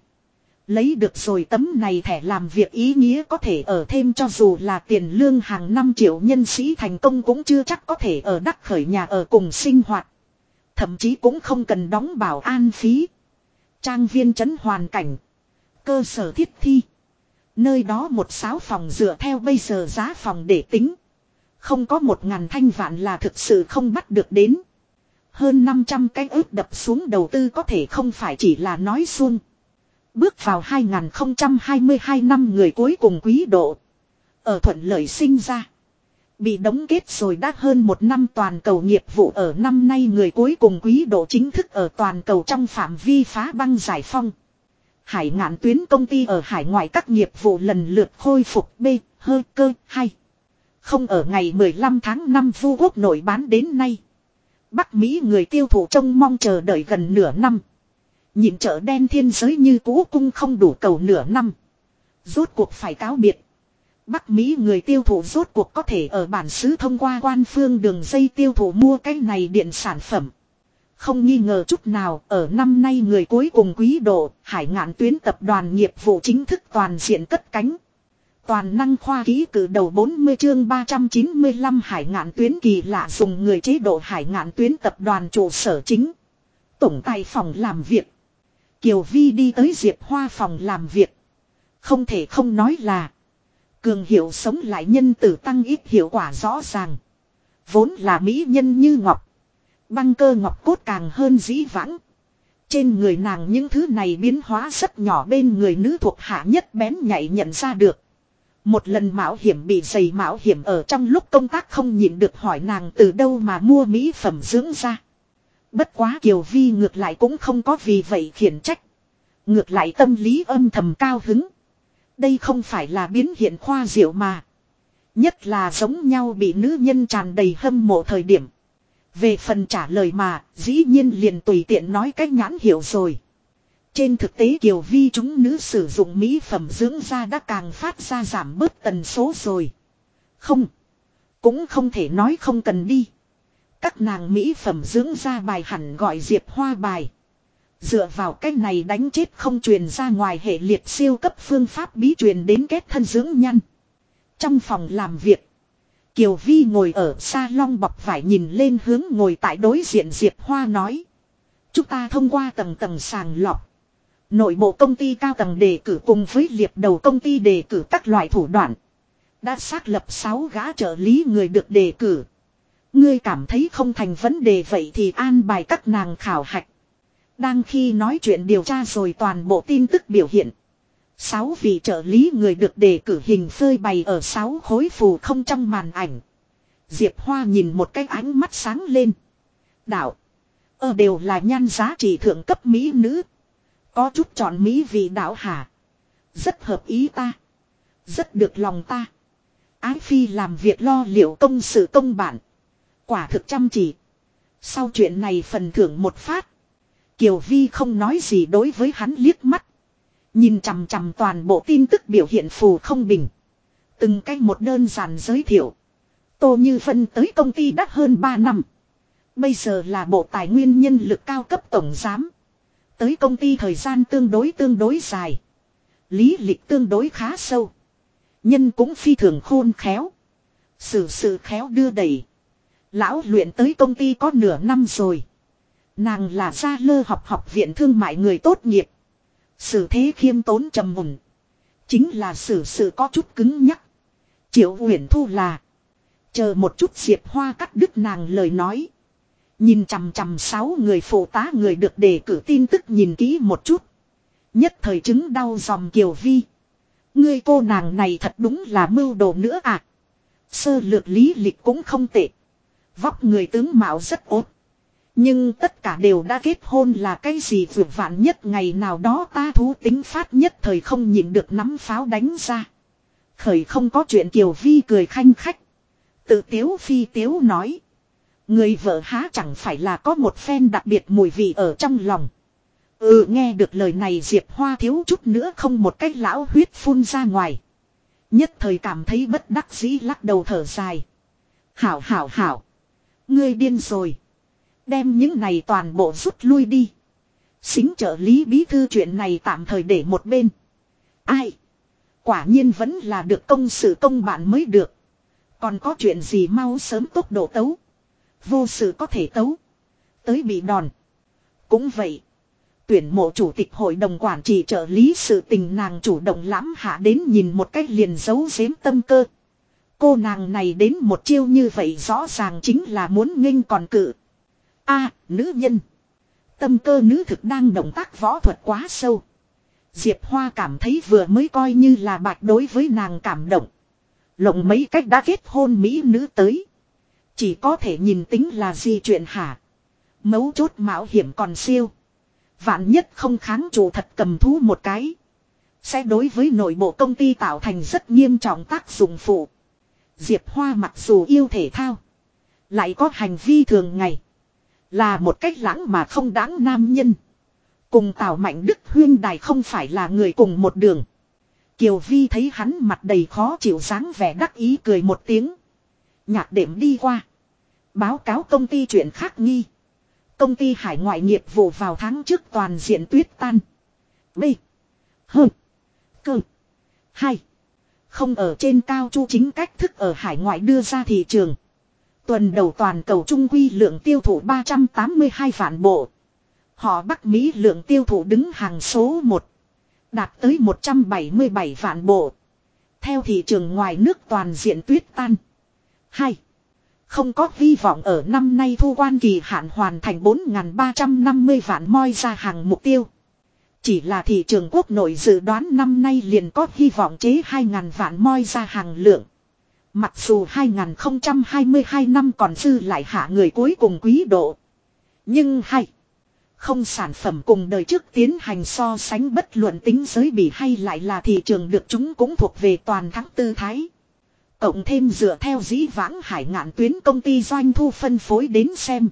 Lấy được rồi tấm này thẻ làm việc ý nghĩa có thể ở thêm cho dù là tiền lương hàng năm triệu nhân sĩ thành công cũng chưa chắc có thể ở đắc khởi nhà ở cùng sinh hoạt. Thậm chí cũng không cần đóng bảo an phí. Trang viên trấn hoàn cảnh. Cơ sở thiết thi. Nơi đó một sáu phòng dựa theo bây giờ giá phòng để tính. Không có một ngàn thanh vạn là thực sự không bắt được đến. Hơn 500 cái ước đập xuống đầu tư có thể không phải chỉ là nói xuông. Bước vào 2022 năm người cuối cùng quý độ. Ở thuận lợi sinh ra. Bị đóng kết rồi đã hơn một năm toàn cầu nghiệp vụ ở năm nay người cuối cùng quý độ chính thức ở toàn cầu trong phạm vi phá băng giải phong. Hải ngạn tuyến công ty ở hải ngoại các nghiệp vụ lần lượt khôi phục B, hơ cơ, hay. Không ở ngày 15 tháng 5 vu quốc nổi bán đến nay. Bắc Mỹ người tiêu thụ trông mong chờ đợi gần nửa năm. Nhịn chợ đen thiên giới như cũ cung không đủ cầu nửa năm. Rốt cuộc phải cáo biệt. Bắc Mỹ người tiêu thụ rốt cuộc có thể ở bản xứ thông qua quan phương đường dây tiêu thụ mua cái này điện sản phẩm. Không nghi ngờ chút nào, ở năm nay người cuối cùng quý độ, hải ngạn tuyến tập đoàn nghiệp vụ chính thức toàn diện cất cánh. Toàn năng khoa ký cử đầu 40 chương 395 hải ngạn tuyến kỳ lạ dùng người chế độ hải ngạn tuyến tập đoàn trụ sở chính. Tổng tài phòng làm việc. Kiều Vi đi tới Diệp Hoa phòng làm việc. Không thể không nói là. Cường hiệu sống lại nhân tử tăng ít hiệu quả rõ ràng. Vốn là mỹ nhân như ngọc. Băng cơ ngọc cốt càng hơn dĩ vãng. Trên người nàng những thứ này biến hóa rất nhỏ bên người nữ thuộc hạ nhất bén nhạy nhận ra được. Một lần mạo hiểm bị dày mạo hiểm ở trong lúc công tác không nhịn được hỏi nàng từ đâu mà mua mỹ phẩm dưỡng ra. Bất quá Kiều Vi ngược lại cũng không có vì vậy khiển trách. Ngược lại tâm lý âm thầm cao hứng. Đây không phải là biến hiện khoa diệu mà. Nhất là giống nhau bị nữ nhân tràn đầy hâm mộ thời điểm. Về phần trả lời mà, dĩ nhiên liền tùy tiện nói cách nhãn hiểu rồi. Trên thực tế Kiều Vi chúng nữ sử dụng mỹ phẩm dưỡng da đã càng phát ra giảm bớt tần số rồi. Không. Cũng không thể nói không cần đi. Các nàng mỹ phẩm dưỡng da bài hẳn gọi diệp hoa bài. Dựa vào cách này đánh chết không truyền ra ngoài hệ liệt siêu cấp phương pháp bí truyền đến kết thân dưỡng nhăn. Trong phòng làm việc. Kiều Vi ngồi ở salon bọc vải nhìn lên hướng ngồi tại đối diện Diệp Hoa nói. Chúng ta thông qua tầng tầng sàng lọc. Nội bộ công ty cao tầng đề cử cùng với liệp đầu công ty đề cử các loại thủ đoạn. Đã xác lập 6 gã trợ lý người được đề cử. Ngươi cảm thấy không thành vấn đề vậy thì an bài các nàng khảo hạch. Đang khi nói chuyện điều tra rồi toàn bộ tin tức biểu hiện. Sáu vị trợ lý người được đề cử hình phơi bày ở sáu khối phù không trong màn ảnh. Diệp Hoa nhìn một cái ánh mắt sáng lên. Đạo. Ờ đều là nhan giá trị thượng cấp mỹ nữ. Có chút chọn mỹ vì đạo hả. Rất hợp ý ta. Rất được lòng ta. Ái phi làm việc lo liệu công sự công bản. Quả thực chăm chỉ. Sau chuyện này phần thưởng một phát. Kiều Vi không nói gì đối với hắn liếc mắt. Nhìn chằm chằm toàn bộ tin tức biểu hiện phù không bình. Từng cách một đơn giản giới thiệu. Tô Như Phân tới công ty đã hơn 3 năm. Bây giờ là bộ tài nguyên nhân lực cao cấp tổng giám. Tới công ty thời gian tương đối tương đối dài. Lý lịch tương đối khá sâu. Nhân cũng phi thường khôn khéo. Sự sự khéo đưa đẩy. Lão luyện tới công ty có nửa năm rồi. Nàng là gia lơ học học viện thương mại người tốt nghiệp. Sự thế khiêm tốn trầm mùn. Chính là sự sự có chút cứng nhắc. Triệu Uyển Thu là. Chờ một chút Diệp Hoa cắt đứt nàng lời nói. Nhìn chằm chằm sáu người phụ tá người được đề cử tin tức nhìn kỹ một chút. Nhất thời chứng đau dòng Kiều Vi. Ngươi cô nàng này thật đúng là mưu đồ nữa à. Sơ lược lý lịch cũng không tệ. Vóc người tướng mạo rất ốt. Nhưng tất cả đều đã kết hôn là cái gì vượt vạn nhất ngày nào đó ta thú tính phát nhất thời không nhịn được nắm pháo đánh ra. Khởi không có chuyện Kiều Vi cười khanh khách. Tự tiếu phi tiếu nói. Người vợ há chẳng phải là có một phen đặc biệt mùi vị ở trong lòng. Ừ nghe được lời này Diệp Hoa thiếu chút nữa không một cái lão huyết phun ra ngoài. Nhất thời cảm thấy bất đắc dĩ lắc đầu thở dài. Hảo hảo hảo. Ngươi điên rồi. Đem những này toàn bộ rút lui đi. Xính trợ lý bí thư chuyện này tạm thời để một bên. Ai? Quả nhiên vẫn là được công sự công bạn mới được. Còn có chuyện gì mau sớm tốc độ tấu. Vô sự có thể tấu. Tới bị đòn. Cũng vậy. Tuyển mộ chủ tịch hội đồng quản trị trợ lý sự tình nàng chủ động lãm hạ đến nhìn một cách liền giấu giếm tâm cơ. Cô nàng này đến một chiêu như vậy rõ ràng chính là muốn nghênh còn cự a, nữ nhân. Tâm cơ nữ thực đang động tác võ thuật quá sâu. Diệp Hoa cảm thấy vừa mới coi như là bạch đối với nàng cảm động. Lộng mấy cách đã kết hôn Mỹ nữ tới. Chỉ có thể nhìn tính là gì chuyện hả. Mấu chốt mạo hiểm còn siêu. Vạn nhất không kháng chủ thật cầm thú một cái. Sẽ đối với nội bộ công ty tạo thành rất nghiêm trọng tác dụng phụ. Diệp Hoa mặc dù yêu thể thao. Lại có hành vi thường ngày. Là một cách lãng mà không đáng nam nhân. Cùng Tào Mạnh Đức huyên đài không phải là người cùng một đường. Kiều Vi thấy hắn mặt đầy khó chịu dáng vẻ đắc ý cười một tiếng. Nhạc đệm đi qua. Báo cáo công ty chuyện khác nghi. Công ty hải ngoại nghiệp vụ vào tháng trước toàn diện tuyết tan. B. H. Cơ. 2. Không ở trên cao chu chính cách thức ở hải ngoại đưa ra thị trường. Tuần đầu toàn cầu trung quy lượng tiêu thụ 382 vạn bộ. Họ Bắc Mỹ lượng tiêu thụ đứng hàng số 1. Đạt tới 177 vạn bộ. Theo thị trường ngoài nước toàn diện tuyết tan. 2. Không có hy vọng ở năm nay thu quan kỳ hạn hoàn thành 4.350 vạn moi ra hàng mục tiêu. Chỉ là thị trường quốc nội dự đoán năm nay liền có hy vọng chế 2.000 vạn moi ra hàng lượng. Mặc dù 2022 năm còn dư lại hạ người cuối cùng quý độ. Nhưng hay. Không sản phẩm cùng đời trước tiến hành so sánh bất luận tính giới bị hay lại là thị trường được chúng cũng thuộc về toàn thắng tư thái. Cộng thêm dựa theo dĩ vãng hải ngạn tuyến công ty doanh thu phân phối đến xem.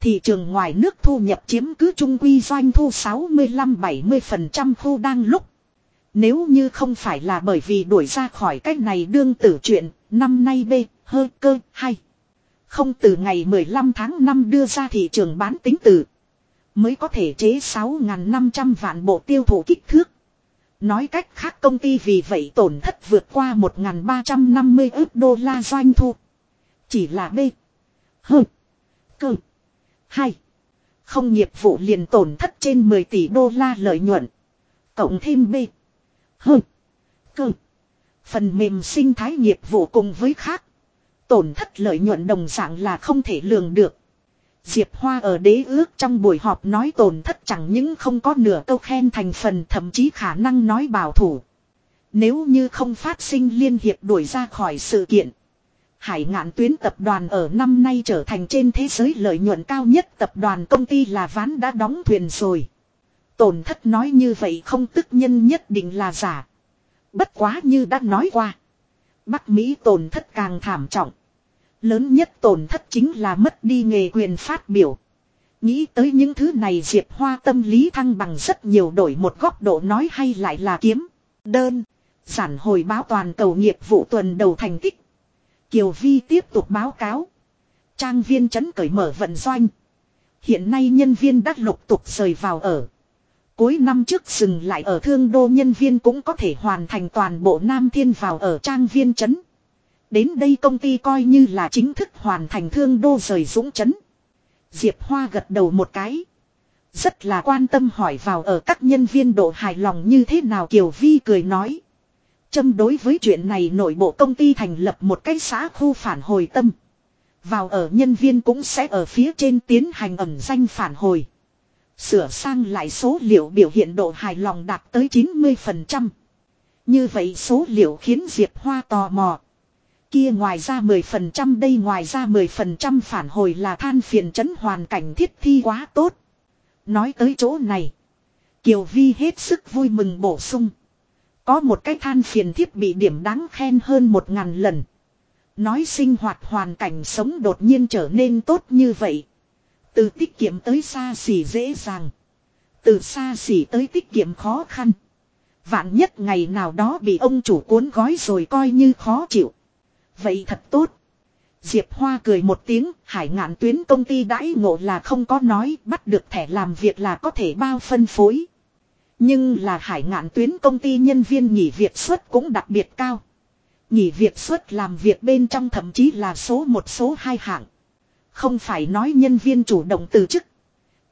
Thị trường ngoài nước thu nhập chiếm cứ trung quy doanh thu 65-70% khu đang lúc. Nếu như không phải là bởi vì đuổi ra khỏi cách này đương tử chuyện, năm nay B, hơ cơ, hay. Không từ ngày 15 tháng 5 đưa ra thị trường bán tính từ. Mới có thể chế 6.500 vạn bộ tiêu thụ kích thước. Nói cách khác công ty vì vậy tổn thất vượt qua 1.350 ước đô la doanh thu. Chỉ là B. Hơ. Cơ. Hai. Không nghiệp vụ liền tổn thất trên 10 tỷ đô la lợi nhuận. Cộng thêm B. H. Cơ. Phần mềm sinh thái nghiệp vụ cùng với khác. Tổn thất lợi nhuận đồng dạng là không thể lường được. Diệp Hoa ở đế ước trong buổi họp nói tổn thất chẳng những không có nửa câu khen thành phần, thậm chí khả năng nói bảo thủ. Nếu như không phát sinh liên hiệp đuổi ra khỏi sự kiện. Hải ngạn tuyến tập đoàn ở năm nay trở thành trên thế giới lợi nhuận cao nhất tập đoàn công ty là ván đã đóng thuyền rồi. Tổn thất nói như vậy không tức nhân nhất định là giả. Bất quá như đã nói qua. Bắc Mỹ tổn thất càng thảm trọng. Lớn nhất tổn thất chính là mất đi nghề quyền phát biểu. Nghĩ tới những thứ này Diệp Hoa tâm lý thăng bằng rất nhiều đổi một góc độ nói hay lại là kiếm. Đơn. Giản hồi báo toàn cầu nghiệp vụ tuần đầu thành tích. Kiều Vi tiếp tục báo cáo. Trang viên chấn cởi mở vận doanh. Hiện nay nhân viên đã lục tục rời vào ở. Cuối năm trước dừng lại ở thương đô nhân viên cũng có thể hoàn thành toàn bộ Nam Thiên vào ở trang viên chấn. Đến đây công ty coi như là chính thức hoàn thành thương đô rời dũng chấn. Diệp Hoa gật đầu một cái. Rất là quan tâm hỏi vào ở các nhân viên độ hài lòng như thế nào Kiều Vi cười nói. Châm đối với chuyện này nội bộ công ty thành lập một cái xã khu phản hồi tâm. Vào ở nhân viên cũng sẽ ở phía trên tiến hành ẩn danh phản hồi. Sửa sang lại số liệu biểu hiện độ hài lòng đạt tới 90%. Như vậy số liệu khiến Diệp Hoa tò mò. Kia ngoài ra 10% đây ngoài ra 10% phản hồi là than phiền chấn hoàn cảnh thiết thi quá tốt. Nói tới chỗ này. Kiều Vi hết sức vui mừng bổ sung. Có một cái than phiền thiết bị điểm đáng khen hơn một ngàn lần. Nói sinh hoạt hoàn cảnh sống đột nhiên trở nên tốt như vậy. Từ tiết kiệm tới xa xỉ dễ dàng. Từ xa xỉ tới tiết kiệm khó khăn. Vạn nhất ngày nào đó bị ông chủ cuốn gói rồi coi như khó chịu. Vậy thật tốt. Diệp Hoa cười một tiếng, hải ngạn tuyến công ty đãi ngộ là không có nói, bắt được thẻ làm việc là có thể bao phân phối. Nhưng là hải ngạn tuyến công ty nhân viên nghỉ việc suất cũng đặc biệt cao. Nghỉ việc suất làm việc bên trong thậm chí là số một, số hai hạng. Không phải nói nhân viên chủ động từ chức.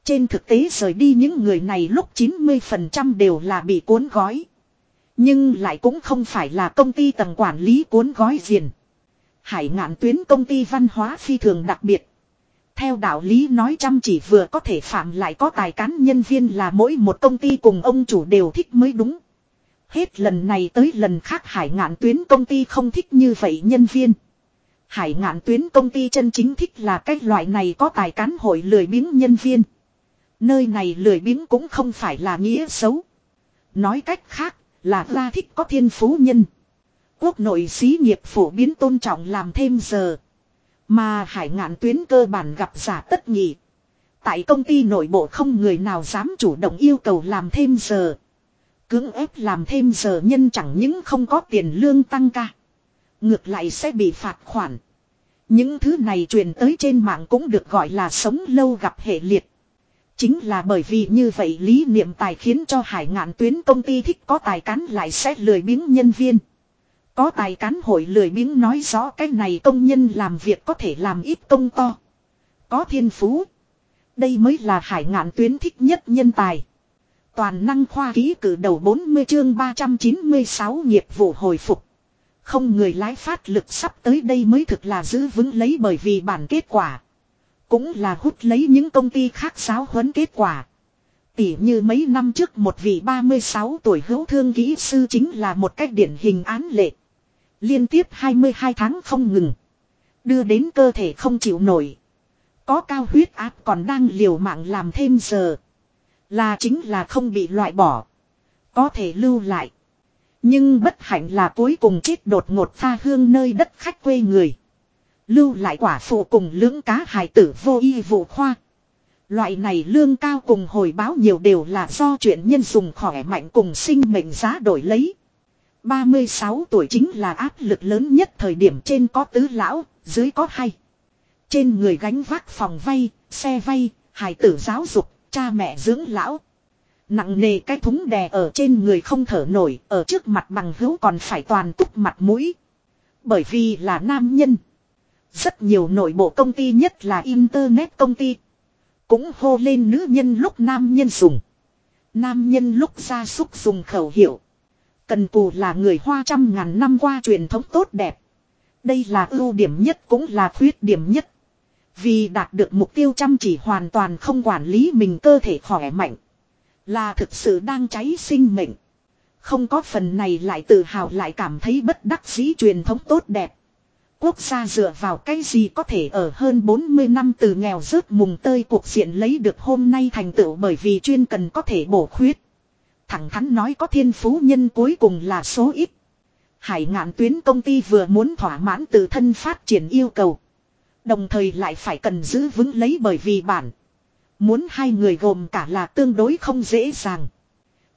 Trên thực tế rời đi những người này lúc 90% đều là bị cuốn gói. Nhưng lại cũng không phải là công ty tầng quản lý cuốn gói diền. Hải ngạn tuyến công ty văn hóa phi thường đặc biệt. Theo đạo lý nói chăm chỉ vừa có thể phạm lại có tài cán nhân viên là mỗi một công ty cùng ông chủ đều thích mới đúng. Hết lần này tới lần khác hải ngạn tuyến công ty không thích như vậy nhân viên. Hải ngạn tuyến công ty chân chính thích là cái loại này có tài cán hội lười biếng nhân viên. Nơi này lười biếng cũng không phải là nghĩa xấu. Nói cách khác là ra thích có thiên phú nhân. Quốc nội xí nghiệp phổ biến tôn trọng làm thêm giờ. Mà hải ngạn tuyến cơ bản gặp giả tất nhị. Tại công ty nội bộ không người nào dám chủ động yêu cầu làm thêm giờ. Cưỡng ép làm thêm giờ nhân chẳng những không có tiền lương tăng ca. Ngược lại sẽ bị phạt khoản. Những thứ này truyền tới trên mạng cũng được gọi là sống lâu gặp hệ liệt. Chính là bởi vì như vậy lý niệm tài khiến cho hải ngạn tuyến công ty thích có tài cán lại sẽ lười biếng nhân viên. Có tài cán hội lười biếng nói rõ cái này công nhân làm việc có thể làm ít công to. Có thiên phú. Đây mới là hải ngạn tuyến thích nhất nhân tài. Toàn năng khoa ký cử đầu 40 chương 396 nghiệp vụ hồi phục. Không người lái phát lực sắp tới đây mới thực là giữ vững lấy bởi vì bản kết quả. Cũng là hút lấy những công ty khác giáo huấn kết quả. Tỉ như mấy năm trước một vị 36 tuổi hữu thương kỹ sư chính là một cách điển hình án lệ. Liên tiếp 22 tháng không ngừng. Đưa đến cơ thể không chịu nổi. Có cao huyết áp còn đang liều mạng làm thêm giờ. Là chính là không bị loại bỏ. Có thể lưu lại. Nhưng bất hạnh là cuối cùng chết đột ngột pha hương nơi đất khách quê người. Lưu lại quả phụ cùng lưỡng cá hài tử vô y vụ khoa. Loại này lương cao cùng hồi báo nhiều đều là do chuyện nhân dùng khỏe mạnh cùng sinh mệnh giá đổi lấy. 36 tuổi chính là áp lực lớn nhất thời điểm trên có tứ lão, dưới có hai. Trên người gánh vác phòng vay, xe vay, hài tử giáo dục, cha mẹ dưỡng lão. Nặng nề cái thúng đè ở trên người không thở nổi, ở trước mặt bằng hữu còn phải toàn túc mặt mũi. Bởi vì là nam nhân. Rất nhiều nội bộ công ty nhất là Internet công ty. Cũng hô lên nữ nhân lúc nam nhân dùng. Nam nhân lúc ra súc dùng khẩu hiệu. Cần cù là người hoa trăm ngàn năm qua truyền thống tốt đẹp. Đây là ưu điểm nhất cũng là khuyết điểm nhất. Vì đạt được mục tiêu chăm chỉ hoàn toàn không quản lý mình cơ thể khỏe mạnh. Là thực sự đang cháy sinh mệnh. Không có phần này lại tự hào lại cảm thấy bất đắc dĩ truyền thống tốt đẹp. Quốc gia dựa vào cái gì có thể ở hơn 40 năm từ nghèo rớt mùng tơi cuộc diện lấy được hôm nay thành tựu bởi vì chuyên cần có thể bổ khuyết. Thẳng thắn nói có thiên phú nhân cuối cùng là số ít. Hải ngạn tuyến công ty vừa muốn thỏa mãn tự thân phát triển yêu cầu. Đồng thời lại phải cần giữ vững lấy bởi vì bản. Muốn hai người gồm cả là tương đối không dễ dàng.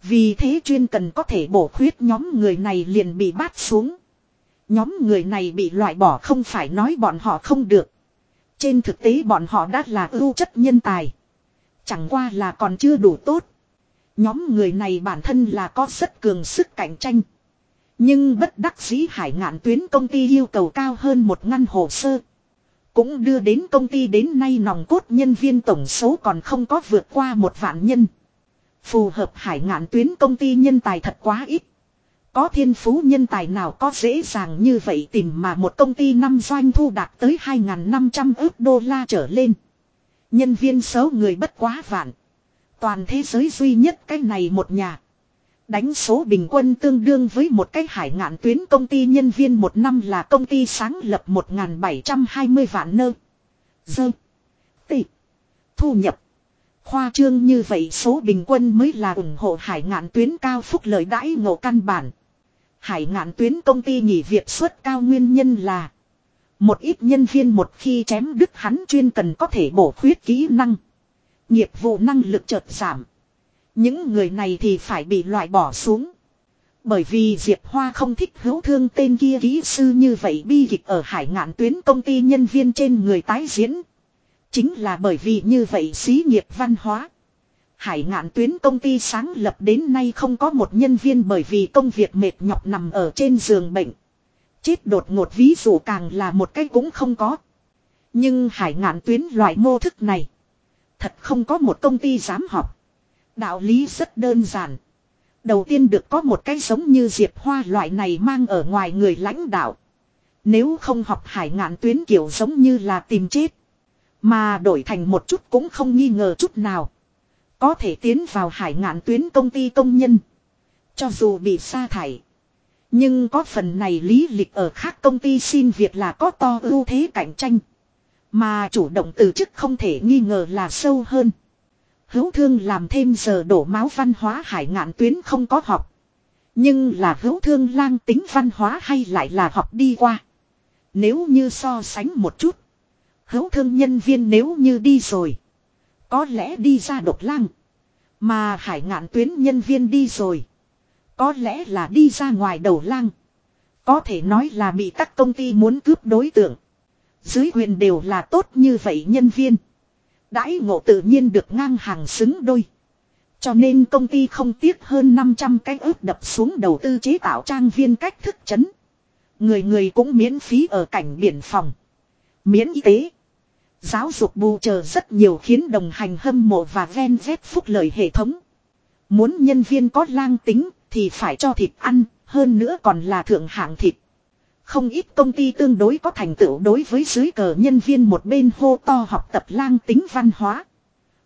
Vì thế chuyên cần có thể bổ khuyết nhóm người này liền bị bắt xuống. Nhóm người này bị loại bỏ không phải nói bọn họ không được. Trên thực tế bọn họ đã là ưu chất nhân tài. Chẳng qua là còn chưa đủ tốt. Nhóm người này bản thân là có rất cường sức cạnh tranh. Nhưng bất đắc dĩ hải ngạn tuyến công ty yêu cầu cao hơn một ngăn hồ sơ. Cũng đưa đến công ty đến nay nòng cốt nhân viên tổng số còn không có vượt qua một vạn nhân. Phù hợp hải ngạn tuyến công ty nhân tài thật quá ít. Có thiên phú nhân tài nào có dễ dàng như vậy tìm mà một công ty năm doanh thu đạt tới 2.500 ước đô la trở lên. Nhân viên số người bất quá vạn. Toàn thế giới duy nhất cái này một nhà. Đánh số bình quân tương đương với một cái hải ngạn tuyến công ty nhân viên một năm là công ty sáng lập 1.720 vạn nơ. Dơ. Tị. Thu nhập. Khoa trương như vậy số bình quân mới là ủng hộ hải ngạn tuyến cao phúc lợi đãi ngộ căn bản. Hải ngạn tuyến công ty nghỉ việc suất cao nguyên nhân là một ít nhân viên một khi chém đứt hắn chuyên cần có thể bổ khuyết kỹ năng. Nghiệp vụ năng lực chợt giảm. Những người này thì phải bị loại bỏ xuống. Bởi vì Diệp Hoa không thích hữu thương tên kia kỹ sư như vậy bi kịch ở hải ngạn tuyến công ty nhân viên trên người tái diễn. Chính là bởi vì như vậy xí nghiệp văn hóa. Hải ngạn tuyến công ty sáng lập đến nay không có một nhân viên bởi vì công việc mệt nhọc nằm ở trên giường bệnh. Chết đột ngột ví dụ càng là một cái cũng không có. Nhưng hải ngạn tuyến loại mô thức này. Thật không có một công ty dám học. Đạo lý rất đơn giản. Đầu tiên được có một cái giống như Diệp Hoa loại này mang ở ngoài người lãnh đạo. Nếu không học hải ngạn tuyến kiểu giống như là tìm chết. Mà đổi thành một chút cũng không nghi ngờ chút nào. Có thể tiến vào hải ngạn tuyến công ty công nhân. Cho dù bị sa thải. Nhưng có phần này lý lịch ở khác công ty xin việc là có to ưu thế cạnh tranh. Mà chủ động từ chức không thể nghi ngờ là sâu hơn. Hữu thương làm thêm giờ đổ máu văn hóa hải ngạn tuyến không có học. Nhưng là hữu thương lang tính văn hóa hay lại là học đi qua. Nếu như so sánh một chút. Hữu thương nhân viên nếu như đi rồi. Có lẽ đi ra độc lang. Mà hải ngạn tuyến nhân viên đi rồi. Có lẽ là đi ra ngoài đầu lang. Có thể nói là bị các công ty muốn cướp đối tượng. Dưới quyền đều là tốt như vậy nhân viên. Đãi ngộ tự nhiên được ngang hàng xứng đôi. Cho nên công ty không tiếc hơn 500 cái ước đập xuống đầu tư chế tạo trang viên cách thức chấn. Người người cũng miễn phí ở cảnh biển phòng. Miễn y tế. Giáo dục bù chờ rất nhiều khiến đồng hành hâm mộ và ven vét phúc lợi hệ thống. Muốn nhân viên có lang tính thì phải cho thịt ăn, hơn nữa còn là thượng hạng thịt. Không ít công ty tương đối có thành tựu đối với dưới cờ nhân viên một bên hô to học tập lang tính văn hóa.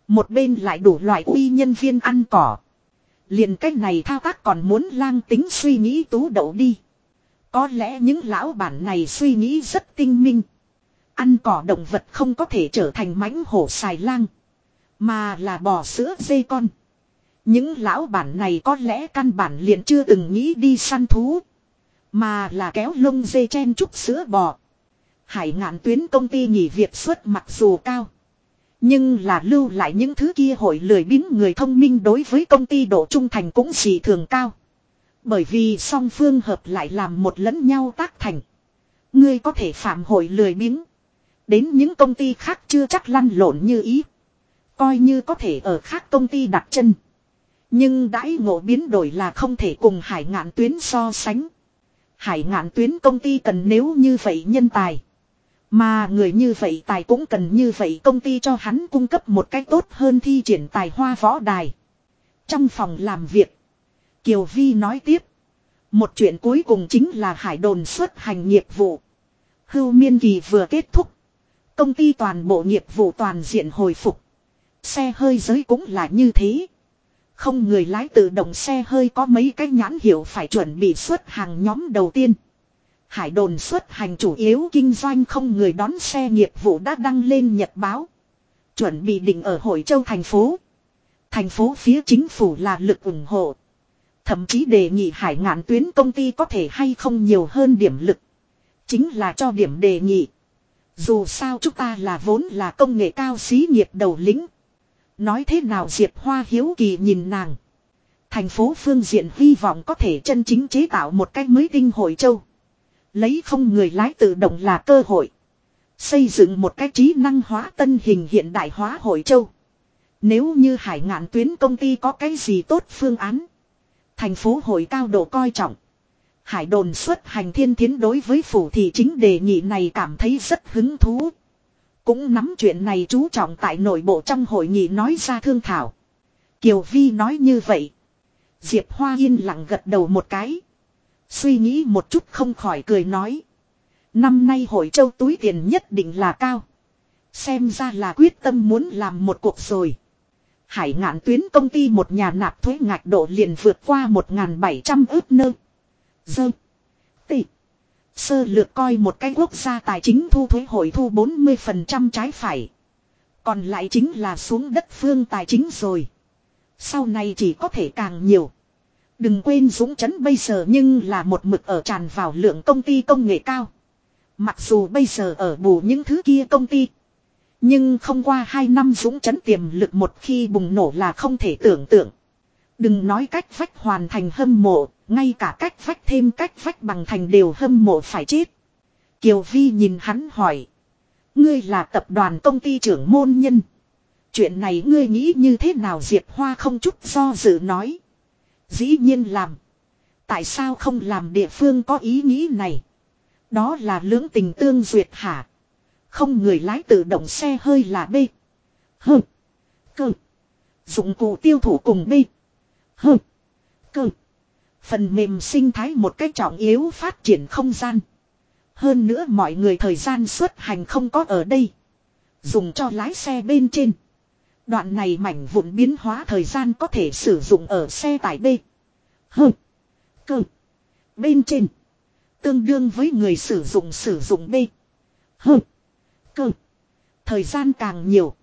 Một bên lại đủ loại uy nhân viên ăn cỏ. liền cách này thao tác còn muốn lang tính suy nghĩ tú đậu đi. Có lẽ những lão bản này suy nghĩ rất tinh minh. Ăn cỏ động vật không có thể trở thành mãnh hổ xài lang. Mà là bò sữa dê con. Những lão bản này có lẽ căn bản liền chưa từng nghĩ đi săn thú. Mà là kéo lông dê chen chút sữa bò. Hải ngạn tuyến công ty nghỉ việc suất mặc dù cao. Nhưng là lưu lại những thứ kia hội lười biếng người thông minh đối với công ty độ trung thành cũng dị thường cao. Bởi vì song phương hợp lại làm một lẫn nhau tác thành. Ngươi có thể phạm hội lười biếng. Đến những công ty khác chưa chắc lăn lộn như ý. Coi như có thể ở khác công ty đặt chân. Nhưng đãi ngộ biến đổi là không thể cùng hải ngạn tuyến so sánh. Hải ngạn tuyến công ty cần nếu như vậy nhân tài. Mà người như vậy tài cũng cần như vậy công ty cho hắn cung cấp một cách tốt hơn thi triển tài hoa võ đài. Trong phòng làm việc, Kiều Vi nói tiếp. Một chuyện cuối cùng chính là hải đồn xuất hành nghiệp vụ. Hưu miên kỳ vừa kết thúc. Công ty toàn bộ nghiệp vụ toàn diện hồi phục. Xe hơi giới cũng là như thế. Không người lái tự động xe hơi có mấy cái nhãn hiệu phải chuẩn bị xuất hàng nhóm đầu tiên. Hải đồn xuất hành chủ yếu kinh doanh không người đón xe nghiệp vụ đã đăng lên nhật báo. Chuẩn bị định ở Hội Châu thành phố. Thành phố phía chính phủ là lực ủng hộ. Thậm chí đề nghị hải ngạn tuyến công ty có thể hay không nhiều hơn điểm lực. Chính là cho điểm đề nghị. Dù sao chúng ta là vốn là công nghệ cao xí nghiệp đầu lĩnh. Nói thế nào Diệp Hoa hiếu kỳ nhìn nàng. Thành phố phương diện hy vọng có thể chân chính chế tạo một cách mới tinh hội châu. Lấy không người lái tự động là cơ hội. Xây dựng một cách trí năng hóa tân hình hiện đại hóa hội châu. Nếu như hải ngạn tuyến công ty có cái gì tốt phương án. Thành phố hội cao độ coi trọng. Hải đồn xuất hành thiên thiến đối với phủ thị chính đề nghị này cảm thấy rất hứng thú. Cũng nắm chuyện này chú trọng tại nội bộ trong hội nghị nói ra thương thảo. Kiều Vi nói như vậy. Diệp Hoa yên lặng gật đầu một cái. Suy nghĩ một chút không khỏi cười nói. Năm nay hội châu túi tiền nhất định là cao. Xem ra là quyết tâm muốn làm một cuộc rồi. Hải ngạn tuyến công ty một nhà nạp thuế ngạch độ liền vượt qua 1.700 ước nơ. Dơ. Tị. Sơ lược coi một cái quốc gia tài chính thu thuế hội thu 40% trái phải. Còn lại chính là xuống đất phương tài chính rồi. Sau này chỉ có thể càng nhiều. Đừng quên Dũng Chấn bây giờ nhưng là một mực ở tràn vào lượng công ty công nghệ cao. Mặc dù bây giờ ở bù những thứ kia công ty. Nhưng không qua 2 năm Dũng Chấn tiềm lực một khi bùng nổ là không thể tưởng tượng. Đừng nói cách vách hoàn thành hâm mộ, ngay cả cách vách thêm cách vách bằng thành đều hâm mộ phải chết. Kiều Vi nhìn hắn hỏi. Ngươi là tập đoàn công ty trưởng môn nhân. Chuyện này ngươi nghĩ như thế nào Diệp Hoa không chút do dự nói. Dĩ nhiên làm. Tại sao không làm địa phương có ý nghĩ này? Đó là lưỡng tình tương duyệt hả? Không người lái tự động xe hơi là B. H. Cơ. Dụng cụ tiêu thụ cùng B. H. Cơ. Phần mềm sinh thái một cách trọng yếu phát triển không gian. Hơn nữa mọi người thời gian xuất hành không có ở đây. Dùng cho lái xe bên trên. Đoạn này mảnh vụn biến hóa thời gian có thể sử dụng ở xe tải B. H. Cơ. Bên trên. Tương đương với người sử dụng sử dụng B. H. Cơ. Thời gian càng nhiều.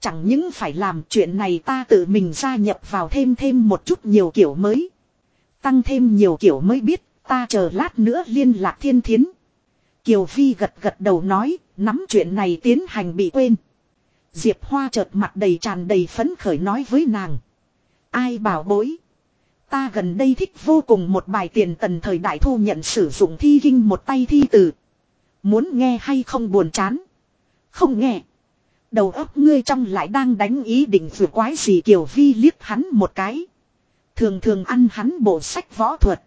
Chẳng những phải làm chuyện này ta tự mình gia nhập vào thêm thêm một chút nhiều kiểu mới. Tăng thêm nhiều kiểu mới biết, ta chờ lát nữa liên lạc thiên thiến. Kiều Vi gật gật đầu nói, nắm chuyện này tiến hành bị quên. Diệp Hoa chợt mặt đầy tràn đầy phấn khởi nói với nàng. Ai bảo bối. Ta gần đây thích vô cùng một bài tiền tần thời đại thu nhận sử dụng thi kinh một tay thi từ. Muốn nghe hay không buồn chán. Không nghe. Đầu óc ngươi trong lại đang đánh ý định vừa quái gì Kiều Vi liếc hắn một cái. Thường thường ăn hắn bộ sách võ thuật.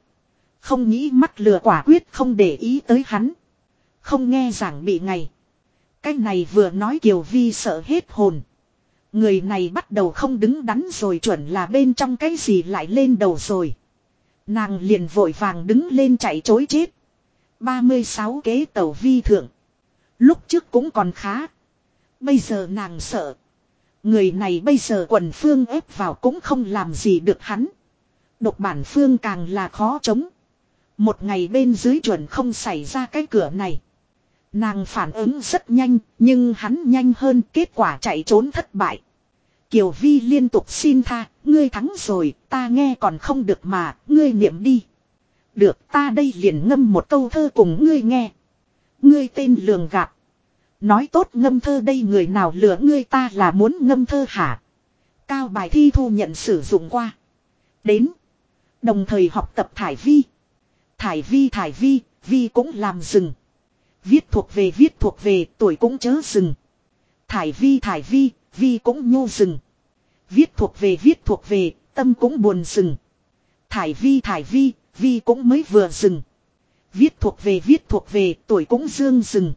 Không nghĩ mắt lừa quả quyết không để ý tới hắn. Không nghe giảng bị ngày. Cái này vừa nói Kiều Vi sợ hết hồn. Người này bắt đầu không đứng đắn rồi chuẩn là bên trong cái gì lại lên đầu rồi. Nàng liền vội vàng đứng lên chạy chối chết. 36 kế tàu vi thượng. Lúc trước cũng còn khá. Bây giờ nàng sợ. Người này bây giờ quần phương ép vào cũng không làm gì được hắn. Độc bản phương càng là khó chống. Một ngày bên dưới chuẩn không xảy ra cái cửa này. Nàng phản ứng rất nhanh, nhưng hắn nhanh hơn kết quả chạy trốn thất bại. Kiều Vi liên tục xin tha, ngươi thắng rồi, ta nghe còn không được mà, ngươi niệm đi. Được ta đây liền ngâm một câu thơ cùng ngươi nghe. Ngươi tên lường gạt. Nói tốt ngâm thơ đây người nào lửa ngươi ta là muốn ngâm thơ hả. Cao bài thi thu nhận sử dụng qua. Đến. Đồng thời học tập thải vi. Thải vi thải vi, vi cũng làm rừng. Viết thuộc về viết thuộc về tuổi cũng chớ rừng. Thải vi thải vi, vi cũng nhô rừng. Viết thuộc về viết thuộc về, tâm cũng buồn rừng. Thải vi thải vi, vi cũng mới vừa rừng. Viết thuộc về viết thuộc về, tuổi cũng dương rừng.